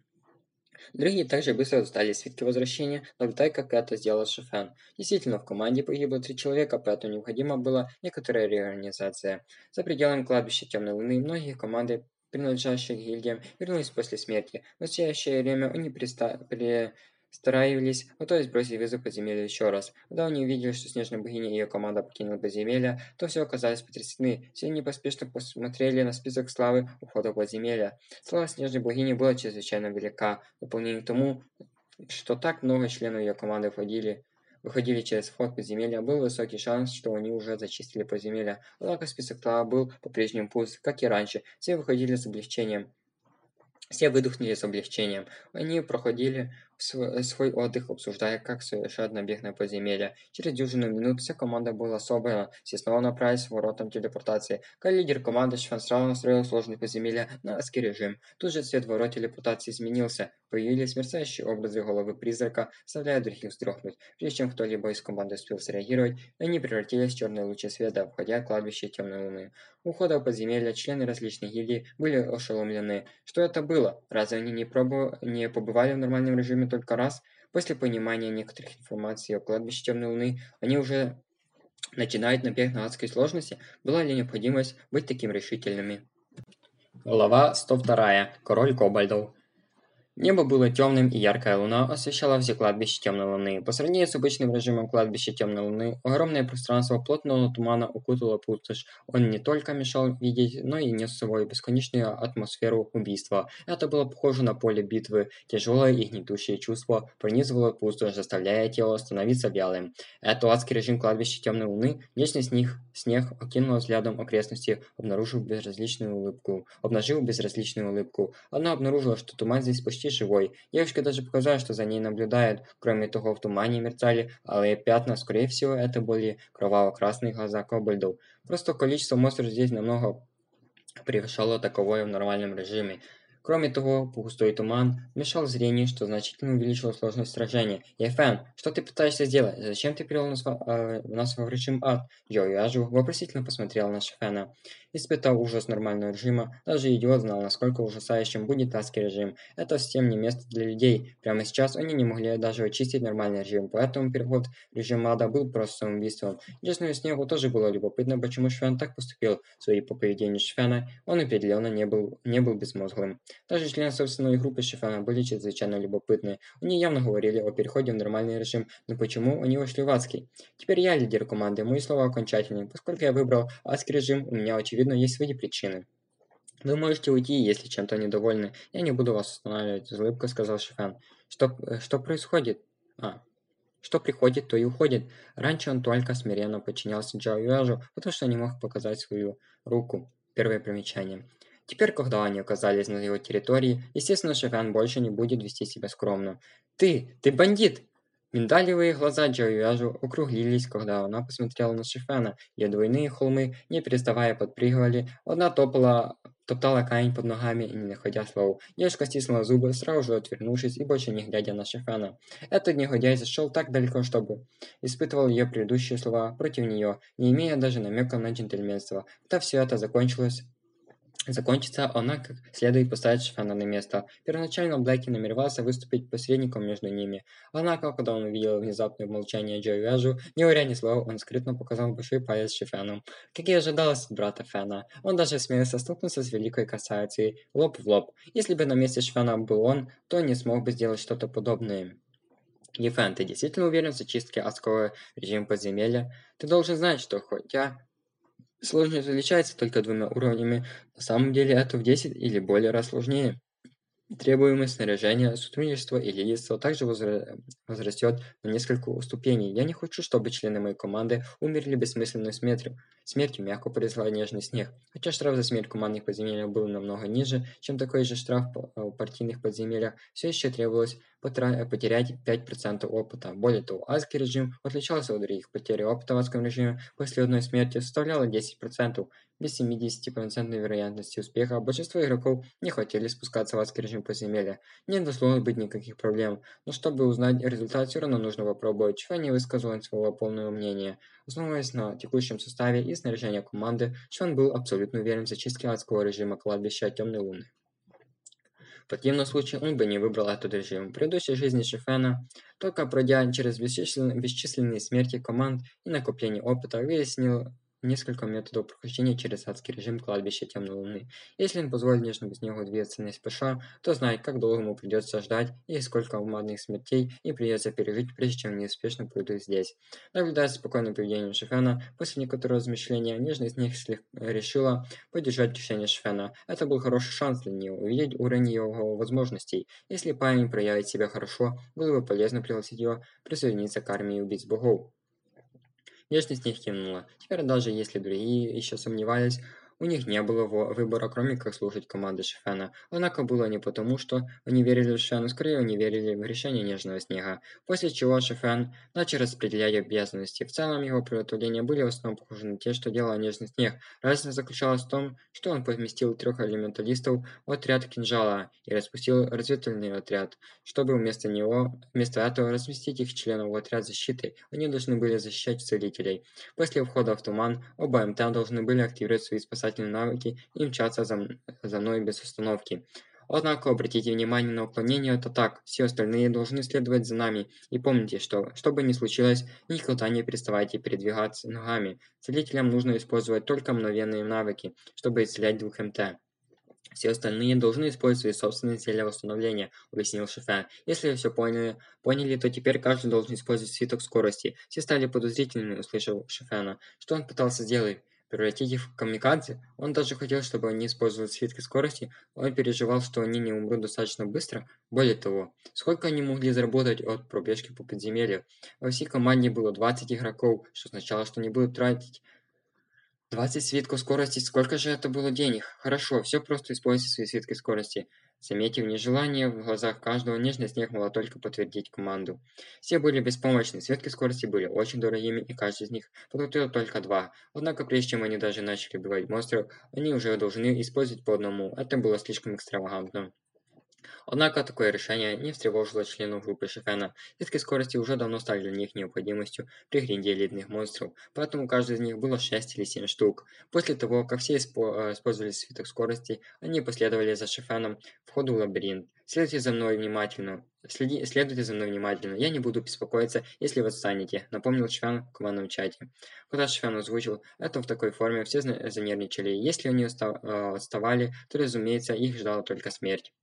Другие также быстро достали свитки возвращения, но так, как это сделал Шефен. Действительно, в команде погибло три человека, поэтому необходима была некоторая реорганизация. За пределами кладбища Темной Луны многие команды принадлежащие гильдиям вернулись после смерти. В настоящее время они приста... Старались, готовясь бросить вызов подземелью еще раз. Когда они увидели, что Снежная Богиня и ее команда покинула подземелье, то все оказались потрясены. Все они поспешно посмотрели на список славы ухода подземелья. Слава Снежной Богини была чрезвычайно велика. В дополнение к тому, что так много членов ее команды входили, выходили через вход подземелья, был высокий шанс, что они уже зачистили подземелье. Однако список славы был по-прежнему пуст, как и раньше. Все выходили с облегчением. Все выдохнули с облегчением. Они проходили свой, свой отдых, обсуждая, как совершать набег на подземелье. Через дюжину минут вся команда была собрана. Все снова направились к воротам телепортации. Как лидер команды Шван сразу настроил сложный подземелья на адский режим. Тут же цвет ворот телепортации изменился. Появились мерцающие образы головы призрака, заставляя других вздрогнуть. Прежде чем кто-либо из команды успел среагировать, они превратились в черные лучи света, входя в кладбище темной луны. У входа в подземелье члены различных гильдий были ошеломлены. Что это было? Разве они не, пробу... не побывали в нормальном режиме только раз. После понимания некоторых информаций о кладбище Темной Луны, они уже начинают набег на адской сложности. Была ли необходимость быть таким решительными? Глава 102. Король Кобальдов. Небо было темным, и яркая луна освещала все кладбище темной луны. По сравнению с обычным режимом кладбища темной луны, огромное пространство плотного тумана укутало пустошь. Он не только мешал видеть, но и нес с собой бесконечную атмосферу убийства. Это было похоже на поле битвы. Тяжелое и гнетущее чувство пронизывало пустошь, заставляя тело становиться вялым. Это адский режим кладбища темной луны, вечный снег, снег окинул взглядом окрестности, обнаружив безразличную улыбку. Обнажил безразличную улыбку. Она обнаружила, что туман здесь почти почти живой. Девушке даже показалось, что за ней наблюдают. Кроме того, в тумане мерцали алые пятна. Скорее всего, это были кроваво-красные глаза кобальдов. Просто количество монстров здесь намного превышало таковое в нормальном режиме. Кроме того, густой туман мешал зрению, что значительно увеличило сложность сражения. «Ефен, что ты пытаешься сделать? Зачем ты привел нас, э, нас во врачим ад?» Йо Яжу вопросительно посмотрел на Шефена. Испытав ужас нормального режима, даже идиот знал, насколько ужасающим будет адский режим. Это совсем не место для людей. Прямо сейчас они не могли даже очистить нормальный режим, поэтому переход в режим ада был просто самоубийством. Честно, Снегу тоже было любопытно, почему Швен так поступил. Судя по поведению Швена, он определенно не был, не был безмозглым. Даже члены собственной группы Шифена были чрезвычайно любопытны. Они явно говорили о переходе в нормальный режим, но почему они ушли в адский? Теперь я лидер команды, мои слова окончательны. Поскольку я выбрал адский режим, у меня, очевидно, есть свои причины. «Вы можете уйти, если чем-то недовольны. Я не буду вас останавливать», – с улыбкой сказал Шифен. «Что, что происходит?» «А, что приходит, то и уходит. Раньше он только смиренно подчинялся Джао Юэжу, потому что не мог показать свою руку. Первое примечание. Теперь, когда они оказались на его территории, естественно, Шифян больше не будет вести себя скромно. «Ты! Ты бандит!» Миндалевые глаза Джао Юэжу округлились, когда она посмотрела на Шифена. Ее двойные холмы, не переставая, подпрыгивали. Одна топала топтала камень под ногами и, не находя слов. Девушка стиснула зубы, сразу же отвернувшись и больше не глядя на Шефена. Этот негодяй зашел так далеко, чтобы испытывал ее предыдущие слова против нее, не имея даже намека на джентльменство. Когда все это закончилось, закончится, она как следует поставить Шифана на место. Первоначально Блэки намеревался выступить посредником между ними. Однако, когда он увидел внезапное молчание Джо Вяжу, не говоря ни слова, он скрытно показал большой палец Шифану. Как и ожидалось от брата Фена, он даже смелился столкнуться с великой красавицей лоб в лоб. Если бы на месте Шифана был он, то не смог бы сделать что-то подобное. Ефен, ты действительно уверен в зачистке адского режима подземелья? Ты должен знать, что хотя Сложность отличается только двумя уровнями, на самом деле это в 10 или более раз сложнее. Требуемое снаряжение, сотрудничество и лидерство также возра... возрастет на несколько ступеней. Я не хочу, чтобы члены моей команды умерли бессмысленной смертью. Смертью мягко порезала нежный снег. Хотя штраф за смерть командных подземелья был намного ниже, чем такой же штраф в э, партийных подземельях, все еще требовалось. Потерять 5% опыта. Более того, адский режим отличался от других. Потеря опыта в адском режиме после одной смерти составляла 10%. Без 70% вероятности успеха большинство игроков не хотели спускаться в адский режим подземелья. Не должно быть никаких проблем, но чтобы узнать результат, все равно нужно попробовать. Чего не высказывал своего полного мнения. Основываясь на текущем составе и снаряжении команды, Шван был абсолютно уверен в зачистке адского режима кладбища Темной Луны. Противном случае он бы не выбрал этот режим. В предыдущей жизни Шефена, только пройдя через бесчисленные, бесчисленные смерти команд и накопление опыта, выяснил несколько методов прохождения через адский режим кладбища Темной Луны. Если он позволит Нежному Снегу двигаться не спеша, то знает, как долго ему придется ждать и сколько умадных смертей и придется пережить, прежде чем неуспешно пройдут здесь. Наблюдая за спокойным поведением Шефена, после некоторого размышления, Нежный Снег решила поддержать решение Шефена. Это был хороший шанс для нее увидеть уровень его возможностей. Если парень проявит себя хорошо, было бы полезно пригласить его присоединиться к армии убийц богов. Внешность них кивнула. Теперь даже если другие еще сомневались, у них не было выбора, кроме как слушать команды Шефена. Однако было не потому, что они верили в Шефена, скорее они верили в решение Нежного Снега. После чего Шефен начал распределять обязанности. В целом его приготовления были в основном похожи на те, что делал Нежный Снег. Разница заключалась в том, что он поместил трех элементалистов в отряд кинжала и распустил разведывательный отряд, чтобы вместо него, вместо этого разместить их членов в отряд защиты. Они должны были защищать целителей. После входа в туман оба МТ должны были активировать свои способности спасательные навыки и мчаться за, за мной без остановки. Однако обратите внимание на уклонение от атак, все остальные должны следовать за нами. И помните, что, что бы ни случилось, никогда не переставайте передвигаться ногами. Целителям нужно использовать только мгновенные навыки, чтобы исцелять двух МТ. Все остальные должны использовать собственные зелья восстановления, объяснил Шефен. Если вы все поняли, поняли, то теперь каждый должен использовать свиток скорости. Все стали подозрительными, услышав Шефена. Что он пытался сделать? Превратить их в камикадзе. Он даже хотел, чтобы они использовали свитки скорости, он переживал, что они не умрут достаточно быстро. Более того, сколько они могли заработать от пробежки по подземелью? Во всей команде было 20 игроков, что означало, что они будут тратить 20 свитков скорости. Сколько же это было денег? Хорошо, все просто используйте свои свитки скорости. Заметив нежелание в глазах каждого, нежный снег могла только подтвердить команду. Все были беспомощны, светки скорости были очень дорогими, и каждый из них подготовил только два. Однако, прежде чем они даже начали убивать монстров, они уже должны использовать по одному. Это было слишком экстравагантно. Однако такое решение не встревожило членов группы Шефена. Сетки скорости уже давно стали для них необходимостью при гринде элитных монстров, поэтому каждый из них было 6 или 7 штук. После того, как все испо использовали свиток скорости, они последовали за Шефеном в ходу в лабиринт. Следуйте за мной внимательно Следи, следуйте за мной внимательно. Я не буду беспокоиться, если вы отстанете», — напомнил Швян в командном чате. Когда Швян озвучил это в такой форме, все занервничали. Если они э, отставали, то, разумеется, их ждала только смерть.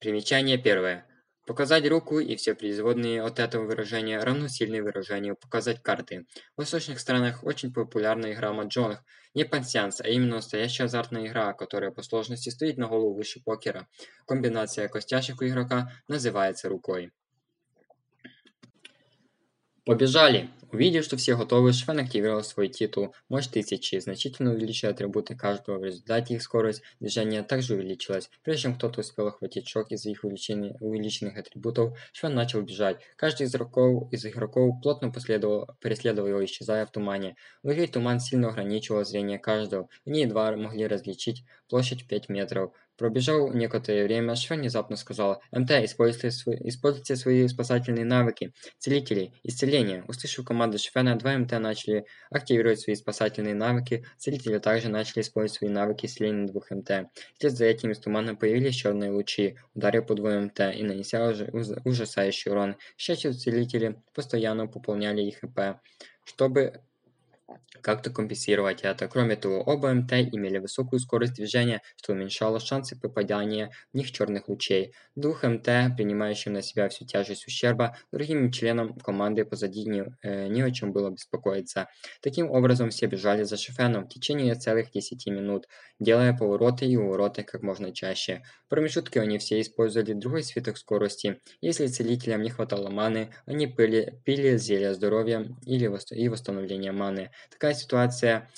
Примечание первое. Показать руку и все производные от этого выражения равно сильные выражению «показать карты». В восточных странах очень популярна игра маджонг, не пансианс, а именно настоящая азартная игра, которая по сложности стоит на голову выше покера. Комбинация костяшек у игрока называется рукой. Побежали! Увидев, что все готовы, Швен активировал свой титул «Мощь тысячи», значительно увеличив атрибуты каждого. В результате их скорость движения также увеличилась. Прежде чем кто-то успел охватить шок из-за их увеличенных атрибутов, Швен начал бежать. Каждый из игроков, из игроков плотно преследовал его, исчезая в тумане. В игре туман сильно ограничивал зрение каждого. Они едва могли различить площадь в 5 метров. Пробежал некоторое время, Швен внезапно сказал «МТ, используйте, свои, используйте свои спасательные навыки, целители, исцеление». Услышав команду Швена, два МТ начали активировать свои спасательные навыки, целители также начали использовать свои навыки исцеления двух МТ. Вслед за этим из тумана появились черные лучи, ударив по двоим МТ и нанеся ужасающий урон. Счастью, целители постоянно пополняли их ХП, чтобы как-то компенсировать это. Кроме того, оба МТ имели высокую скорость движения, что уменьшало шансы попадания в них черных лучей. Двух МТ, принимающим на себя всю тяжесть ущерба, другим членам команды позади не, э, не о чем было беспокоиться. Таким образом, все бежали за Шефеном в течение целых 10 минут, делая повороты и увороты как можно чаще. В промежутке они все использовали другой свиток скорости. Если целителям не хватало маны, они пили, пили зелья здоровья или и восстановления маны. Такая ситуация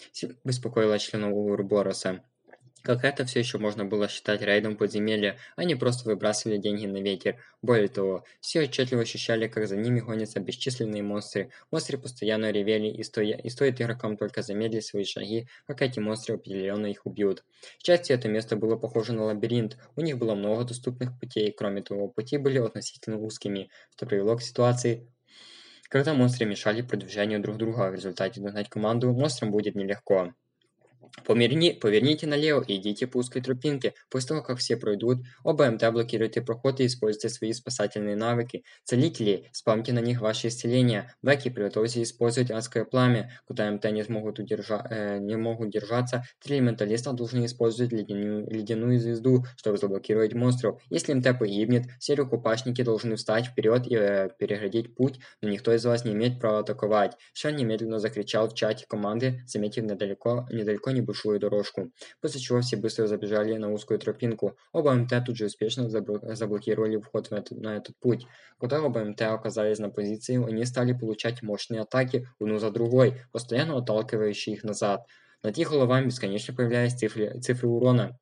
беспокоила членов Урбороса. Как это все еще можно было считать рейдом подземелья, они просто выбрасывали деньги на ветер. Более того, все отчетливо ощущали, как за ними гонятся бесчисленные монстры. Монстры постоянно ревели, и, стоя, и стоит игрокам только замедлить свои шаги, как эти монстры определенно их убьют. К счастью, это место было похоже на лабиринт. У них было много доступных путей, кроме того, пути были относительно узкими, что привело к ситуации, когда монстры мешали продвижению друг друга, в результате догнать команду монстрам будет нелегко. Поверни, поверните налево и идите по узкой тропинке. После того, как все пройдут, оба МТ блокируйте проход и используйте свои спасательные навыки. Целители, спамьте на них ваши исцеления. Бэки, приготовьтесь использовать адское пламя. Куда МТ не смогут, удержа, э, не могут держаться, три элементалиста должны использовать ледяную, ледяную звезду, чтобы заблокировать монстров. Если МТ погибнет, все рукопашники должны встать вперед и э, переградить путь, но никто из вас не имеет права атаковать. Шан немедленно закричал в чате команды, заметив недалеко, недалеко не небольшую дорожку, после чего все быстро забежали на узкую тропинку. Оба МТ тут же успешно заблокировали вход в этот, на этот путь. Когда оба МТ оказались на позиции, они стали получать мощные атаки одну за другой, постоянно отталкивающие их назад. Над их головами бесконечно появлялись цифры, цифры урона.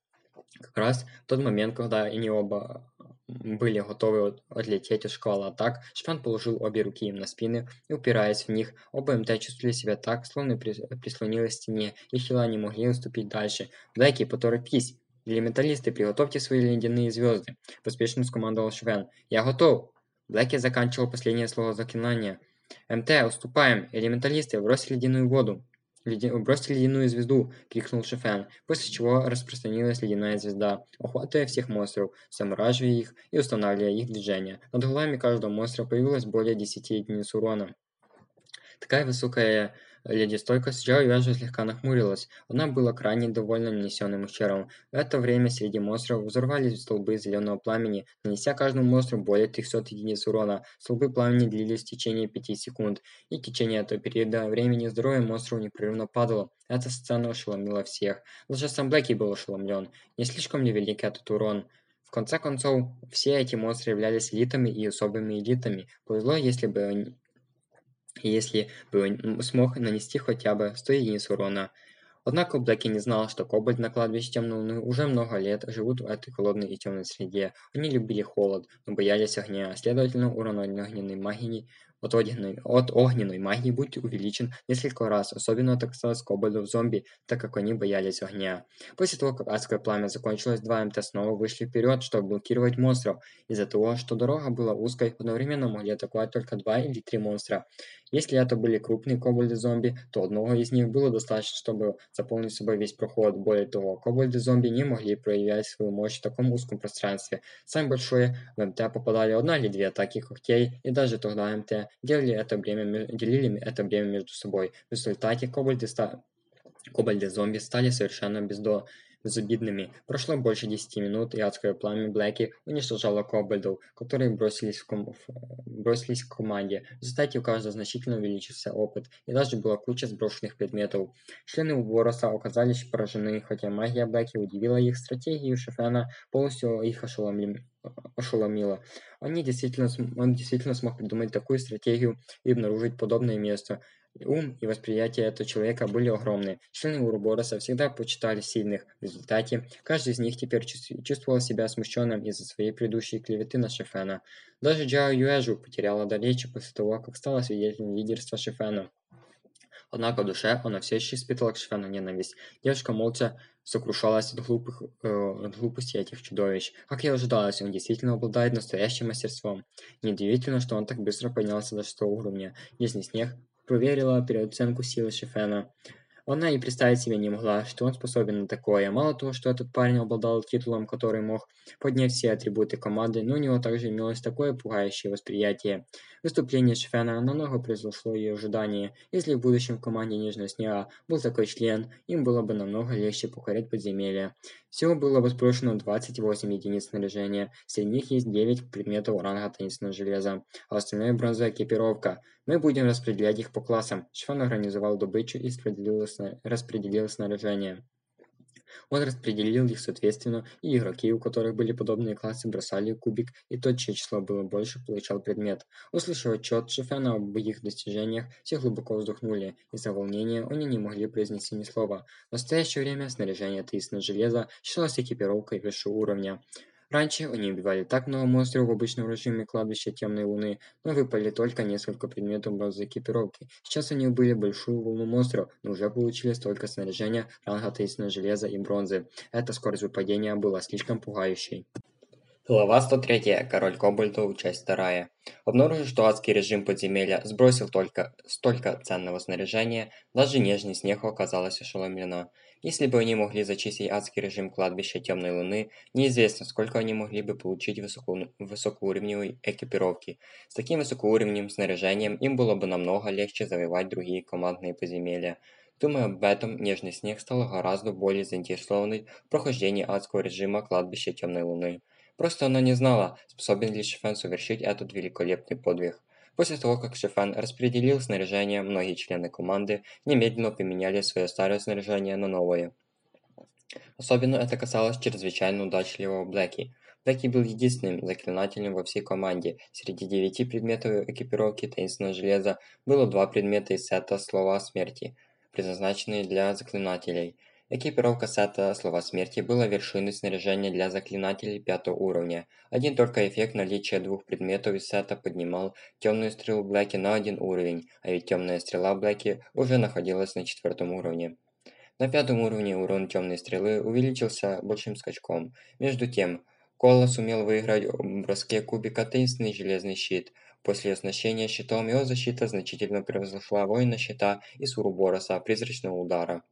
Как раз в тот момент, когда они оба были готовы отлететь от шквала атак, Шпион положил обе руки им на спины и, упираясь в них, оба МТ чувствовали себя так, словно прислонились к стене, их тела не могли уступить дальше. «Блэки, поторопись!» «Элементалисты, приготовьте свои ледяные звезды!» Поспешно скомандовал Швен. «Я готов!» Блэки заканчивал последнее слово заклинания. «МТ, уступаем! Элементалисты, бросили ледяную воду!» Леди... «Бросьте ледяную звезду!» — крикнул Шефен, после чего распространилась ледяная звезда, охватывая всех монстров, замораживая их и устанавливая их движение. Над головами каждого монстра появилось более 10 единиц урона. Такая высокая Леди стойко сидела и даже слегка нахмурилась. Она была крайне довольна нанесенным ущербом. В это время среди монстров взорвались столбы зеленого пламени, нанеся каждому монстру более 300 единиц урона. Столбы пламени длились в течение 5 секунд, и в течение этого периода времени здоровье монстров непрерывно падало. Эта сцена ошеломила всех. Даже сам Блэки был ошеломлен. Не слишком ли велик этот урон? В конце концов, все эти монстры являлись элитами и особыми элитами. Повезло, если бы если бы смог нанести хотя бы 100 единиц урона. Однако Блэки не знал, что кобальт на кладбище Темной Луны уже много лет живут в этой холодной и темной среде. Они любили холод, но боялись огня, следовательно урон огненной магии от огненной, от огненной магии будет увеличен несколько раз. Особенно это касалось кобальдов-зомби, так как они боялись огня. После того, как адское пламя закончилось, два МТ снова вышли вперед, чтобы блокировать монстров. Из-за того, что дорога была узкой, одновременно могли атаковать только два или три монстра. Если это были крупные кобальды-зомби, то одного из них было достаточно, чтобы заполнить собой весь проход. Более того, кобальды-зомби не могли проявлять свою мощь в таком узком пространстве. Самые большие в МТ попадали одна или две атаки когтей, и даже тогда МТ делили это бремя, делили это бремя между собой. В результате кобальды, ста... кобальды-зомби стали совершенно бездо безобидными. Прошло больше десяти минут, и адское пламя Блэки уничтожало кобальдов, которые бросились, в ком... бросились к команде. В результате у каждого значительно увеличился опыт, и даже была куча сброшенных предметов. Члены Убороса оказались поражены, хотя магия Блэки удивила их, стратегию Шефена полностью их ошеломили ошеломило. Они действительно, он действительно смог придумать такую стратегию и обнаружить подобное место. Ум и восприятие этого человека были огромны. Члены Урубороса всегда почитали сильных. В результате, каждый из них теперь чувствовал себя смущенным из-за своей предыдущей клеветы на Шефена. Даже Джао Юэжу потеряла до речи после того, как стала свидетелем лидерства Шефена. Однако в душе она все еще испытывала к Шефену ненависть. Девушка молча сокрушалась от, глупых, э, от глупости этих чудовищ. Как и ожидалось, он действительно обладает настоящим мастерством. Неудивительно, что он так быстро поднялся до шестого уровня. Если снег проверила переоценку силы Шефена. Она и представить себе не могла, что он способен на такое. Мало того, что этот парень обладал титулом, который мог поднять все атрибуты команды, но у него также имелось такое пугающее восприятие. Выступление Шфена намного превзошло ее ожидания. Если в будущем в команде Нежного Снега был такой член, им было бы намного легче покорять подземелья. Всего было сброшено 28 единиц снаряжения, среди них есть 9 предметов ранга таинственного железа, а остальное бронзовая экипировка. Мы будем распределять их по классам. Шфан организовал добычу и распределил снаряжение. Он распределил их соответственно, и игроки, у которых были подобные классы, бросали кубик, и тот, чье число было больше, получал предмет. Услышав отчет Шефена об их достижениях, все глубоко вздохнули. Из-за волнения они не могли произнести ни слова. В настоящее время снаряжение таинственного железа считалось экипировкой высшего уровня. Раньше они убивали так много монстров в обычном режиме кладбища Темной Луны, но выпали только несколько предметов базовой экипировки. Сейчас они убили большую волну монстров, но уже получили столько снаряжения, ранга таинственного железа и бронзы. Эта скорость выпадения была слишком пугающей. Глава 103. Король Кобальтов. Часть 2. Обнаружив, что адский режим подземелья сбросил только столько ценного снаряжения, даже нежный снег оказалась ошеломлена. Если бы они могли зачистить адский режим кладбища Темной Луны, неизвестно, сколько они могли бы получить высоко, высокоуровневой экипировки. С таким высокоуровневым снаряжением им было бы намного легче завоевать другие командные подземелья. Думая об этом, Нежный Снег стал гораздо более заинтересованной в прохождении адского режима кладбища Темной Луны. Просто она не знала, способен ли Шифен совершить этот великолепный подвиг. После того, как Шифен распределил снаряжение, многие члены команды немедленно поменяли свое старое снаряжение на новое. Особенно это касалось чрезвычайно удачливого Блэки. Блэки был единственным заклинателем во всей команде. Среди девяти предметов экипировки таинственного железа было два предмета из сета Слова Смерти, предназначенные для заклинателей – Экипировка сета Слова Смерти была вершиной снаряжения для заклинателей пятого уровня. Один только эффект наличия двух предметов из сета поднимал темную стрелу Блэки на один уровень, а ведь темная стрела Блэки уже находилась на четвертом уровне. На пятом уровне урон темной стрелы увеличился большим скачком. Между тем, Кола сумел выиграть в броске кубика таинственный железный щит. После оснащения щитом его защита значительно превзошла воина щита из Урубороса призрачного удара.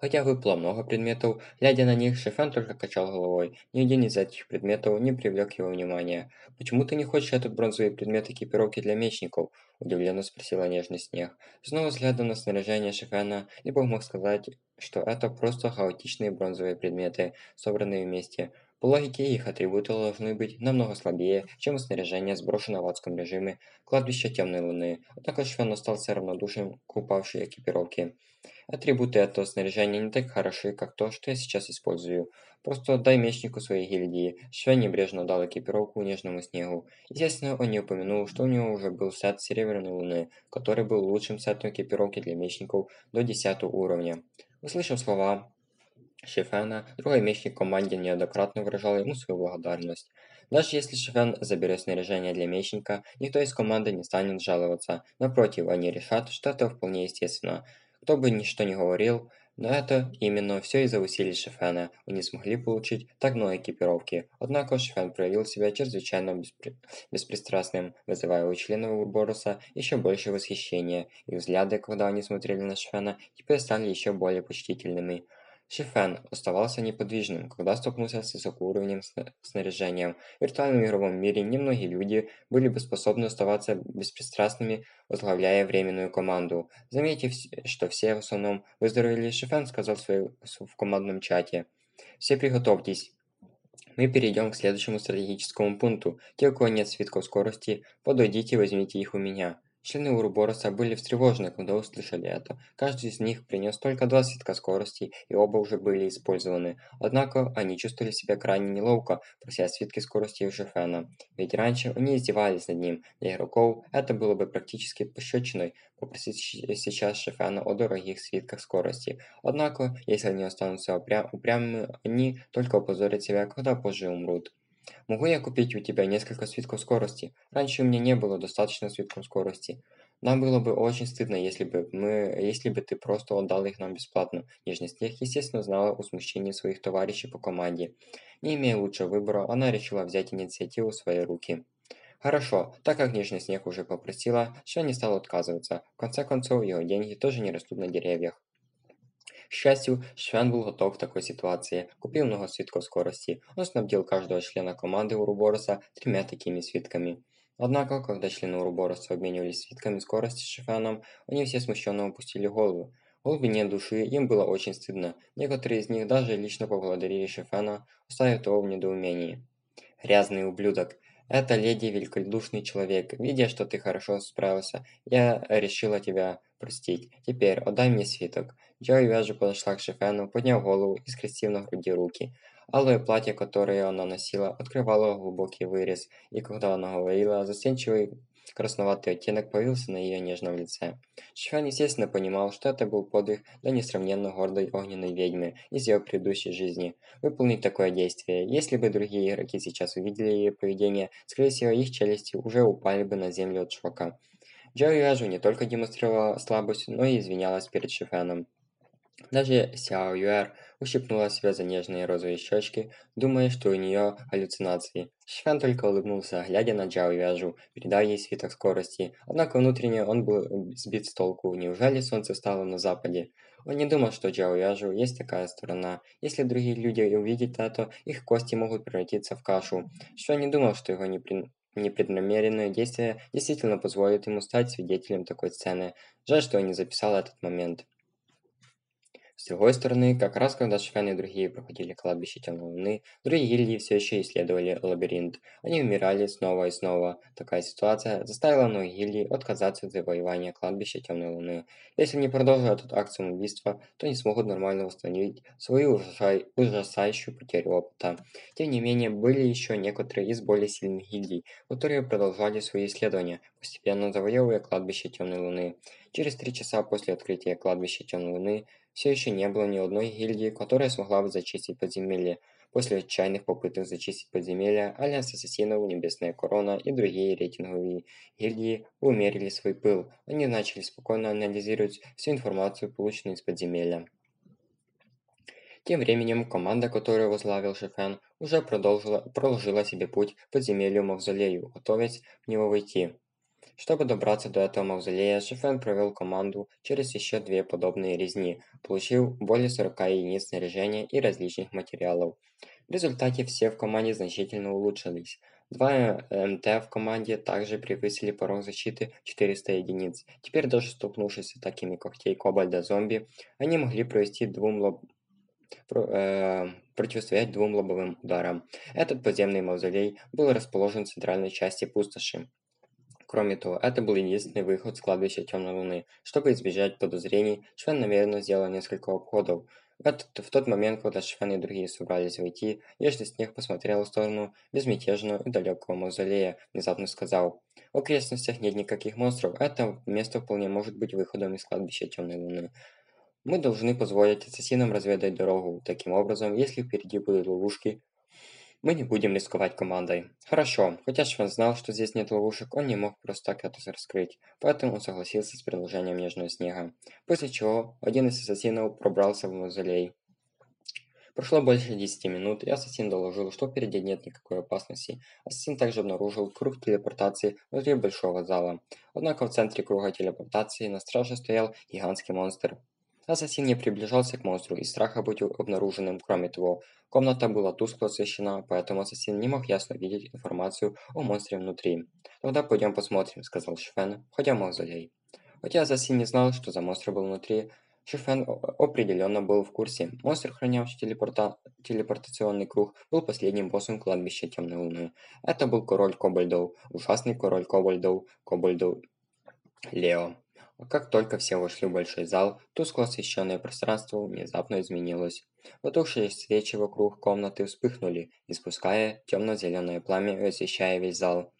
Хотя выпало много предметов, глядя на них, Шефен только качал головой. Ни один из этих предметов не привлек его внимания. «Почему ты не хочешь этот бронзовый предмет экипировки для мечников?» – удивленно спросила Нежный Снег. Снова взглядом на снаряжение Шефена, Либо мог сказать, что это просто хаотичные бронзовые предметы, собранные вместе. По логике, их атрибуты должны быть намного слабее, чем снаряжение, сброшенное в адском режиме кладбища Темной Луны. Однако Швен остался равнодушен к упавшей экипировке. Атрибуты этого снаряжения не так хороши, как то, что я сейчас использую. Просто дай мечнику своей гильдии. Швен небрежно дал экипировку нежному снегу. Естественно, он не упомянул, что у него уже был сет Серебряной Луны, который был лучшим сетом экипировки для мечников до 10 уровня. Услышав слова Шефена, другой в команде неоднократно выражал ему свою благодарность. Даже если Шефен заберет снаряжение для мечника, никто из команды не станет жаловаться. Напротив, они решат, что это вполне естественно. Кто бы ни что ни говорил, но это именно все из-за усилий Шефена. Они смогли получить так много экипировки. Однако Шефен проявил себя чрезвычайно беспри... беспристрастным, вызывая у членов Урборуса еще больше восхищения. Их взгляды, когда они смотрели на Шефена, теперь стали еще более почтительными. Шифен оставался неподвижным, когда столкнулся с высокоуровневым снаряжением. В виртуальном игровом мире немногие люди были бы способны оставаться беспристрастными, возглавляя временную команду. Заметив, что все в основном выздоровели, Шифен сказал в командном чате. «Все приготовьтесь, мы перейдем к следующему стратегическому пункту. Те, у кого нет свитков скорости, подойдите и возьмите их у меня. Члены Урубороса были встревожены, когда услышали это. Каждый из них принес только два свитка скорости, и оба уже были использованы. Однако они чувствовали себя крайне неловко, прося свитки скорости у Шефена. Ведь раньше они издевались над ним. Для игроков это было бы практически пощечиной попросить сейчас Шефена о дорогих свитках скорости. Однако, если они останутся упрям упрямыми, они только опозорят себя, когда позже умрут. Могу я купить у тебя несколько свитков скорости? Раньше у меня не было достаточно свитков скорости. Нам было бы очень стыдно, если бы мы, если бы ты просто отдал их нам бесплатно. Нежный Снег, естественно, знала о смущении своих товарищей по команде. Не имея лучшего выбора, она решила взять инициативу в свои руки. Хорошо, так как Нежный Снег уже попросила, Ша не стал отказываться. В конце концов, его деньги тоже не растут на деревьях. К счастью, Швен был готов к такой ситуации. Купил много свитков скорости. Он снабдил каждого члена команды Урубороса тремя такими свитками. Однако, когда члены Урубороса обменивались свитками скорости с Шефеном, они все смущенно опустили голову. В глубине души им было очень стыдно. Некоторые из них даже лично поблагодарили Шефена, оставив его в недоумении. «Грязный ублюдок!» «Это леди великодушный человек. Видя, что ты хорошо справился, я решила тебя простить. Теперь отдай мне свиток». Джои вяже подошла к Шефену, подняв голову и скрестив на груди руки. Алое платье, которое она носила, открывало глубокий вырез, и когда она говорила, застенчивый красноватый оттенок появился на ее нежном лице. Шифан, естественно, понимал, что это был подвиг для несравненно гордой огненной ведьмы из ее предыдущей жизни. Выполнить такое действие. Если бы другие игроки сейчас увидели ее поведение, скорее всего, их челюсти уже упали бы на землю от шока. Джо Юэжу не только демонстрировала слабость, но и извинялась перед Шифеном. Даже Сяо Юэр ущипнула себя за нежные розовые щечки, думая, что у нее галлюцинации. Шифан только улыбнулся, глядя на Джао Юэжу, передав ей свиток скорости. Однако внутренне он был сбит с толку. Неужели солнце стало на западе? Он не думал, что Джао Яжу есть такая сторона. Если другие люди увидят это, их кости могут превратиться в кашу. Что не думал, что его непри... непреднамеренное действие действительно позволит ему стать свидетелем такой сцены. Жаль, что он не записал этот момент. С другой стороны, как раз когда Шифен и другие проходили кладбище Темной Луны, другие гильдии все еще исследовали лабиринт. Они умирали снова и снова. Такая ситуация заставила многие гильдии отказаться от завоевания кладбища Темной Луны. Если они продолжат этот акт самоубийства, то не смогут нормально восстановить свою ужасающую потерю опыта. Тем не менее, были еще некоторые из более сильных гильдий, которые продолжали свои исследования, постепенно завоевывая кладбище Темной Луны. Через три часа после открытия кладбища Темной Луны все еще не было ни одной гильдии, которая смогла бы зачистить подземелье. После отчаянных попыток зачистить подземелья, Альянс Ассасинов, Небесная Корона и другие рейтинговые гильдии умерили свой пыл. Они начали спокойно анализировать всю информацию, полученную из подземелья. Тем временем команда, которую возглавил Шефен, уже продолжила, проложила себе путь к подземелью Мавзолею, готовясь в него войти. Чтобы добраться до этого мавзолея, Шефен провел команду через еще две подобные резни, получив более 40 единиц снаряжения и различных материалов. В результате все в команде значительно улучшились. Два МТ в команде также превысили порог защиты 400 единиц. Теперь даже столкнувшись с атаками когтей кобальда-зомби, они могли провести двум лоб... Про, э, противостоять двум лобовым ударам. Этот подземный мавзолей был расположен в центральной части пустоши. Кроме того, это был единственный выход с кладбища Темной Луны. Чтобы избежать подозрений, Швен намеренно сделал несколько обходов. В, этот, в тот момент, когда Швен и другие собрались войти, Ежный Снег посмотрел в сторону безмятежного и далекого мавзолея, внезапно сказал, «В окрестностях нет никаких монстров, это место вполне может быть выходом из кладбища Темной Луны». Мы должны позволить ассасинам разведать дорогу. Таким образом, если впереди будут ловушки, мы не будем рисковать командой. Хорошо, хотя Швен знал, что здесь нет ловушек, он не мог просто так это раскрыть, поэтому он согласился с предложением Нежного Снега. После чего один из ассасинов пробрался в мавзолей. Прошло больше 10 минут, и ассасин доложил, что впереди нет никакой опасности. Ассасин также обнаружил круг телепортации внутри большого зала. Однако в центре круга телепортации на страже стоял гигантский монстр. Ассасин не приближался к монстру из страха быть обнаруженным. Кроме того, комната была тускло освещена, поэтому ассасин не мог ясно видеть информацию о монстре внутри. «Тогда пойдем посмотрим», — сказал Шифен, входя в мавзолей. Хотя ассасин не знал, что за монстр был внутри, Шифен определенно был в курсе. Монстр, хранявший телепорта... телепортационный круг, был последним боссом кладбища Темной Луны. Это был король Кобальдов, ужасный король Кобальдов, Кобальдов Лео. Как только все вошли в большой зал, тускло освещенное пространство внезапно изменилось. Потухшие свечи вокруг комнаты вспыхнули, испуская темно-зеленое пламя и освещая весь зал.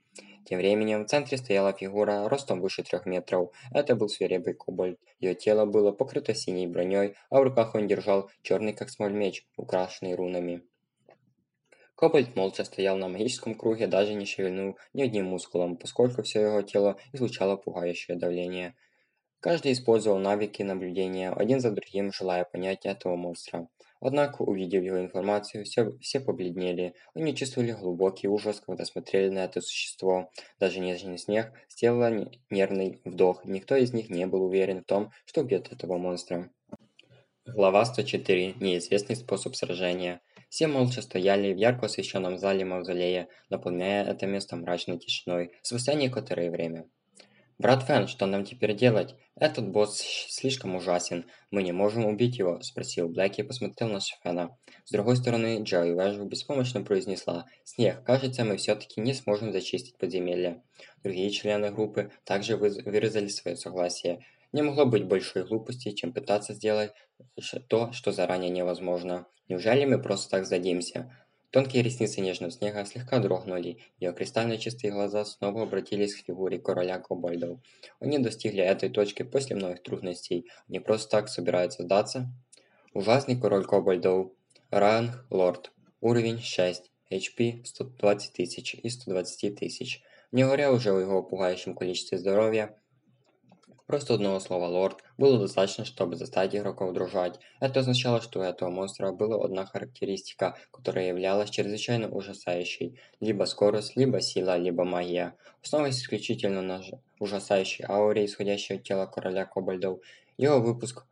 Тем временем в центре стояла фигура ростом выше трех метров. Это был свирепый кобальт. Ее тело было покрыто синей броней, а в руках он держал черный как смоль меч, украшенный рунами. Кобальт молча стоял на магическом круге, даже не шевельнул ни одним мускулом, поскольку все его тело излучало пугающее давление. Каждый использовал навыки наблюдения, один за другим желая понять этого монстра. Однако, увидев его информацию, все, все побледнели. Они чувствовали глубокий ужас, когда смотрели на это существо. Даже нежный снег сделал нервный вдох. Никто из них не был уверен в том, что убьет этого монстра. Глава 104. Неизвестный способ сражения. Все молча стояли в ярко освещенном зале мавзолея, наполняя это место мрачной тишиной, спустя некоторое время. «Брат Фэн, что нам теперь делать? Этот босс слишком ужасен. Мы не можем убить его?» – спросил Блэк и посмотрел на Шефена. С другой стороны, Джои Вэжу беспомощно произнесла «Снег, кажется, мы все-таки не сможем зачистить подземелье». Другие члены группы также выразили свое согласие. Не могло быть большой глупости, чем пытаться сделать то, что заранее невозможно. Неужели мы просто так сдадимся? Тонкие ресницы нежного снега слегка дрогнули, ее кристально чистые глаза снова обратились к фигуре короля Кобальдов. Они достигли этой точки после многих трудностей. Они просто так собираются сдаться? Ужасный король Кобальдов. Ранг Лорд. Уровень 6. HP 120 тысяч и 120 тысяч. Не говоря уже о его пугающем количестве здоровья, Просто одного слова «лорд» было достаточно, чтобы заставить игроков дрожать. Это означало, что у этого монстра была одна характеристика, которая являлась чрезвычайно ужасающей. Либо скорость, либо сила, либо магия. Основываясь исключительно на ужасающей ауре, исходящей от тела короля кобальдов, его выпуск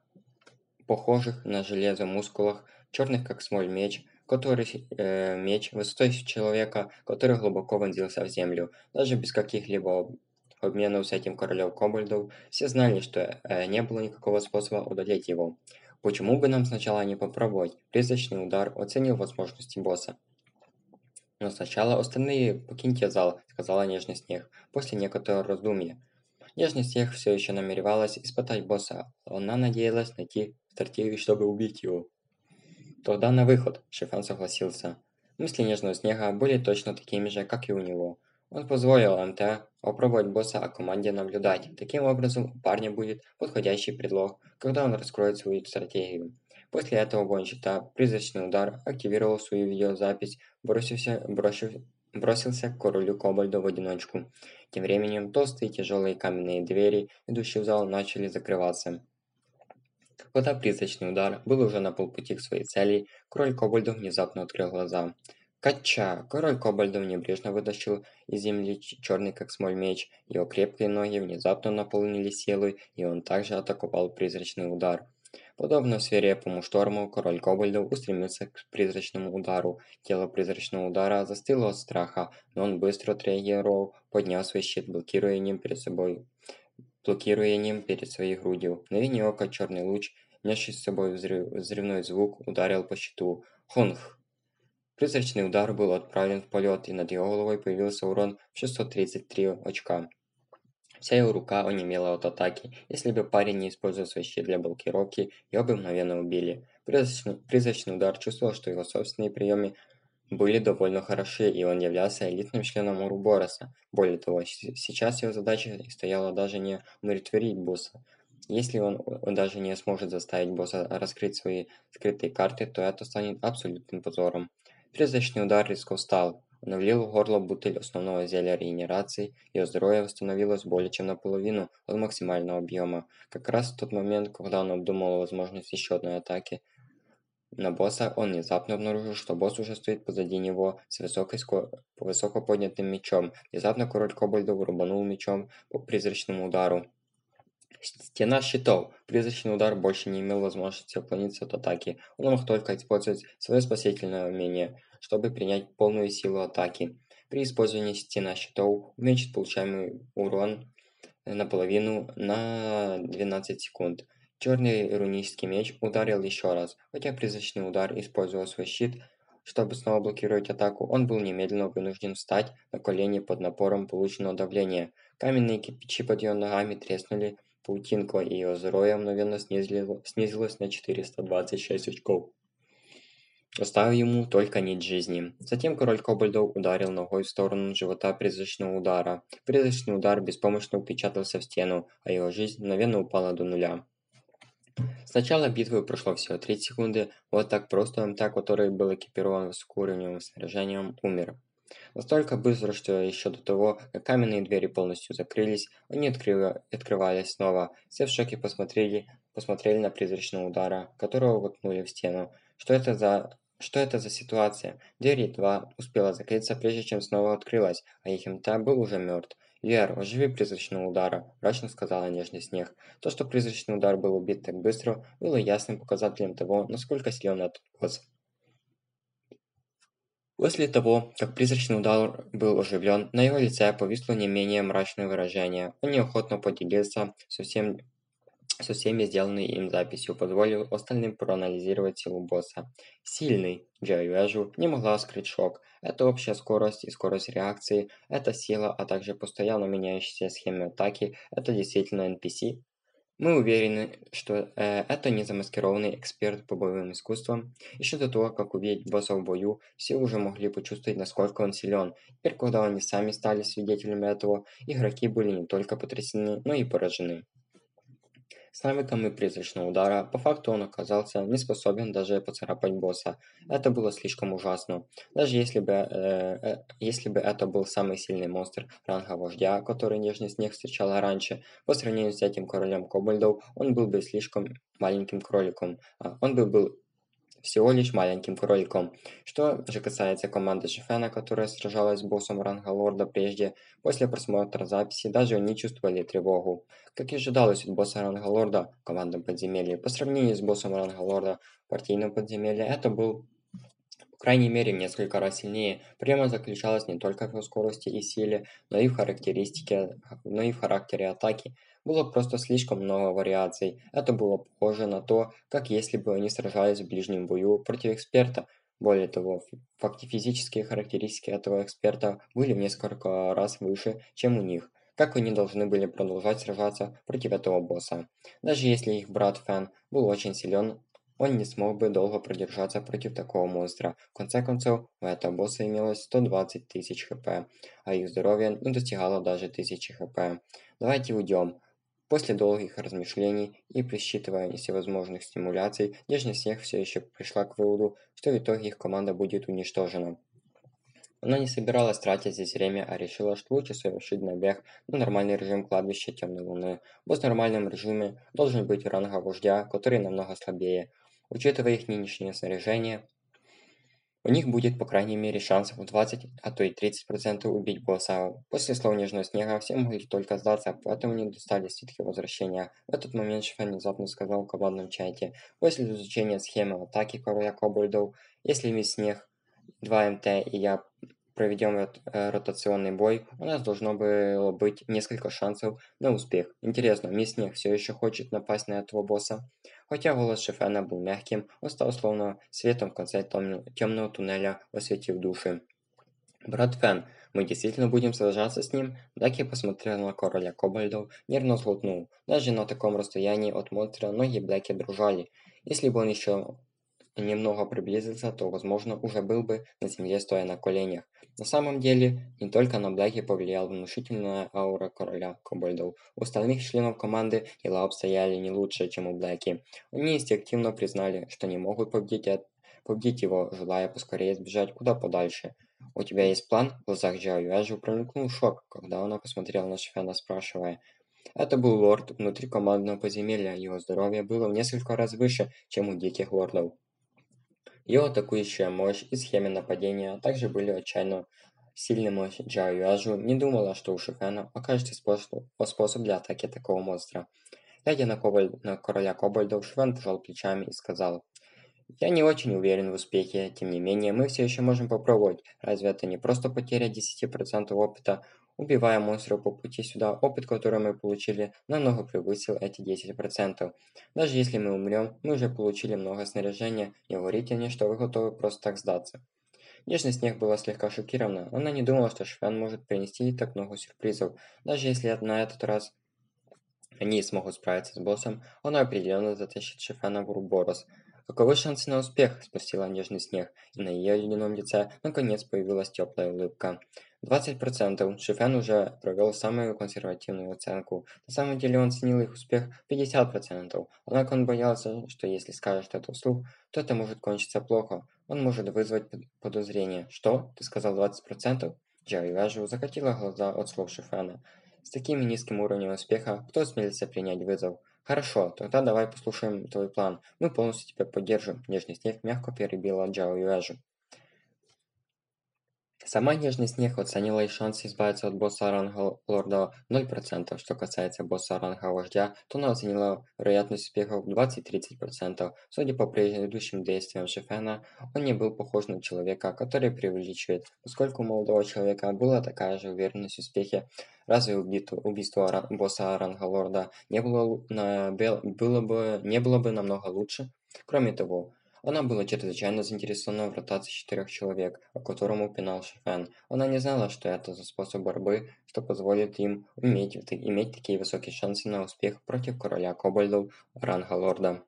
похожих на железо мускулах, черных как смоль меч, который э, меч высотой человека, который глубоко вонзился в землю, даже без каких-либо обмену с этим королем Кобальдов, все знали, что э, не было никакого способа удалить его. Почему бы нам сначала не попробовать? Призрачный удар оценил возможности босса. Но сначала остальные покиньте зал, сказала Нежный Снег, после некоторого раздумья. Нежный Снег все еще намеревалась испытать босса. Она надеялась найти стратегию, чтобы убить его. Тогда на выход, Шифан согласился. Мысли Нежного Снега были точно такими же, как и у него. Он позволил МТ попробовать босса о команде наблюдать. Таким образом, у парня будет подходящий предлог, когда он раскроет свою стратегию. После этого воин щита «Призрачный удар» активировал свою видеозапись, бросился, бросив, бросился к королю Кобальду в одиночку. Тем временем толстые тяжелые каменные двери, идущие в зал, начали закрываться. Когда призрачный удар был уже на полпути к своей цели, король Кобальду внезапно открыл глаза. Кача! Король кобальдов небрежно вытащил из земли черный как смоль меч. Его крепкие ноги внезапно наполнились силой, и он также атаковал призрачный удар. Подобно свирепому шторму, король кобальдов устремился к призрачному удару. Тело призрачного удара застыло от страха, но он быстро отреагировал, подняв свой щит, блокируя ним перед собой блокируя ним перед своей грудью. Мгновение ока черный луч, несший с собой взрыв, взрывной звук, ударил по щиту. Хонх! Призрачный удар был отправлен в полет, и над его головой появился урон в 633 очка. Вся его рука онемела от атаки. Если бы парень не использовал свой щит для блокировки, его бы мгновенно убили. Призрачный, призрачный удар чувствовал, что его собственные приемы были довольно хороши, и он являлся элитным членом Урубороса. Более того, сейчас его задача стояла даже не умиротворить босса, Если он, он даже не сможет заставить босса раскрыть свои скрытые карты, то это станет абсолютным позором. Призрачный удар резко встал. Он влил в горло бутыль основного зелья регенерации, его здоровье восстановилось более чем наполовину от максимального объема. Как раз в тот момент, когда он обдумал возможность еще одной атаки на босса, он внезапно обнаружил, что босс уже стоит позади него с высокой ско... высоко поднятым мечом. Внезапно король кобальдов рубанул мечом по призрачному удару. Стена щитов. Призрачный удар больше не имел возможности уклониться от атаки. Он мог только использовать свое спасительное умение, чтобы принять полную силу атаки. При использовании стена щитов уменьшит получаемый урон наполовину на 12 секунд. Черный рунический меч ударил еще раз. Хотя призрачный удар использовал свой щит, чтобы снова блокировать атаку, он был немедленно вынужден встать на колени под напором полученного давления. Каменные кирпичи под его ногами треснули, паутинка и здоровье мгновенно снизилось на 426 очков оставив ему только нить жизни. Затем король кобальдов ударил ногой в сторону живота призрачного удара. Призрачный удар беспомощно упечатался в стену, а его жизнь мгновенно упала до нуля. С начала битвы прошло всего 3 секунды, вот так просто МТ, который был экипирован высокоуровневым снаряжением, умер. Настолько быстро, что еще до того, как каменные двери полностью закрылись, они открыли, открывались снова. Все в шоке посмотрели, посмотрели на призрачного удара, которого воткнули в стену. Что это за что это за ситуация? Дверь едва успела закрыться, прежде чем снова открылась, а их МТ был уже мертв. «Лер, оживи призрачного удара», – мрачно сказала нежный снег. То, что призрачный удар был убит так быстро, было ясным показателем того, насколько силен этот босс. После того, как призрачный удар был оживлен, на его лице повисло не менее мрачное выражение. Он неохотно поделился со всем со всеми сделанной им записью, позволил остальным проанализировать силу босса. Сильный, Джерри Вежу не могла скрыть шок. Это общая скорость и скорость реакции, это сила, а также постоянно меняющиеся схемы атаки, это действительно NPC. Мы уверены, что э, это не замаскированный эксперт по боевым искусствам. Еще до того, как увидеть босса в бою, все уже могли почувствовать, насколько он силен. Теперь, когда они сами стали свидетелями этого, игроки были не только потрясены, но и поражены. С навыками призрачного удара, по факту он оказался не способен даже поцарапать босса. Это было слишком ужасно. Даже если бы, э, э, если бы это был самый сильный монстр ранга вождя, который Нежный Снег встречала раньше, по сравнению с этим королем кобальдов, он был бы слишком маленьким кроликом. А, он бы был всего лишь маленьким кроликом. Что же касается команды Шефена, которая сражалась с боссом ранга лорда прежде, после просмотра записи даже они чувствовали тревогу. Как и ожидалось от босса ранга лорда в командном подземелье, по сравнению с боссом ранга лорда в партийном это был по крайней мере в несколько раз сильнее. Проблема заключалась не только в скорости и силе, но и в характеристике, но и в характере атаки. Было просто слишком много вариаций. Это было похоже на то, как если бы они сражались в ближнем бою против эксперта. Более того, физические характеристики этого эксперта были в несколько раз выше, чем у них. Как они должны были продолжать сражаться против этого босса? Даже если их брат Фэн был очень силен, он не смог бы долго продержаться против такого монстра. В конце концов, у этого босса имелось 120 тысяч хп, а их здоровье не достигало даже 1000 хп. Давайте уйдем. После долгих размышлений и присчитывания всевозможных стимуляций, Нежный Снег все еще пришла к выводу, что в итоге их команда будет уничтожена. Она не собиралась тратить здесь время, а решила, что лучше совершить набег на нормальный режим кладбища Темной Луны. Босс в нормальном режиме должен быть ранга вождя, который намного слабее. Учитывая их нынешнее снаряжение, у них будет по крайней мере шансов в 20, а то и 30% убить босса. После слов Нежного Снега все могли только сдаться, поэтому не достали ситхи возвращения. В этот момент Шефен внезапно сказал в командном чате. После изучения схемы атаки короля кобальдов, если мисс Снег, 2 МТ и я проведем э, ротационный бой, у нас должно было быть несколько шансов на успех. Интересно, мисс Снег все еще хочет напасть на этого босса? Хотя голос Шефена был мягким, он стал словно светом в конце темного туннеля, осветив души. «Брат Фен, мы действительно будем сражаться с ним?» Даки посмотрел на короля Кобальдов, нервно сглотнул. Даже на таком расстоянии от монстра ноги Блэки дрожали. Если бы он еще немного приблизился, то, возможно, уже был бы на земле, стоя на коленях. На самом деле, не только на Блэки повлияла внушительная аура короля Кобальдов. У остальных членов команды дела обстояли не лучше, чем у Блэки. Они инстинктивно признали, что не могут победить, победить его, желая поскорее сбежать куда подальше. «У тебя есть план?» В глазах Джао Юэжи промелькнул шок, когда она посмотрела на Шифена, спрашивая. Это был лорд внутри командного подземелья, его здоровье было в несколько раз выше, чем у диких лордов. Его атакующая мощь и схемы нападения также были отчаянно сильным Джао Юажу не думала, что у Шифена окажется способ, способ для атаки такого монстра. Глядя на, кобальд, на короля кобальдов, Швен пожал плечами и сказал, «Я не очень уверен в успехе, тем не менее мы все еще можем попробовать. Разве это не просто потеря 10% опыта? Убивая монстров по пути сюда, опыт, который мы получили, намного превысил эти 10%. Даже если мы умрем, мы уже получили много снаряжения, не говорите мне, что вы готовы просто так сдаться. Нежный снег была слегка шокирована. Она не думала, что Швен может принести так много сюрпризов. Даже если на этот раз они смогут справиться с боссом, она определенно затащит Шефена в Уруборос. «Каковы шансы на успех?» – спросила нежный снег, и на ее ледяном лице наконец появилась теплая улыбка. Двадцать процентов. Шифен уже провел самую консервативную оценку. На самом деле он ценил их успех 50%. Однако он боялся, что если скажет это вслух, то это может кончиться плохо. Он может вызвать подозрение. «Что? Ты сказал 20%?» Джерри Вэжу закатила глаза от слов Шифена. С таким низким уровнем успеха, кто осмелится принять вызов? Хорошо, тогда давай послушаем твой план. Мы полностью тебя поддержим. Нежный снег мягко перебила Джао Юэжу. Сама Нежный Снег оценила и шансы избавиться от босса ранга лорда 0%. Что касается босса ранга вождя, то она оценила вероятность успеха в 20-30%. Судя по предыдущим действиям Шефена, он не был похож на человека, который преувеличивает. Поскольку у молодого человека была такая же уверенность в успехе, разве убийство, убийство босса ранга лорда не было, на, было бы, не было бы намного лучше? Кроме того, она была чрезвычайно заинтересована в ротации четырех человек, о котором упоминал Шефен. Она не знала, что это за способ борьбы, что позволит им иметь, иметь такие высокие шансы на успех против короля Кобальдов ранга лорда.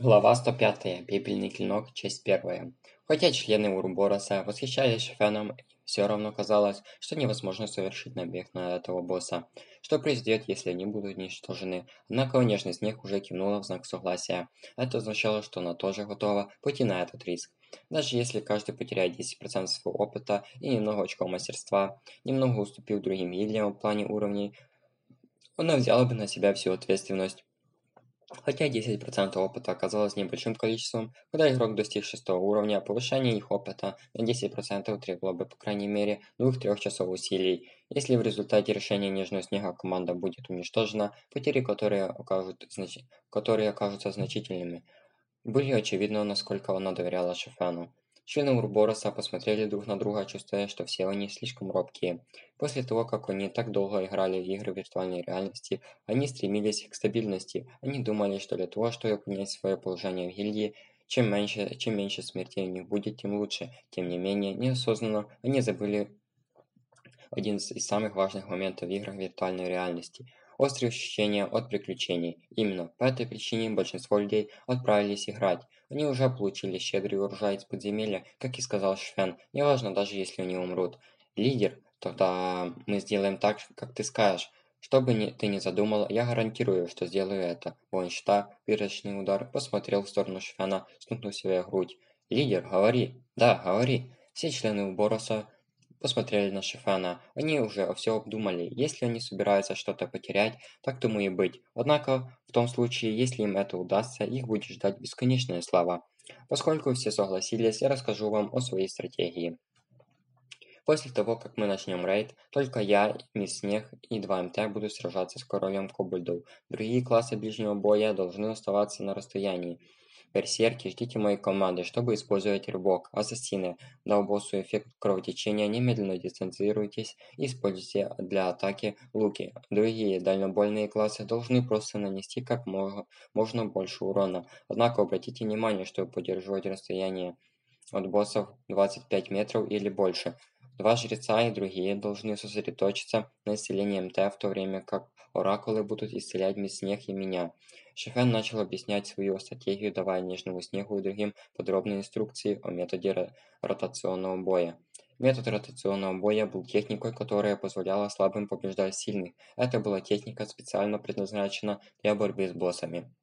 Глава 105. Пепельный клинок. Часть 1. Хотя члены Урубороса восхищались Шефеном все равно казалось, что невозможно совершить набег на этого босса. Что произойдет, если они будут уничтожены? Однако нежный снег уже кивнула в знак согласия. Это означало, что она тоже готова пойти на этот риск. Даже если каждый потеряет 10% своего опыта и немного очков мастерства, немного уступив другим гильдиям в плане уровней, она взяла бы на себя всю ответственность. Хотя 10% опыта оказалось небольшим количеством, когда игрок достиг 6 уровня, повышение их опыта на 10% требовало бы по крайней мере 2-3 часов усилий. Если в результате решения Нежного Снега команда будет уничтожена, потери, которые, окажут, значи... которые окажутся значительными, были очевидно, насколько она доверяла Шефану. Члены Урбороса посмотрели друг на друга, чувствуя, что все они слишком робкие. После того, как они так долго играли в игры виртуальной реальности, они стремились к стабильности. Они думали, что для того, чтобы понять свое положение в гильдии, чем меньше, чем меньше смертей у них будет, тем лучше. Тем не менее, неосознанно они забыли один из самых важных моментов в играх виртуальной реальности – острые ощущения от приключений. Именно по этой причине большинство людей отправились играть. Они уже получили щедрый урожай из подземелья, как и сказал Швен, неважно даже если они умрут. Лидер, тогда мы сделаем так, как ты скажешь. Что бы ни, ты ни задумал, я гарантирую, что сделаю это. Воин щита, пирочный удар, посмотрел в сторону Швена, стукнув себя в грудь. Лидер, говори. Да, говори. Все члены Бороса посмотрели на Шифена. Они уже все обдумали. Если они собираются что-то потерять, так тому и быть. Однако, в том случае, если им это удастся, их будет ждать бесконечная слава. Поскольку все согласились, я расскажу вам о своей стратегии. После того, как мы начнем рейд, только я, Мисс Снег и 2МТ будут сражаться с королем Кобальдов. Другие классы ближнего боя должны оставаться на расстоянии. Берсерки, ждите моей команды, чтобы использовать рывок. Ассасины, дал боссу эффект кровотечения, немедленно дистанцируйтесь используйте для атаки луки. Другие дальнобойные классы должны просто нанести как можно больше урона. Однако обратите внимание, что поддерживать расстояние от боссов 25 метров или больше. Два жреца и другие должны сосредоточиться на исцелении МТ, в то время как оракулы будут исцелять снег и меня. Шефен начал объяснять свою стратегию, давая Нежному Снегу и другим подробные инструкции о методе ротационного боя. Метод ротационного боя был техникой, которая позволяла слабым побеждать сильных. Это была техника, специально предназначена для борьбы с боссами.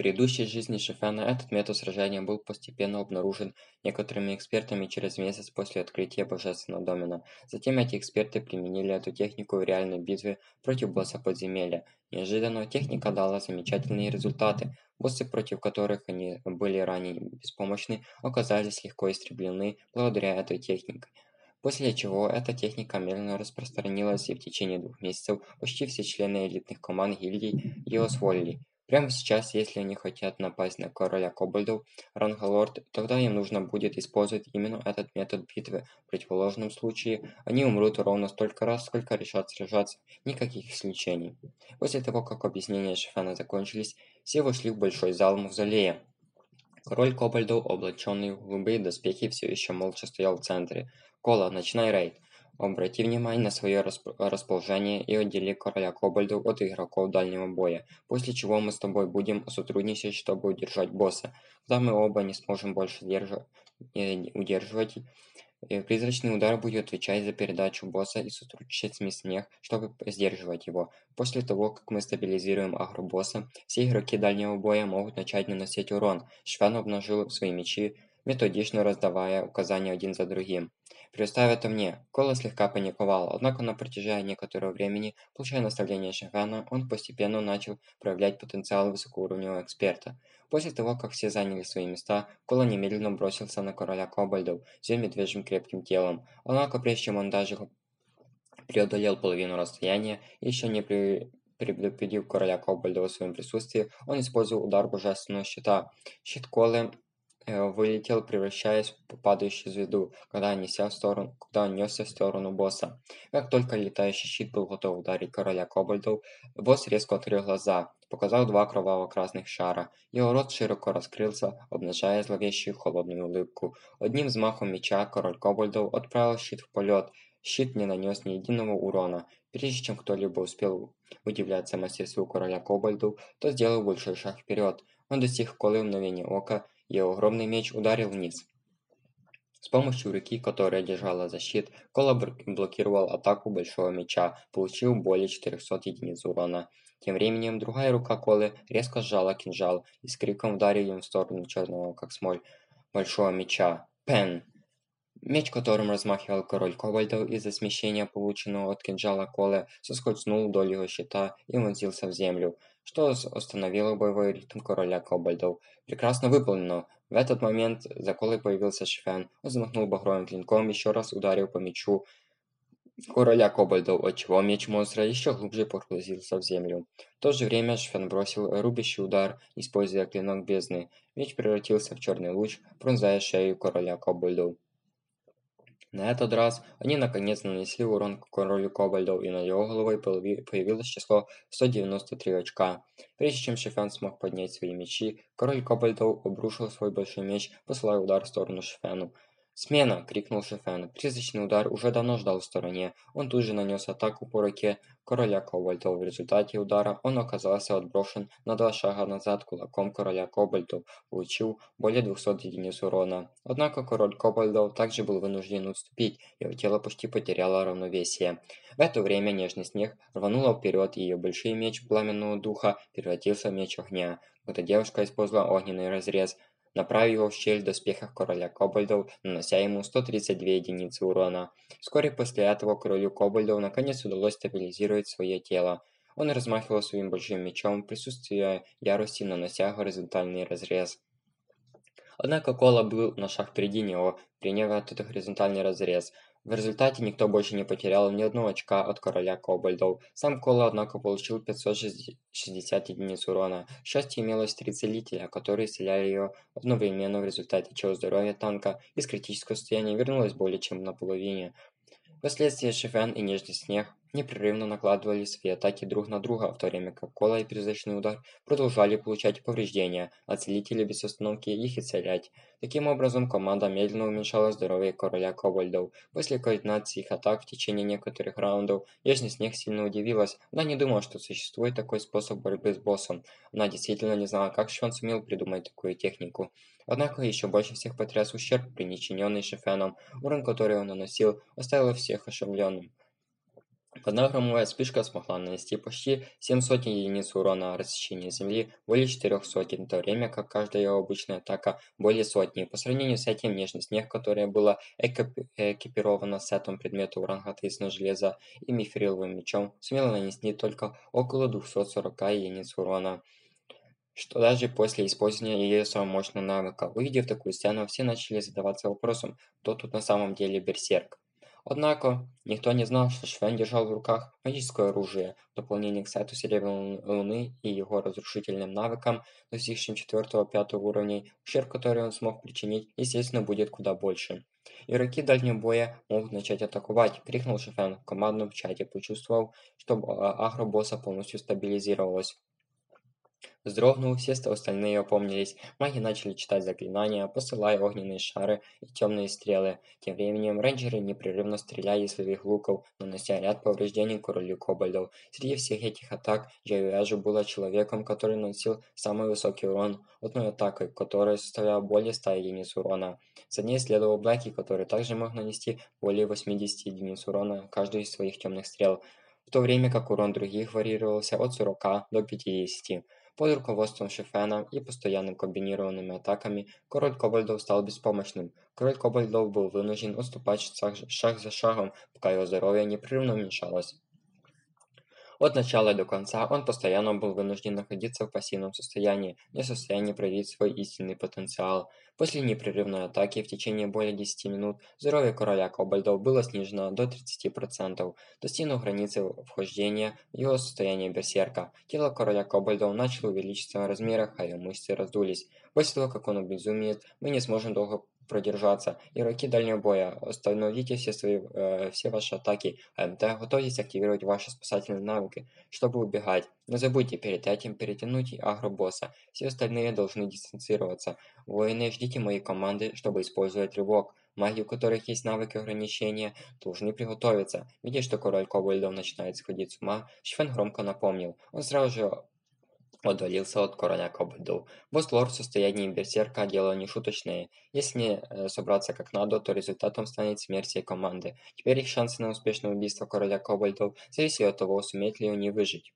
Предыдущей жизни Шефена этот метод сражения был постепенно обнаружен некоторыми экспертами через месяц после открытия Божественного Домена. Затем эти эксперты применили эту технику в реальной битве против босса подземелья. Неожиданно техника дала замечательные результаты. Боссы, против которых они были ранее беспомощны, оказались легко истреблены благодаря этой технике. После чего эта техника медленно распространилась и в течение двух месяцев почти все члены элитных команд гильдий ее освоили. Прямо сейчас, если они хотят напасть на короля кобальдов, Рангалорд, тогда им нужно будет использовать именно этот метод битвы. В противоположном случае, они умрут ровно столько раз, сколько решат сражаться. Никаких исключений. После того, как объяснения Шефена закончились, все вошли в большой зал Мавзолея. Король кобальдов, облаченный в голубые доспехи, все еще молча стоял в центре. «Кола, начинай рейд!» Обрати внимание на свое расположение и отдели короля кобальдов от игроков дальнего боя, после чего мы с тобой будем сотрудничать, чтобы удержать босса. Когда мы оба не сможем больше э, удерживать, э, призрачный удар будет отвечать за передачу босса и сотрудничать с Миснех, чтобы сдерживать его. После того, как мы стабилизируем агро-босса, все игроки дальнего боя могут начать наносить урон. Швен обнажил свои мечи, методично раздавая указания один за другим. «Предоставь это мне!» Кола слегка паниковал, однако на протяжении некоторого времени, получая наставления Шефена, он постепенно начал проявлять потенциал высокоуровневого эксперта. После того, как все заняли свои места, Кола немедленно бросился на короля Кобальдов с ее медвежьим крепким телом. Однако прежде чем он даже преодолел половину расстояния, еще не при предупредив короля Кобальда о своем присутствии, он использовал удар божественного щита. Щит Колы вылетел, превращаясь в падающую звезду, когда несся в сторону, когда он несся в сторону босса. Как только летающий щит был готов ударить короля кобальдов, босс резко открыл глаза, показал два кроваво-красных шара. Его рот широко раскрылся, обнажая зловещую холодную улыбку. Одним взмахом меча король кобальдов отправил щит в полет. Щит не нанес ни единого урона. Прежде чем кто-либо успел удивляться мастерству короля кобальдов, то сделал большой шаг вперед. Он достиг колы в мгновение ока его огромный меч ударил вниз. С помощью руки, которая держала защит, Кола блокировал атаку большого меча, получив более 400 единиц урона. Тем временем другая рука Колы резко сжала кинжал и с криком ударил им в сторону черного, как смоль, большого меча. Пен! Меч, которым размахивал король Кобальдов из-за смещения, полученного от кинжала Колы, соскользнул вдоль его щита и вонзился в землю что остановило боевой ритм короля кобальдов. Прекрасно выполнено. В этот момент за колой появился Швен. Он взмахнул багровым клинком, еще раз ударил по мечу короля кобальдов, отчего меч монстра еще глубже погрузился в землю. В то же время Швен бросил рубящий удар, используя клинок бездны. Меч превратился в черный луч, пронзая шею короля кобальдов. На этот раз они наконец нанесли урон королю кобальдов, и над его головой появилось число 193 очка. Прежде чем Шефен смог поднять свои мечи, король кобальдов обрушил свой большой меч, посылая удар в сторону Шефену. «Смена!» – крикнул Шефен. Призрачный удар уже давно ждал в стороне. Он тут же нанес атаку по руке короля Кобальтов. В результате удара он оказался отброшен на два шага назад кулаком короля Кобальтов, получил более 200 единиц урона. Однако король Кобальтов также был вынужден уступить, его тело почти потеряло равновесие. В это время нежный снег рванула вперед, и ее большой меч пламенного духа превратился в меч огня. Когда девушка использовала огненный разрез – направив его в щель доспехах короля кобальдов, нанося ему 132 единицы урона. Вскоре после этого королю кобальдов наконец удалось стабилизировать свое тело. Он размахивал своим большим мечом в присутствии ярости, нанося горизонтальный разрез. Однако Кола был на шаг впереди него, приняв этот горизонтальный разрез. В результате никто больше не потерял ни одного очка от короля кобальдов. Сам Кола, однако, получил 560 единиц урона. К счастью, имелось три целителя, которые исцеляли ее одновременно в результате чего здоровье танка из критического состояния вернулось более чем наполовине. Впоследствии Шефен и Нежный Снег непрерывно накладывали свои атаки друг на друга, в то время как Кола и перезрачный удар продолжали получать повреждения, а целители без остановки их исцелять. Таким образом, команда медленно уменьшала здоровье короля Кобальдов. После координации их атак в течение некоторых раундов, Ясный Снег сильно удивилась. Она не думала, что существует такой способ борьбы с боссом. Она действительно не знала, как Шон сумел придумать такую технику. Однако еще больше всех потряс ущерб, причиненный Шефеном. Урон, который он наносил, оставил всех ошеломленным. Одна громовая вспышка смогла нанести почти 7 сотен единиц урона рассечения земли более 4 сотен, в то время как каждая его обычная атака более сотни. По сравнению с этим, нежный снег, которая была экипирована сетом предметов ранга Трисного железа и мифриловым мечом, сумела нанести только около 240 единиц урона что даже после использования ее самого мощного навыка. Увидев такую сцену, все начали задаваться вопросом, кто тут на самом деле берсерк. Однако, никто не знал, что Швен держал в руках магическое оружие, в дополнение к сету Серебряной Луны и его разрушительным навыкам, достигшим 4-5 уровней, ущерб, который он смог причинить, естественно, будет куда больше. Игроки дальнего боя могут начать атаковать, крикнул Шефен в командном чате, почувствовав, что агро босса полностью стабилизировалась. Вздрогнув, все остальные опомнились. Маги начали читать заклинания, посылая огненные шары и темные стрелы. Тем временем рейнджеры непрерывно стреляли из своих луков, нанося ряд повреждений королю кобальдов. Среди всех этих атак Джаюэжу была человеком, который наносил самый высокий урон, одной атакой, которая составляла более 100 единиц урона. За ней следовал Блэки, который также мог нанести более 80 единиц урона каждую из своих темных стрел, в то время как урон других варьировался от 40 до 50. Под руководством Шефена и постоянными комбинированными атаками король Кобальдов стал беспомощным. Король Кобальдов был вынужден уступать шаг за шагом, пока его здоровье непрерывно уменьшалось. От начала до конца он постоянно был вынужден находиться в пассивном состоянии, не в состоянии проявить свой истинный потенциал. После непрерывной атаки в течение более 10 минут здоровье короля Кобальдов было снижено до 30%. Достигнув границы вхождения в его состояние берсерка, тело короля Кобальдов начало увеличиться в размерах, а его мышцы раздулись. После того, как он обезумеет, мы не сможем долго продержаться. Игроки дальнего боя, остановите все свои э, все ваши атаки АМТ, готовьтесь активировать ваши спасательные навыки, чтобы убегать. Не забудьте перед этим перетянуть агро-босса. Все остальные должны дистанцироваться. Воины, ждите моей команды, чтобы использовать рывок. Маги, у которых есть навыки ограничения, должны приготовиться. Видя, что король Кобальдов начинает сходить с ума, Швен громко напомнил. Он сразу же отдалился от короля Кобальдов. Босс-лорд в состоянии берсерка дело не шуточное. Если не э, собраться как надо, то результатом станет смерть всей команды. Теперь их шансы на успешное убийство короля Кобальдов зависят от того, сумеют ли они выжить.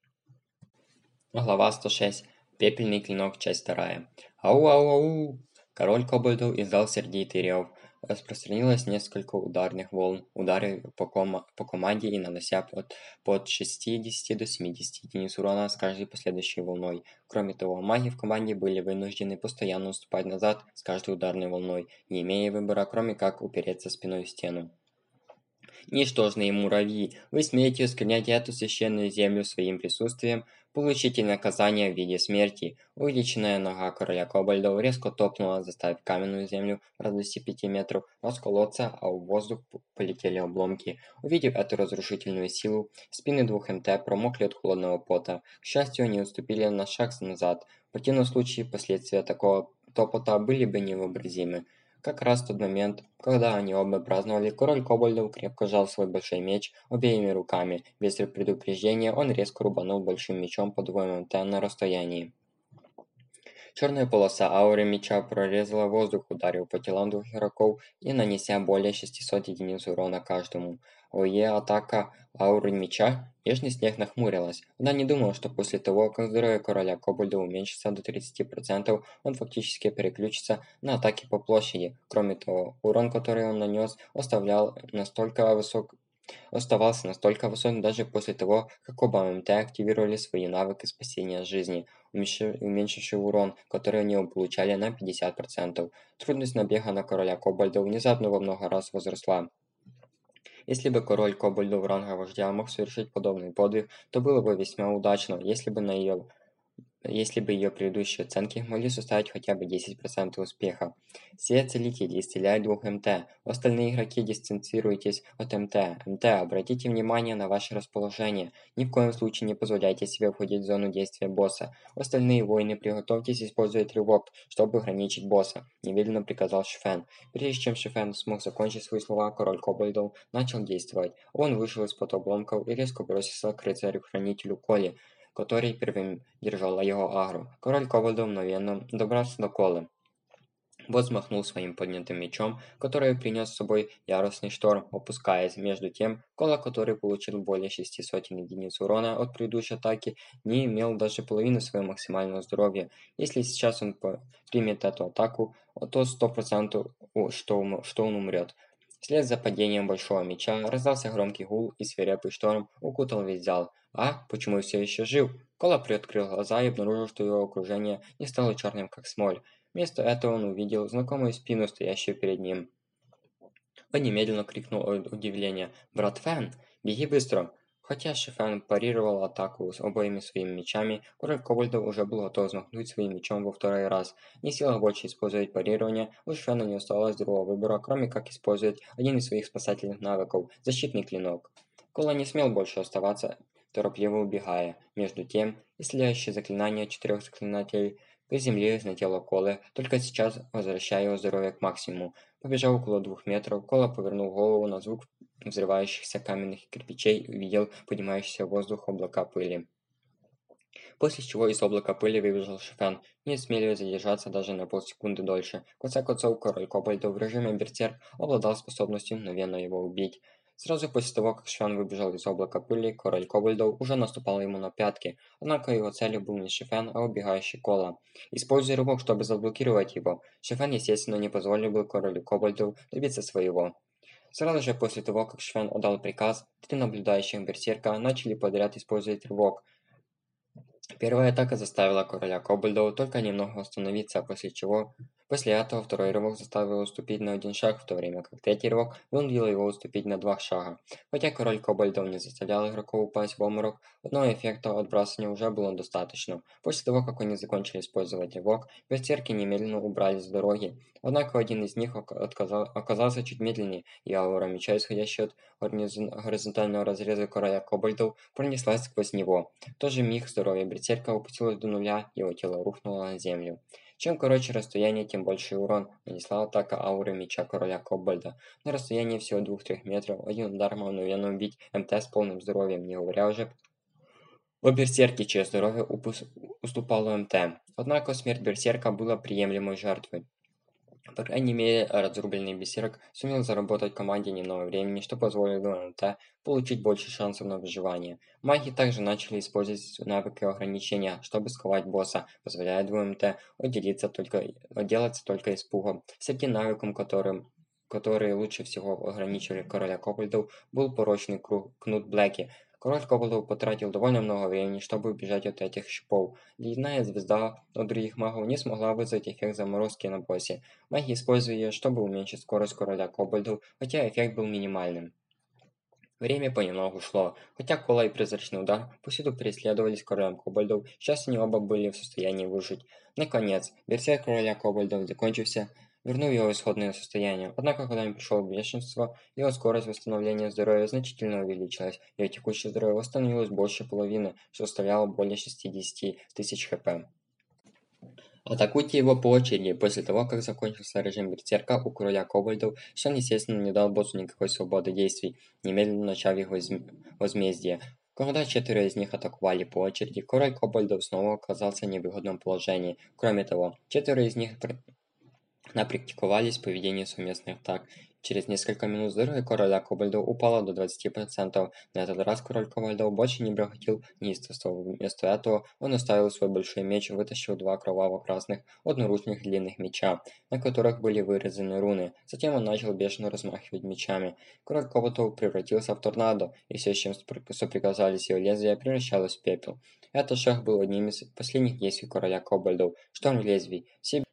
Глава 106. Пепельный клинок, часть 2. Ау-ау-ау! Король Кобальдов издал сердитый рев. Распространилось несколько ударных волн, удары по, кома по команде и нанося под, под 60 до 70 единиц урона с каждой последующей волной. Кроме того, маги в команде были вынуждены постоянно уступать назад с каждой ударной волной, не имея выбора, кроме как упереться спиной в стену. Ничтожные муравьи, вы смеете осквернять эту священную землю своим присутствием, получите наказание в виде смерти. Увеличенная нога короля Кобальдов резко топнула, заставив каменную землю в радости 5 метров расколоться, а в воздух полетели обломки. Увидев эту разрушительную силу, спины двух МТ промокли от холодного пота. К счастью, они уступили на шаг назад. В противном случае последствия такого топота были бы невообразимы. Как раз тот момент, когда они оба праздновали, король Кобальдов крепко сжал свой большой меч обеими руками. Без предупреждения он резко рубанул большим мечом по двоему Т на расстоянии. Черная полоса ауры меча прорезала воздух, ударив по телам двух игроков и нанеся более 600 единиц урона каждому. ОЕ атака ауры меча, Нежный снег нахмурилась. Она не думала, что после того, как здоровье короля Кобальда уменьшится до 30%, он фактически переключится на атаки по площади. Кроме того, урон, который он нанес, оставлял настолько высок оставался настолько высоким даже после того, как оба МТ активировали свои навыки спасения жизни, уменьшивший урон, который они получали на 50%. Трудность набега на короля Кобальда внезапно во много раз возросла. Если бы король Кобальдов ранга вождя мог совершить подобный подвиг, то было бы весьма удачно, если бы на ее если бы ее предыдущие оценки могли составить хотя бы 10% успеха. Все целители исцеляют двух МТ. Остальные игроки дистанцируйтесь от МТ. МТ, обратите внимание на ваше расположение. Ни в коем случае не позволяйте себе входить в зону действия босса. Остальные воины, приготовьтесь использовать рывок, чтобы ограничить босса. Немедленно приказал Шифен. Прежде чем Шифен смог закончить свои слова, король Кобальдов начал действовать. Он вышел из-под обломков и резко бросился к рыцарю-хранителю Коли который первым держал его агру. Король Ковальдов мгновенно добрался до Колы. Босс махнул своим поднятым мечом, который принес с собой яростный шторм, опускаясь. Между тем, Кола, который получил более шести сотен единиц урона от предыдущей атаки, не имел даже половины своего максимального здоровья. Если сейчас он примет эту атаку, то сто процентов, что, что он умрет. Вслед за падением большого меча раздался громкий гул, и свирепый шторм укутал весь зал. А, почему все еще жив? Кола приоткрыл глаза и обнаружил, что его окружение не стало черным, как смоль. Вместо этого он увидел знакомую спину, стоящую перед ним. Он немедленно крикнул от удивления. «Брат Фэн, беги быстро!» Хотя Шифен парировал атаку с обоими своими мечами, король Кобальдов уже был готов взмахнуть своим мечом во второй раз. Не в силах больше использовать парирование, у Шифена не осталось другого выбора, кроме как использовать один из своих спасательных навыков – защитный клинок. Кола не смел больше оставаться торопливо убегая. Между тем, исцеляющее заклинание четырех заклинателей приземлилось на тело Колы, только сейчас возвращая его здоровье к максимуму. Побежал около двух метров, Кола повернул голову на звук взрывающихся каменных кирпичей увидел поднимающиеся в воздух облака пыли. После чего из облака пыли выбежал Шифен, не смеливый задержаться даже на полсекунды дольше. В конце концов, король Кобальдов в режиме Берсерк обладал способностью мгновенно его убить. Сразу после того, как Швен выбежал из облака пыли, король Кобальдов уже наступал ему на пятки, однако его целью был не Шифен, а убегающий Кола. Используя рывок, чтобы заблокировать его, Шифен, естественно, не позволил бы королю Кобальдов добиться своего. Сразу же после того, как Швен отдал приказ, три наблюдающих берсерка начали подряд использовать рывок, Первая атака заставила короля Кобальдова только немного остановиться, после чего После этого второй рывок заставил его уступить на один шаг, в то время как третий рывок вынудил его уступить на два шага. Хотя король Кобальдов не заставлял игроков упасть в обморок, одного эффекта отбрасывания уже было достаточно. После того, как они закончили использовать рывок, берсерки немедленно убрались с дороги. Однако один из них отказал, оказался чуть медленнее, и аура меча, исходящая от горизонтального разреза короля Кобальдов, пронеслась сквозь него. В тот же миг здоровье берсерка опустилось до нуля, его тело рухнуло на землю. Чем короче расстояние, тем больше урон нанесла атака ауры меча короля Кобальда. На расстоянии всего 2-3 метров один удар мгновенно убить МТ с полным здоровьем, не говоря уже о берсерке, чье здоровье уступало МТ. Однако смерть берсерка была приемлемой жертвой. По крайней мере, разрубленный бисерок сумел заработать команде немного времени, что позволило МТ получить больше шансов на выживание. Маги также начали использовать навыки ограничения, чтобы сковать босса, позволяя двум МТ отделиться только, отделаться только испугом. Среди навыком, которым которые лучше всего ограничивали короля Кобальдов, был порочный круг Кнут Блэки, Король Кобальдов потратил довольно много времени, чтобы убежать от этих шипов. Ледяная звезда от других магов не смогла вызвать эффект заморозки на боссе. Маги использовали ее, чтобы уменьшить скорость короля Кобальдов, хотя эффект был минимальным. Время понемногу шло. Хотя Кола и Призрачный Удар повсюду преследовались королем Кобальдов, сейчас они оба были в состоянии выжить. Наконец, берсерк короля Кобальдов закончился, вернул его исходное состояние. Однако, когда он пришел в бешенство, его скорость восстановления здоровья значительно увеличилась, его текущее здоровье восстановилось больше половины, что составляло более 60 тысяч хп. Атакуйте его по очереди. После того, как закончился режим берсерка у короля кобальдов, Шан, естественно, не дал боссу никакой свободы действий, немедленно начав его возмездие. Когда четверо из них атаковали по очереди, король кобальдов снова оказался в невыгодном положении. Кроме того, четверо из них напрактиковались в поведении совместных атак. Через несколько минут здоровье короля Кобальдов упало до 20%. На этот раз король Кобальдов больше не прекратил неистовство. Вместо этого он оставил свой большой меч и вытащил два кроваво-красных одноручных длинных меча, на которых были вырезаны руны. Затем он начал бешено размахивать мечами. Король Кобальдов превратился в торнадо, и все, с чем соприкасались его лезвия, превращалось в пепел. Этот шаг был одним из последних действий короля Кобальдов. Шторм лезвий. Все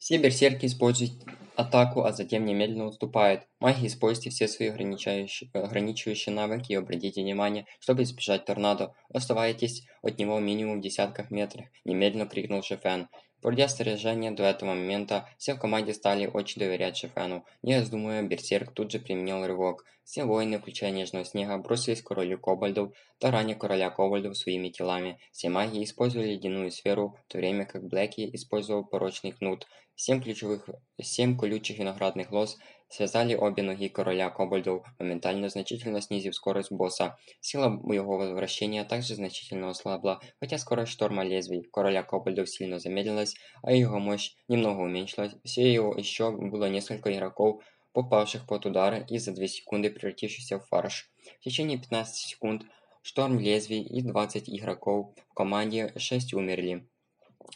все берсерки используют атаку, а затем немедленно уступает. Маги, используйте все свои ограничивающие, ограничивающие навыки и обратите внимание, чтобы избежать торнадо. Оставайтесь от него минимум в десятках метрах. Немедленно крикнул Шефен. Пройдя снаряжение до этого момента, все в команде стали очень доверять Шефену. Не раздумывая, Берсерк тут же применил рывок. Все воины, включая Нежного Снега, бросились к королю Кобальдов, тараня короля Кобальдов своими телами. Все маги использовали ледяную сферу, в то время как Блэки использовал порочный кнут. Семь, ключевых, семь колючих виноградных лоз связали обе ноги короля Кобальдов, моментально значительно снизив скорость босса. Сила его возвращения также значительно ослабла, хотя скорость шторма лезвий короля Кобальдов сильно замедлилась, а его мощь немного уменьшилась. Все его еще было несколько игроков, попавших под удары и за 2 секунды превратившихся в фарш. В течение 15 секунд шторм лезвий и 20 игроков в команде 6 умерли.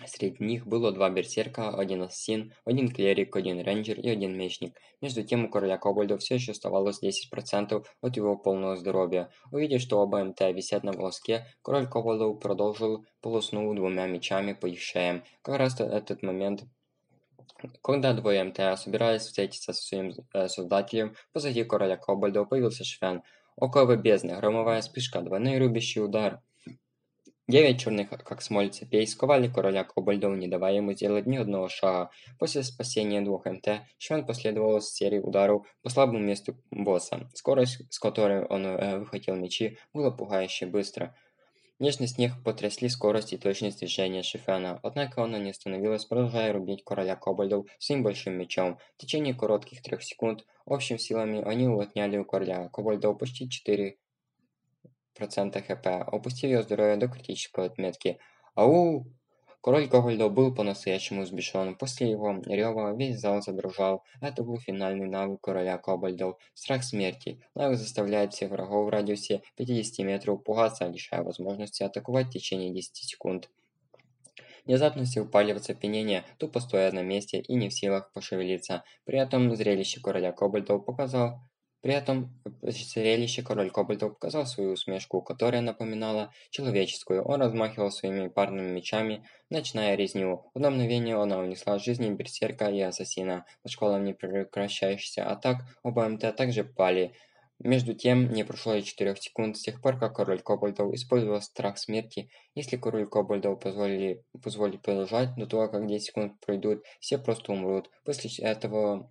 Среди них было два берсерка, один ассасин, один клерик, один рейнджер и один мечник. Между тем у короля Кобальда все еще оставалось 10% от его полного здоровья. Увидев, что оба МТ висят на волоске, король Кобальдов продолжил полоснул двумя мечами по их шеям. Как раз этот момент когда двое МТ собирались встретиться со своим э, создателем, позади короля Кобальда появился Швен. Оковы бездны, громовая вспышка, двойной рубящий удар. Девять черных, как смоль цепей, короля Кобальдов, не давая ему сделать ни одного шага. После спасения двух МТ, Швен последовал с серии ударов по слабому месту босса. Скорость, с которой он э, выхватил мечи, была пугающе быстро. Нежный снег потрясли скорость и точность движения Шифена, однако она не остановилась, продолжая рубить короля Кобальдов своим большим мечом. В течение коротких трех секунд общими силами они уплотняли у короля Кобальдов почти 4 процента хп, опустив его здоровье до критической отметки. Ау! Король Ковальдо был по-настоящему взбешен. После его рева весь зал задрожал. Это был финальный навык короля Кобальдов. Страх смерти. Навык заставляет всех врагов в радиусе 50 метров пугаться, лишая возможности атаковать в течение 10 секунд. Внезапно все упали в оцепенение, тупо стоя на месте и не в силах пошевелиться. При этом зрелище короля Кобальдов показал при этом зрелище король Кобальтов показал свою усмешку, которая напоминала человеческую. Он размахивал своими парными мечами, начиная резню. В одно мгновение она унесла жизни берсерка и ассасина. По школам непрекращающихся атак оба МТ также пали. Между тем, не прошло и 4 секунд с тех пор, как король Кобальдов использовал страх смерти. Если король Кобальдов позволили, позволить продолжать, до того, как 10 секунд пройдут, все просто умрут. После этого,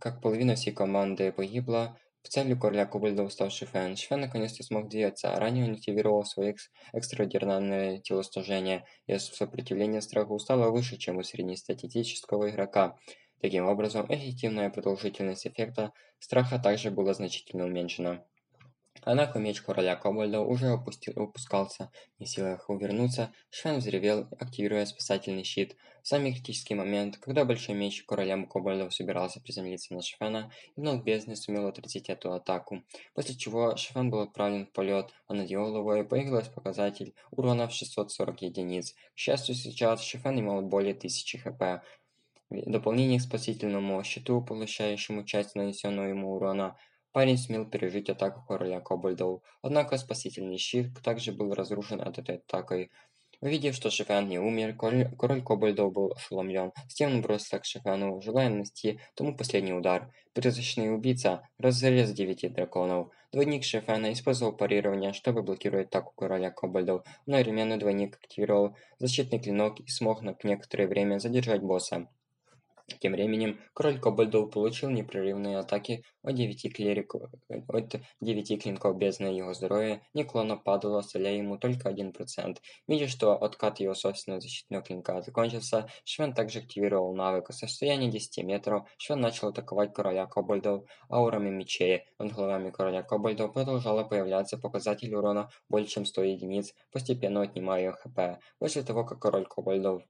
как половина всей команды погибла, в целью короля Кобальдов стал Шифен. Шифен наконец-то смог двигаться, а ранее он активировал свое экс экстраординарное телосложение, и сопротивление страху стало выше, чем у среднестатистического игрока. Таким образом, эффективная продолжительность эффекта страха также была значительно уменьшена. Однако меч короля Кобальда уже опусти... опускался, не в силах увернуться, Швен взревел, активируя спасательный щит. В самый критический момент, когда большой меч короля Кобальдов собирался приземлиться на Швена, Игнол Бездны сумел отразить эту атаку, после чего Швен был отправлен в полет, а над его головой появился показатель урона в 640 единиц. К счастью, сейчас Швен имел более 1000 хп. В дополнение к спасительному щиту, поглощающему часть нанесенного ему урона, Парень сумел пережить атаку короля Кобальдов, однако спасительный щит также был разрушен этой атакой. Увидев, что Шифан не умер, король, король Кобальдов был ошеломлен. Затем он бросился к Шифану, желая нанести тому последний удар. Призрачный убийца разрез девяти драконов. Двойник Шифана использовал парирование, чтобы блокировать атаку короля Кобальдов. Одновременно двойник активировал защитный клинок и смог на некоторое время задержать босса. Тем временем, король Кобальдов получил непрерывные атаки от девяти клириков, от девяти клинков бездны его здоровья неклонно падало, оставляя ему только один процент. Видя, что откат его собственного защитного клинка закончился, Швен также активировал навык. Со состояния 10 метров Швен начал атаковать короля Кобальдов аурами мечей. Над головами короля Кобальдов продолжало появляться показатель урона больше чем 100 единиц, постепенно отнимая хп. После того, как король Кобальдов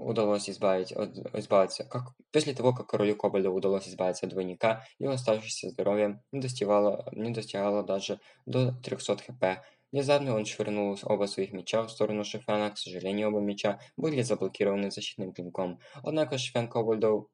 удалось избавить от, избавиться, как после того, как королю Кобальду удалось избавиться от двойника, его оставшееся здоровье не достигало, не достигало даже до 300 хп. Внезапно он швырнул оба своих меча в сторону Шефена, к сожалению, оба меча были заблокированы защитным клинком. Однако Шефен Кобальдов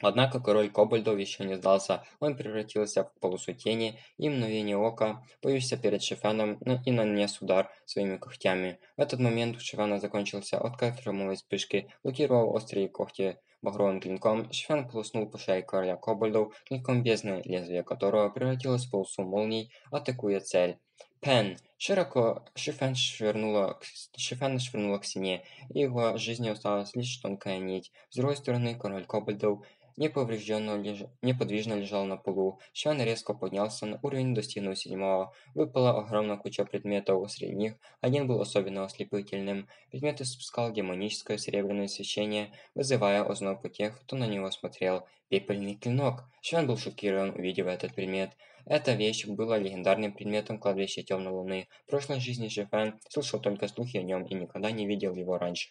Однако король Кобальдов еще не сдался, он превратился в полосу тени и мгновение ока появился перед Шифаном и нанес удар своими когтями. В этот момент у Шифана закончился откат хромовой вспышки, блокировал острые когти багровым клинком, Швен полоснул по шее короля кобальдов клинком бездны, лезвие которого превратилось в полосу молний, атакуя цель. Пен! Широко Шифен швырнула, Шифен швырнула к стене, и его жизни осталась лишь тонкая нить. С другой стороны, король кобальдов неповрежденно леж... неподвижно лежал на полу. Швен резко поднялся, на уровень достигнул седьмого. Выпала огромная куча предметов, среди них один был особенно ослепительным. Предмет испускал демоническое серебряное свечение, вызывая озноб у тех, кто на него смотрел. Пепельный клинок. Швен был шокирован, увидев этот предмет. Эта вещь была легендарным предметом кладбища Темной Луны. В прошлой жизни же Фэн слышал только слухи о нем и никогда не видел его раньше.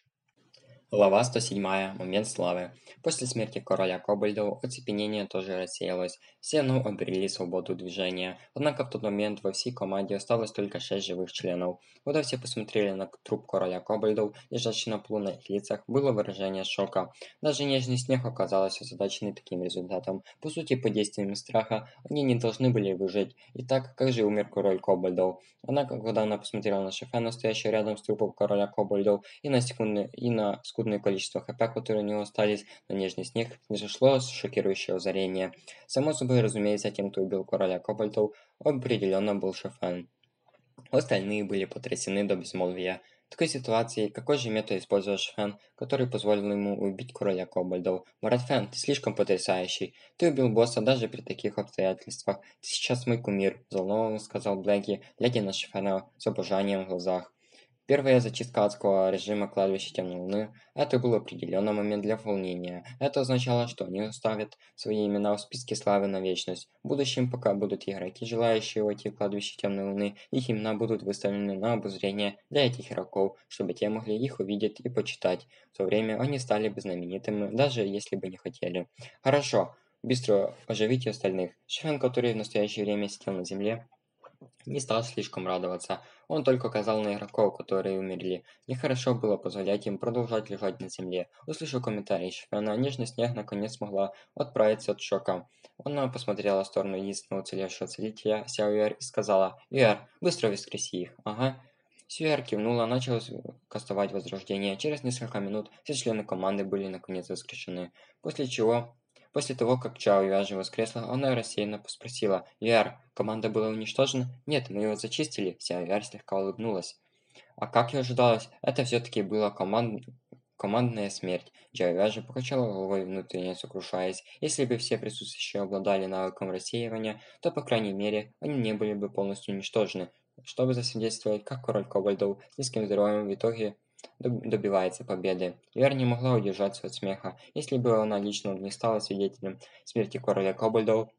Глава 107. Момент славы. После смерти короля Кобальдов оцепенение тоже рассеялось. Все ну обрели свободу движения. Однако в тот момент во всей команде осталось только шесть живых членов. Когда все посмотрели на труп короля Кобальдов, лежащий на полу на их лицах, было выражение шока. Даже нежный снег оказался озадаченный таким результатом. По сути, под действием страха, они не должны были выжить. Итак, как же умер король Кобальдов? Однако, когда она посмотрела на Шефена, стоящего рядом с трупом короля Кобальдов, и на секунду, и на секунду скудное количество хп, которые у него остались на нежный снег, не зашло с шокирующего озарения. Само собой, разумеется, тем, кто убил короля Кобальтов, определенно был Шефен. Остальные были потрясены до безмолвия. В такой ситуации, какой же метод использовал Шефен, который позволил ему убить короля Кобальдов? Маратфен, ты слишком потрясающий. Ты убил босса даже при таких обстоятельствах. Ты сейчас мой кумир, взволнованно сказал Блэки, глядя на Шефена с обожанием в глазах. Первая зачистка адского режима кладбища Темной Луны – это был определенный момент для волнения. Это означало, что они оставят свои имена в списке славы на вечность. В будущем, пока будут игроки, желающие войти в кладбище Темной Луны, их имена будут выставлены на обозрение для этих игроков, чтобы те могли их увидеть и почитать. В то время они стали бы знаменитыми, даже если бы не хотели. Хорошо, быстро оживите остальных. Шефен, который в настоящее время сидел на земле, не стал слишком радоваться. Он только указал на игроков, которые умерли. Нехорошо было позволять им продолжать лежать на земле. Услышав комментарий Шпиона, нежный снег наконец смогла отправиться от шока. Она посмотрела в сторону единственного уцелевшего целителя, Сяо Юэр, и сказала, «Юэр, быстро воскреси их». «Ага». Сюэр кивнула, начала кастовать возрождение. Через несколько минут все члены команды были наконец воскрешены. После чего После того, как Чао Юажи воскресла, она рассеянно спросила, «Юар, команда была уничтожена?» «Нет, мы его зачистили», Сяо Юар слегка улыбнулась. А как и ожидалось, это все-таки была команд... командная смерть. Джао Юажи покачала головой внутренне сокрушаясь. Если бы все присутствующие обладали навыком рассеивания, то, по крайней мере, они не были бы полностью уничтожены. Чтобы засвидетельствовать, как король Кобальдов с низким здоровьем в итоге добивается победы. Вера не могла удержаться от смеха. Если бы она лично не стала свидетелем смерти короля Кобальдов,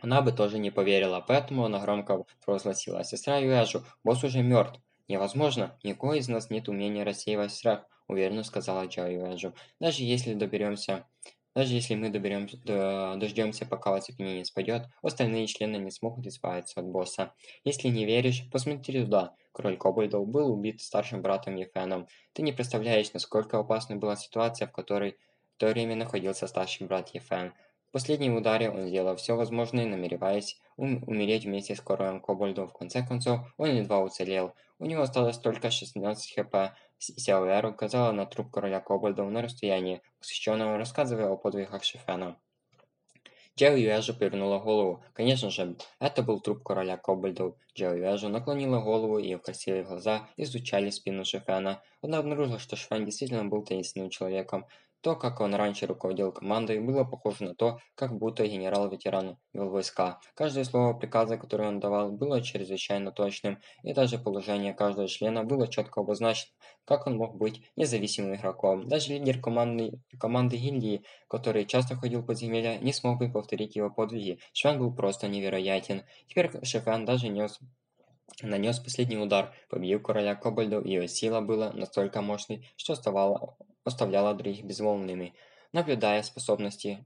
она бы тоже не поверила, поэтому она громко провозгласила «Сестра Юэжу, босс уже мертв». «Невозможно, никого из нас нет умения рассеивать страх», уверенно сказала Джо Юэжу. «Даже если доберемся даже если мы доберемся, дождемся, пока оцепенение спадет, остальные члены не смогут избавиться от босса. Если не веришь, посмотри туда. Король Кобальдов был убит старшим братом Ефеном. Ты не представляешь, насколько опасной была ситуация, в которой в то время находился старший брат Ефен. В последнем ударе он сделал все возможное, намереваясь ум умереть вместе с королем Кобальдом. В конце концов, он едва уцелел. У него осталось только 16 хп, Сяоэр указала на труп короля Кобальдов на расстоянии, восхищенно рассказывая о подвигах Шифена. Джео Юэжу повернула голову. Конечно же, это был труп короля Кобальдов. Джео Юэжу наклонила голову, и ее красивые глаза изучали спину Шифена. Она обнаружила, что Шифен действительно был таинственным человеком. То, как он раньше руководил командой, было похоже на то, как будто генерал-ветеран вел войска. Каждое слово приказа, которое он давал, было чрезвычайно точным, и даже положение каждого члена было четко обозначено, как он мог быть независимым игроком. Даже лидер команды, команды гильдии, который часто ходил в подземелья, не смог бы повторить его подвиги. Швен был просто невероятен. Теперь Шефен даже нес нанес последний удар, победив короля Кобальдов, и его сила была настолько мощной, что оставала оставляла других безволными. Наблюдая способности,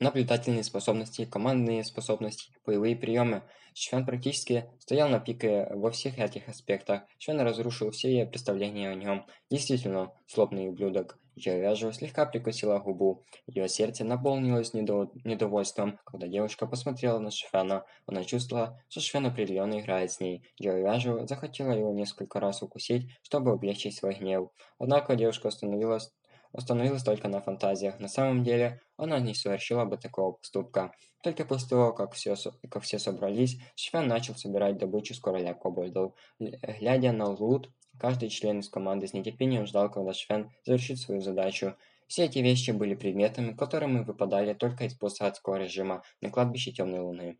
наблюдательные способности, командные способности, боевые приемы, Швен практически стоял на пике во всех этих аспектах. Швен разрушил все представления о нем. Действительно, злобный ублюдок. Джоэжо слегка прикусила губу. Ее сердце наполнилось недо... недовольством, когда девушка посмотрела на Швена. Она чувствовала, что Швен определенно играет с ней. Джоэжо захотела его несколько раз укусить, чтобы облегчить свой гнев. Однако девушка остановилась остановилась только на фантазиях. На самом деле, она не совершила бы такого поступка. Только после того, как все, как все собрались, Швен начал собирать добычу с короля Кобальдов. Глядя на лут, каждый член из команды с нетерпением ждал, когда Швен завершит свою задачу. Все эти вещи были предметами, которыми выпадали только из постсоветского режима на кладбище Темной Луны.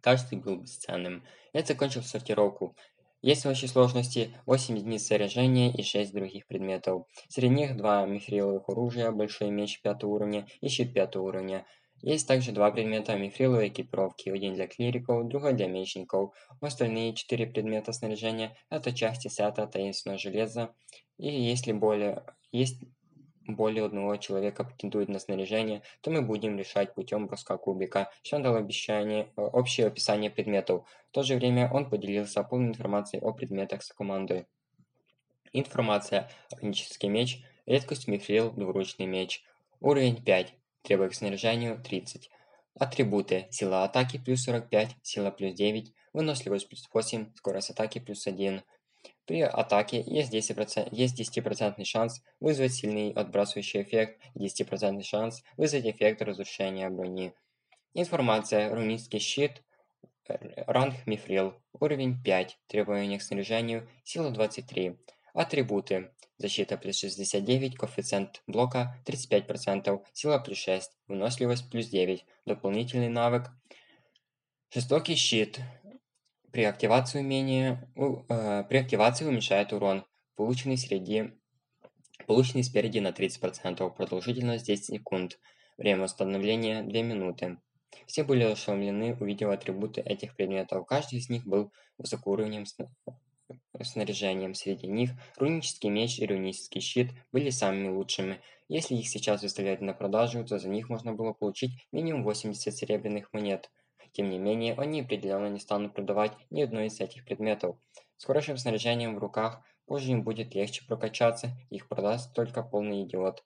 Каждый был бесценным. Я закончил сортировку. Есть в общей сложности 8 единиц снаряжения и 6 других предметов. Среди них два мифриловых оружия, большой меч 5 уровня и щит 5 уровня. Есть также два предмета мифриловой экипировки, один для клириков, другой для мечников. Остальные четыре предмета снаряжения – это части сета таинственного железа. И если более, есть более одного человека претендует на снаряжение, то мы будем решать путем броска кубика. Шон дал обещание, э, общее описание предметов. В то же время он поделился полной информацией о предметах с командой. Информация. Органический меч. Редкость мифрил, двуручный меч. Уровень 5. Требуя к снаряжению 30. Атрибуты. Сила атаки плюс 45, сила плюс 9, выносливость плюс 8, скорость атаки плюс 1, при атаке есть 10%, есть 10% шанс вызвать сильный отбрасывающий эффект и 10% шанс вызвать эффект разрушения брони. Информация. Рунический щит. Ранг Мифрил. Уровень 5. Требования к снаряжению. Сила 23. Атрибуты. Защита плюс 69, коэффициент блока 35%, сила плюс 6, выносливость плюс 9, дополнительный навык. Жестокий щит. При активации умения э, при активации уменьшает урон, полученный среди полученный спереди на 30%, продолжительность 10 секунд, время установления 2 минуты. Все были ошеломлены, увидев атрибуты этих предметов. Каждый из них был высокоуровневым снаряжением. Среди них рунический меч и рунический щит были самыми лучшими. Если их сейчас выставлять на продажу, то за них можно было получить минимум 80 серебряных монет – тем не менее, они определенно не станут продавать ни одно из этих предметов. С хорошим снаряжением в руках позже им будет легче прокачаться, их продаст только полный идиот.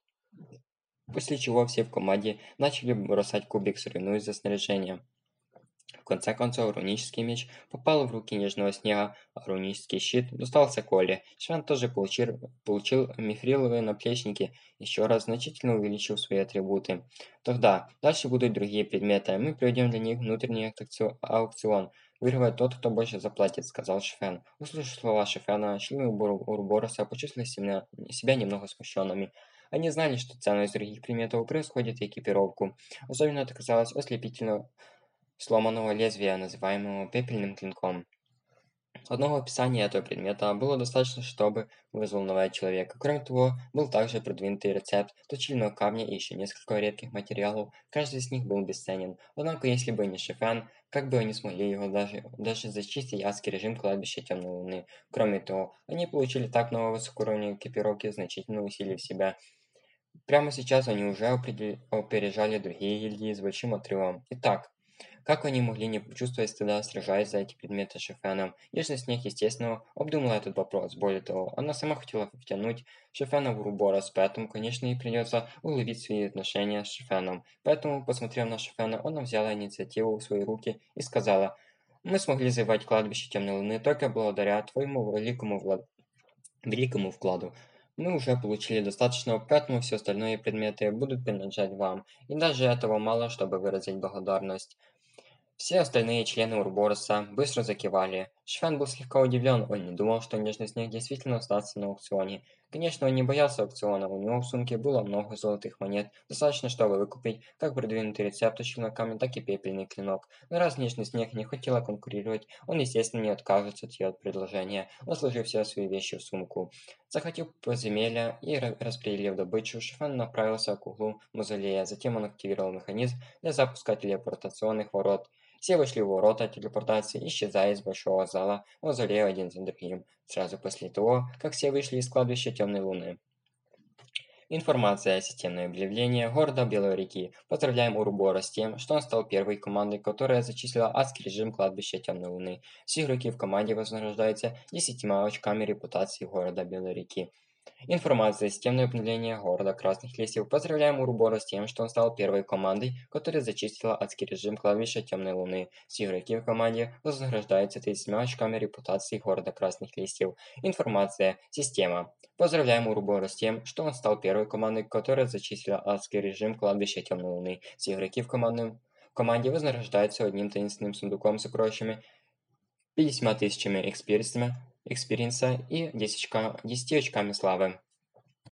После чего все в команде начали бросать кубик, соревнуясь за снаряжение конце концов, рунический меч попал в руки Нежного Снега, а рунический щит достался Коле. Швен тоже получил, получил мифриловые наплечники, еще раз значительно увеличив свои атрибуты. Тогда, дальше будут другие предметы, мы проведем для них внутренний аукцион. Выигрывает тот, кто больше заплатит, сказал Шфен. Услышав слова Шефена, члены Урбороса почувствовали себя, себя немного смущенными. Они знали, что ценность других предметов происходит экипировку. Особенно это казалось ослепительно сломанного лезвия, называемого пепельным клинком. Одного описания этого предмета было достаточно, чтобы взволновать человека. Кроме того, был также продвинутый рецепт точильного камня и еще несколько редких материалов. Каждый из них был бесценен. Однако, если бы не Шефен, как бы они смогли его даже, даже зачистить адский режим кладбища Темной Луны. Кроме того, они получили так много высокоуровневой экипировки, значительно усилив себя. Прямо сейчас они уже опережали другие гильдии с большим отрывом. Итак, как они могли не почувствовать стыда, сражаясь за эти предметы с Шефеном? Нежный снег, естественно, обдумала этот вопрос. Более того, она сама хотела втянуть Шефена в Уруборос, поэтому, конечно, ей придется уловить свои отношения с Шефеном. Поэтому, посмотрев на Шефена, она взяла инициативу в свои руки и сказала, «Мы смогли завоевать кладбище Темной Луны только благодаря твоему великому, влад... великому вкладу. Мы уже получили достаточно, поэтому все остальные предметы будут принадлежать вам, и даже этого мало, чтобы выразить благодарность. Все остальные члены Урбороса быстро закивали. Швен был слегка удивлен, он не думал, что Нежный Снег действительно остался на аукционе. Конечно, он не боялся аукциона, у него в сумке было много золотых монет, достаточно, чтобы выкупить как продвинутый рецепт камня, так и пепельный клинок. Но раз Нежный Снег не хотела конкурировать, он, естественно, не откажется от ее предложения. Он сложил все свои вещи в сумку. Захватив подземелья и распределив добычу, Шифен направился к углу мавзолея, затем он активировал механизм для запуска телепортационных ворот. Все вышли в ворота телепортации, исчезая из большого зала мавзолея один за другим, сразу после того, как все вышли из кладбища Темной Луны. Информация. Системное объявление города Белой реки. Поздравляем Урубора с тем, что он стал первой командой, которая зачислила адский режим кладбища Темной Луны. Все игроки в команде вознаграждаются 10 очками репутации города Белой реки. Информация. Системное обновление города Красных Листьев. Поздравляем Урубора с тем, что он стал первой командой, которая зачистила адский режим кладбища Темной Луны. Все игроки в команде вознаграждаются 30 очками репутации города Красных Листьев. Информация. Система. Поздравляем Урубора с тем, что он стал первой командой, которая зачистила адский режим кладбища Темной Луны. Все игроки в команде, в команде вознаграждаются одним таинственным сундуком с сокровищами, 50 тысячами экспириенса и 10, очка, 10 очками славы.